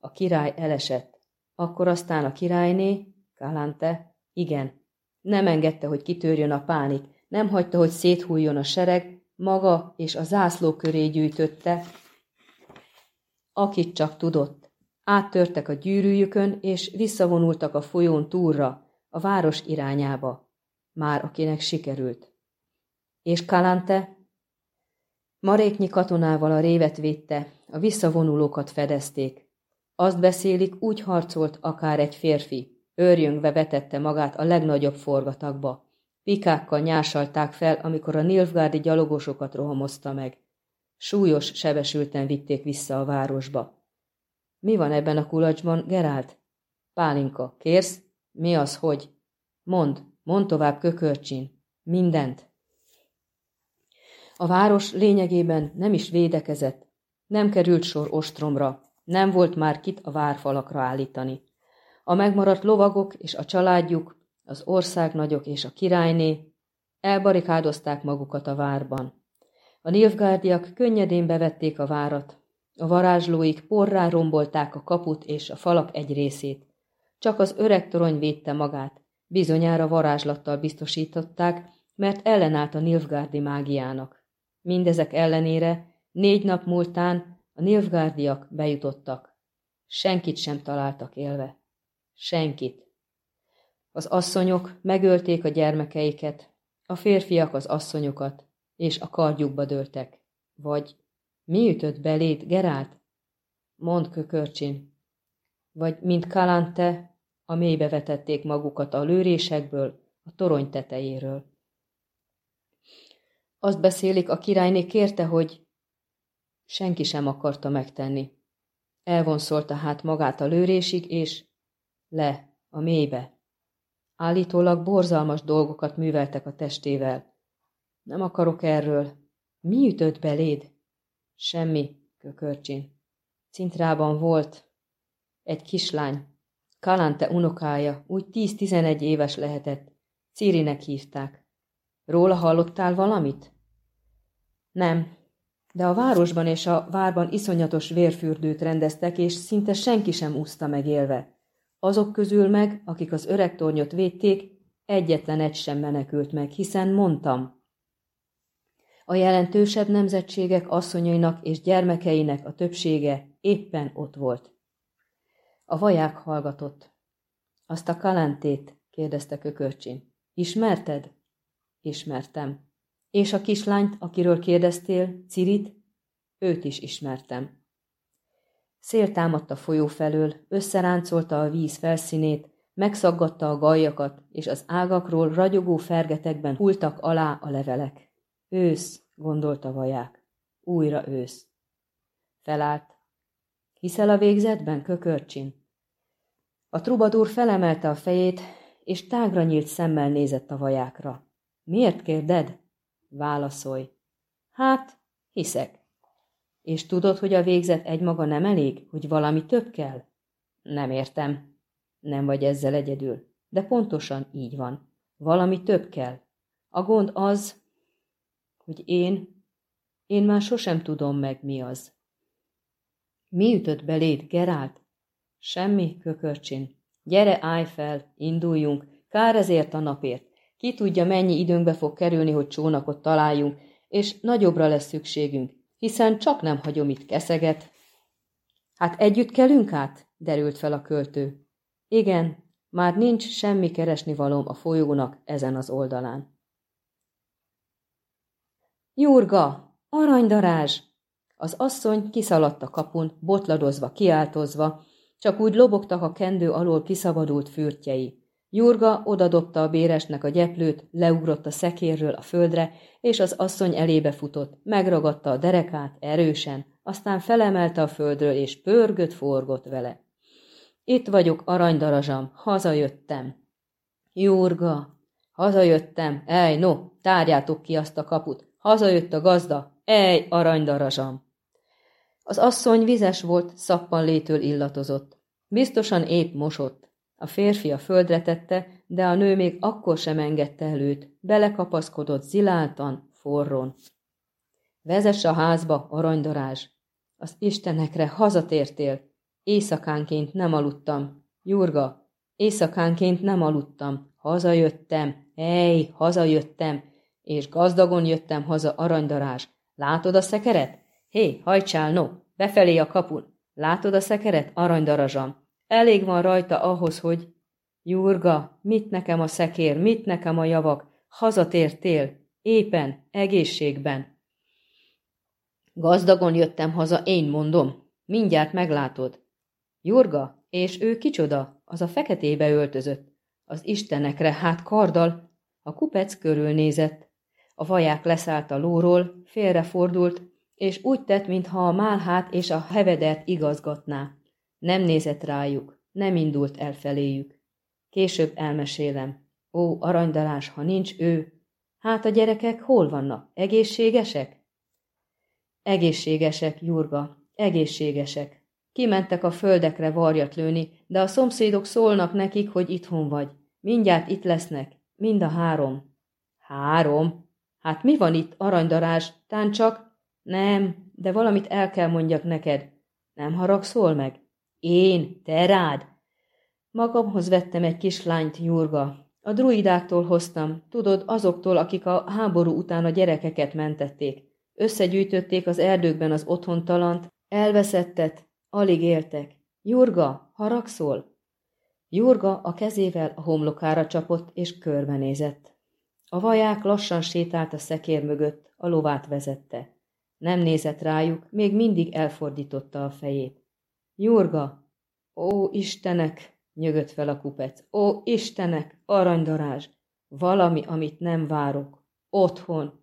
A király elesett. Akkor aztán a királyné, Kalante, igen, nem engedte, hogy kitörjön a pánik, nem hagyta, hogy széthújjon a sereg, maga és a zászló köré gyűjtötte, akit csak tudott. Áttörtek a gyűrűjükön, és visszavonultak a folyón túlra, a város irányába. Már akinek sikerült. És Kalante? Maréknyi katonával a révet védte, a visszavonulókat fedezték. Azt beszélik, úgy harcolt akár egy férfi. Őrjöngve vetette magát a legnagyobb forgatagba. Pikákkal nyársalták fel, amikor a Nilfgárdi gyalogosokat rohamozta meg. Súlyos, sebesülten vitték vissza a városba. Mi van ebben a kulacsban, Gerált? Pálinka, kérsz? Mi az, hogy? Mond, mond tovább, kökörcsin. Mindent. A város lényegében nem is védekezett. Nem került sor ostromra. Nem volt már kit a várfalakra állítani. A megmaradt lovagok és a családjuk, az országnagyok és a királyné elbarikádozták magukat a várban. A nilfgárdiak könnyedén bevették a várat. A varázslóik porrá rombolták a kaput és a falak egy részét. Csak az öreg torony védte magát. Bizonyára varázslattal biztosították, mert ellenállt a Nilfgárdi mágiának. Mindezek ellenére négy nap múltán a Nilfgárdiak bejutottak Senkit sem találtak élve. Senkit. Az asszonyok megölték a gyermekeiket, a férfiak az asszonyokat, és a kardjukba dőltek. Vagy mi ütött beléd, Gerált? Mond kökörcsin. Vagy mint Kalante, a mélybe vetették magukat a lőrésekből, a torony tetejéről. Azt beszélik, a királyné kérte, hogy senki sem akarta megtenni. Elvonszolta hát magát a lőrésig, és le, a mélybe. Állítólag borzalmas dolgokat műveltek a testével. Nem akarok erről. Mi ütött beléd? Semmi, kökörcsin. Cintrában volt egy kislány, Kalante unokája, úgy tíz-tizenegy éves lehetett. Círinek hívták. Róla hallottál valamit? Nem, de a városban és a várban iszonyatos vérfürdőt rendeztek, és szinte senki sem úszta meg élve. Azok közül meg, akik az öreg tornyot védték, egyetlen egy sem menekült meg, hiszen mondtam. A jelentősebb nemzetségek asszonyainak és gyermekeinek a többsége éppen ott volt. A vaják hallgatott. Azt a kalentét, kérdezte kökörcsin. Ismerted? Ismertem. És a kislányt, akiről kérdeztél, Cirit? Őt is ismertem. Szél támadt a folyó felől, összeráncolta a víz felszínét, megszaggatta a gajjakat, és az ágakról ragyogó fergetekben hultak alá a levelek. Ősz, gondolta vaják. Újra ősz. Felállt. Hiszel a végzetben, kökörcsin? A trubadúr felemelte a fejét, és tágra nyílt szemmel nézett a vajákra. Miért kérded? Válaszolj. Hát, hiszek. És tudod, hogy a végzet egymaga nem elég, hogy valami több kell? Nem értem. Nem vagy ezzel egyedül. De pontosan így van. Valami több kell. A gond az, hogy én, én már sosem tudom meg, mi az. Mi ütött beléd, Gerált? Semmi, kökörcsin. Gyere, állj fel, induljunk, kár ezért a napért. Ki tudja, mennyi időnkbe fog kerülni, hogy csónakot találjunk, és nagyobbra lesz szükségünk, hiszen csak nem hagyom itt keszeget. Hát együtt kelünk át? derült fel a költő. Igen, már nincs semmi keresni valóm a folyónak ezen az oldalán. Jurga! Aranydarázs! Az asszony kiszaladt a kapun, botladozva, kiáltozva, csak úgy lobogtak a kendő alól kiszabadult fürtjei. Jurga odadobta a béresnek a gyeplőt, leugrott a szekérről a földre, és az asszony elébe futott, megragadta a derekát erősen, aztán felemelte a földről, és pörgött, forgott vele. Itt vagyok, aranydarazsam, hazajöttem. Jurga, hazajöttem, ej, no, tárjátok ki azt a kaput, hazajött a gazda, ej, aranydarazsam. Az asszony vizes volt, szappanlétől illatozott. Biztosan épp mosott. A férfi a földre tette, de a nő még akkor sem engedte el őt. Belekapaszkodott ziláltan, forron. Vezess a házba, aranydarázs! Az istenekre hazatértél. Éjszakánként nem aludtam. Jurga, éjszakánként nem aludtam. Hazajöttem, ej, hazajöttem, és gazdagon jöttem haza, aranydarázs. Látod a szekeret? Hé, hajtsál, no, befelé a kapun. Látod a szekeret, aranydarazsam? Elég van rajta ahhoz, hogy... Jurga, mit nekem a szekér, mit nekem a javak? Hazatértél, éppen, egészségben. Gazdagon jöttem haza, én mondom. Mindjárt meglátod. Jurga, és ő kicsoda? Az a feketébe öltözött. Az istenekre, hát kardal. A kupec körülnézett. A vaják leszállt a lóról, félrefordult, és úgy tett, mintha a málhát és a hevedert igazgatná. Nem nézett rájuk, nem indult el feléjük. Később elmesélem. Ó, aranydalás, ha nincs ő, hát a gyerekek hol vannak? Egészségesek? Egészségesek, Jurga, egészségesek. Kimentek a földekre varjat lőni, de a szomszédok szólnak nekik, hogy itthon vagy. Mindjárt itt lesznek, mind a három. Három? Hát mi van itt, aranydarás? Tán csak... Nem, de valamit el kell mondjak neked. Nem haragszol meg? Én, te rád? Magamhoz vettem egy kislányt, Jurga. A druidáktól hoztam, tudod, azoktól, akik a háború után a gyerekeket mentették. Összegyűjtötték az erdőkben az otthontalant, elveszettet, alig éltek. Jurga, haragszol? Jurga a kezével a homlokára csapott, és körbenézett. A vaják lassan sétált a szekér mögött, a lovát vezette. Nem nézett rájuk, még mindig elfordította a fejét. Jurga! Ó, Istenek! nyögött fel a kupec. Ó, Istenek! Aranydarázs! Valami, amit nem várok. Otthon!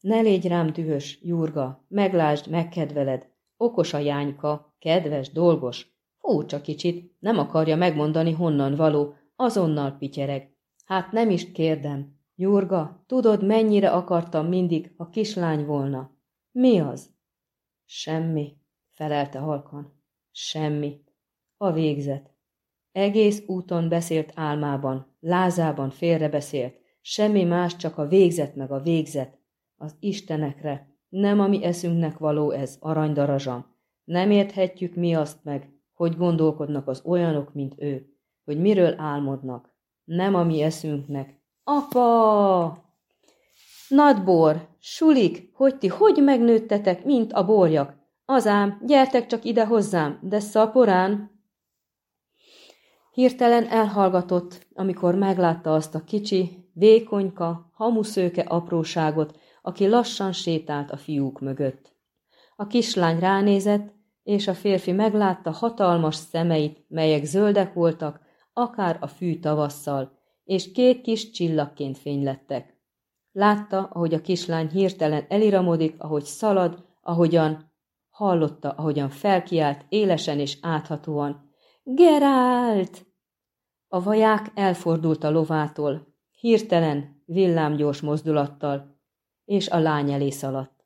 Ne légy rám dühös, Jurga, meglásd, megkedveled. Okos a jányka, kedves, dolgos. Furcsa kicsit, nem akarja megmondani, honnan való, azonnal pityereg. Hát nem is kérdem. Jurga, tudod, mennyire akartam mindig, ha kislány volna. Mi az? Semmi, felelte halkan. Semmi. A végzet. Egész úton beszélt álmában, lázában félrebeszélt. Semmi más, csak a végzet meg a végzet. Az istenekre. Nem a mi eszünknek való ez, aranydarazsam. Nem érthetjük mi azt meg, hogy gondolkodnak az olyanok, mint ő, hogy miről álmodnak. Nem a mi eszünknek. Apa! Nadbor, sulik, hogy ti hogy megnőttetek, mint a borjak. Azám, gyertek csak ide hozzám, de szaporán. Hirtelen elhallgatott, amikor meglátta azt a kicsi, vékonyka, hamuszőke apróságot, aki lassan sétált a fiúk mögött. A kislány ránézett, és a férfi meglátta hatalmas szemeit, melyek zöldek voltak, akár a fű tavasszal, és két kis csillagként fénylettek. Látta, ahogy a kislány hirtelen eliramodik, ahogy szalad, ahogyan hallotta, ahogyan felkiált élesen és áthatóan. Gerált! A vaják elfordult a lovától, hirtelen, villámgyors mozdulattal, és a lány elé szaladt.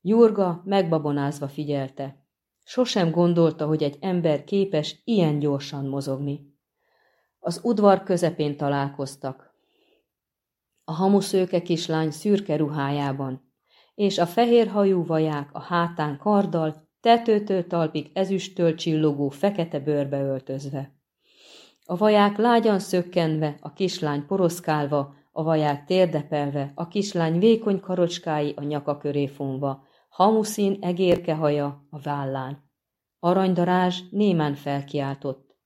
Jurga megbabonázva figyelte. Sosem gondolta, hogy egy ember képes ilyen gyorsan mozogni. Az udvar közepén találkoztak. A hamuszőke kislány szürke ruhájában, és a fehér hajú vaják a hátán karddal, tetőtől talpig ezüsttől csillogó fekete bőrbe öltözve. A vaják lágyan szökkenve, a kislány poroszkálva, a vaják térdepelve, a kislány vékony karocskái a nyaka köré fonva, hamuszín egérke haja a vállán. Aranydarázs némán felkiáltott.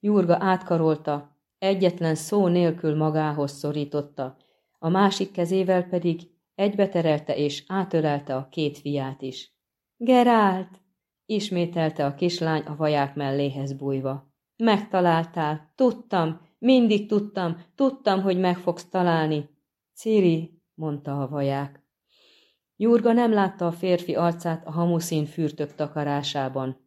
Jurga átkarolta, egyetlen szó nélkül magához szorította, a másik kezével pedig egybeterelte és átölelte a két fiát is. Gerált! ismételte a kislány a vaják melléhez bújva. Megtaláltál, tudtam, mindig tudtam, tudtam, hogy meg fogsz találni. Ciri, mondta a vaják. Jurga nem látta a férfi arcát a hamuszín fürtök takarásában.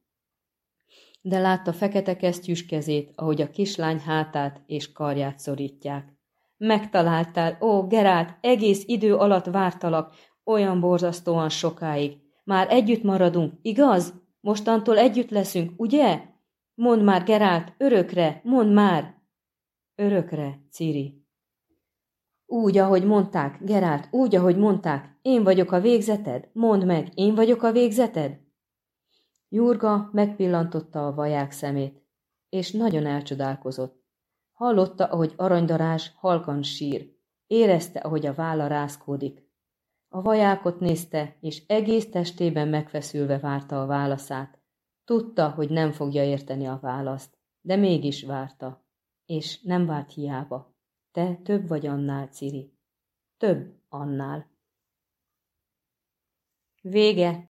De látta fekete kesztyűs kezét, ahogy a kislány hátát és karját szorítják. Megtaláltál, ó, Gerált, egész idő alatt vártalak, olyan borzasztóan sokáig. Már együtt maradunk, igaz? Mostantól együtt leszünk, ugye? Mondd már, Gerált, örökre, mondd már! Örökre, Ciri. Úgy, ahogy mondták, Gerált, úgy, ahogy mondták, én vagyok a végzeted? Mondd meg, én vagyok a végzeted? Jurga megpillantotta a vaják szemét, és nagyon elcsodálkozott. Hallotta, ahogy aranydarás halkan sír. Érezte, ahogy a válla rázkódik. A vajákot nézte, és egész testében megfeszülve várta a válaszát. Tudta, hogy nem fogja érteni a választ, de mégis várta. És nem várt hiába. Te több vagy annál, Ciri. Több annál. Vége.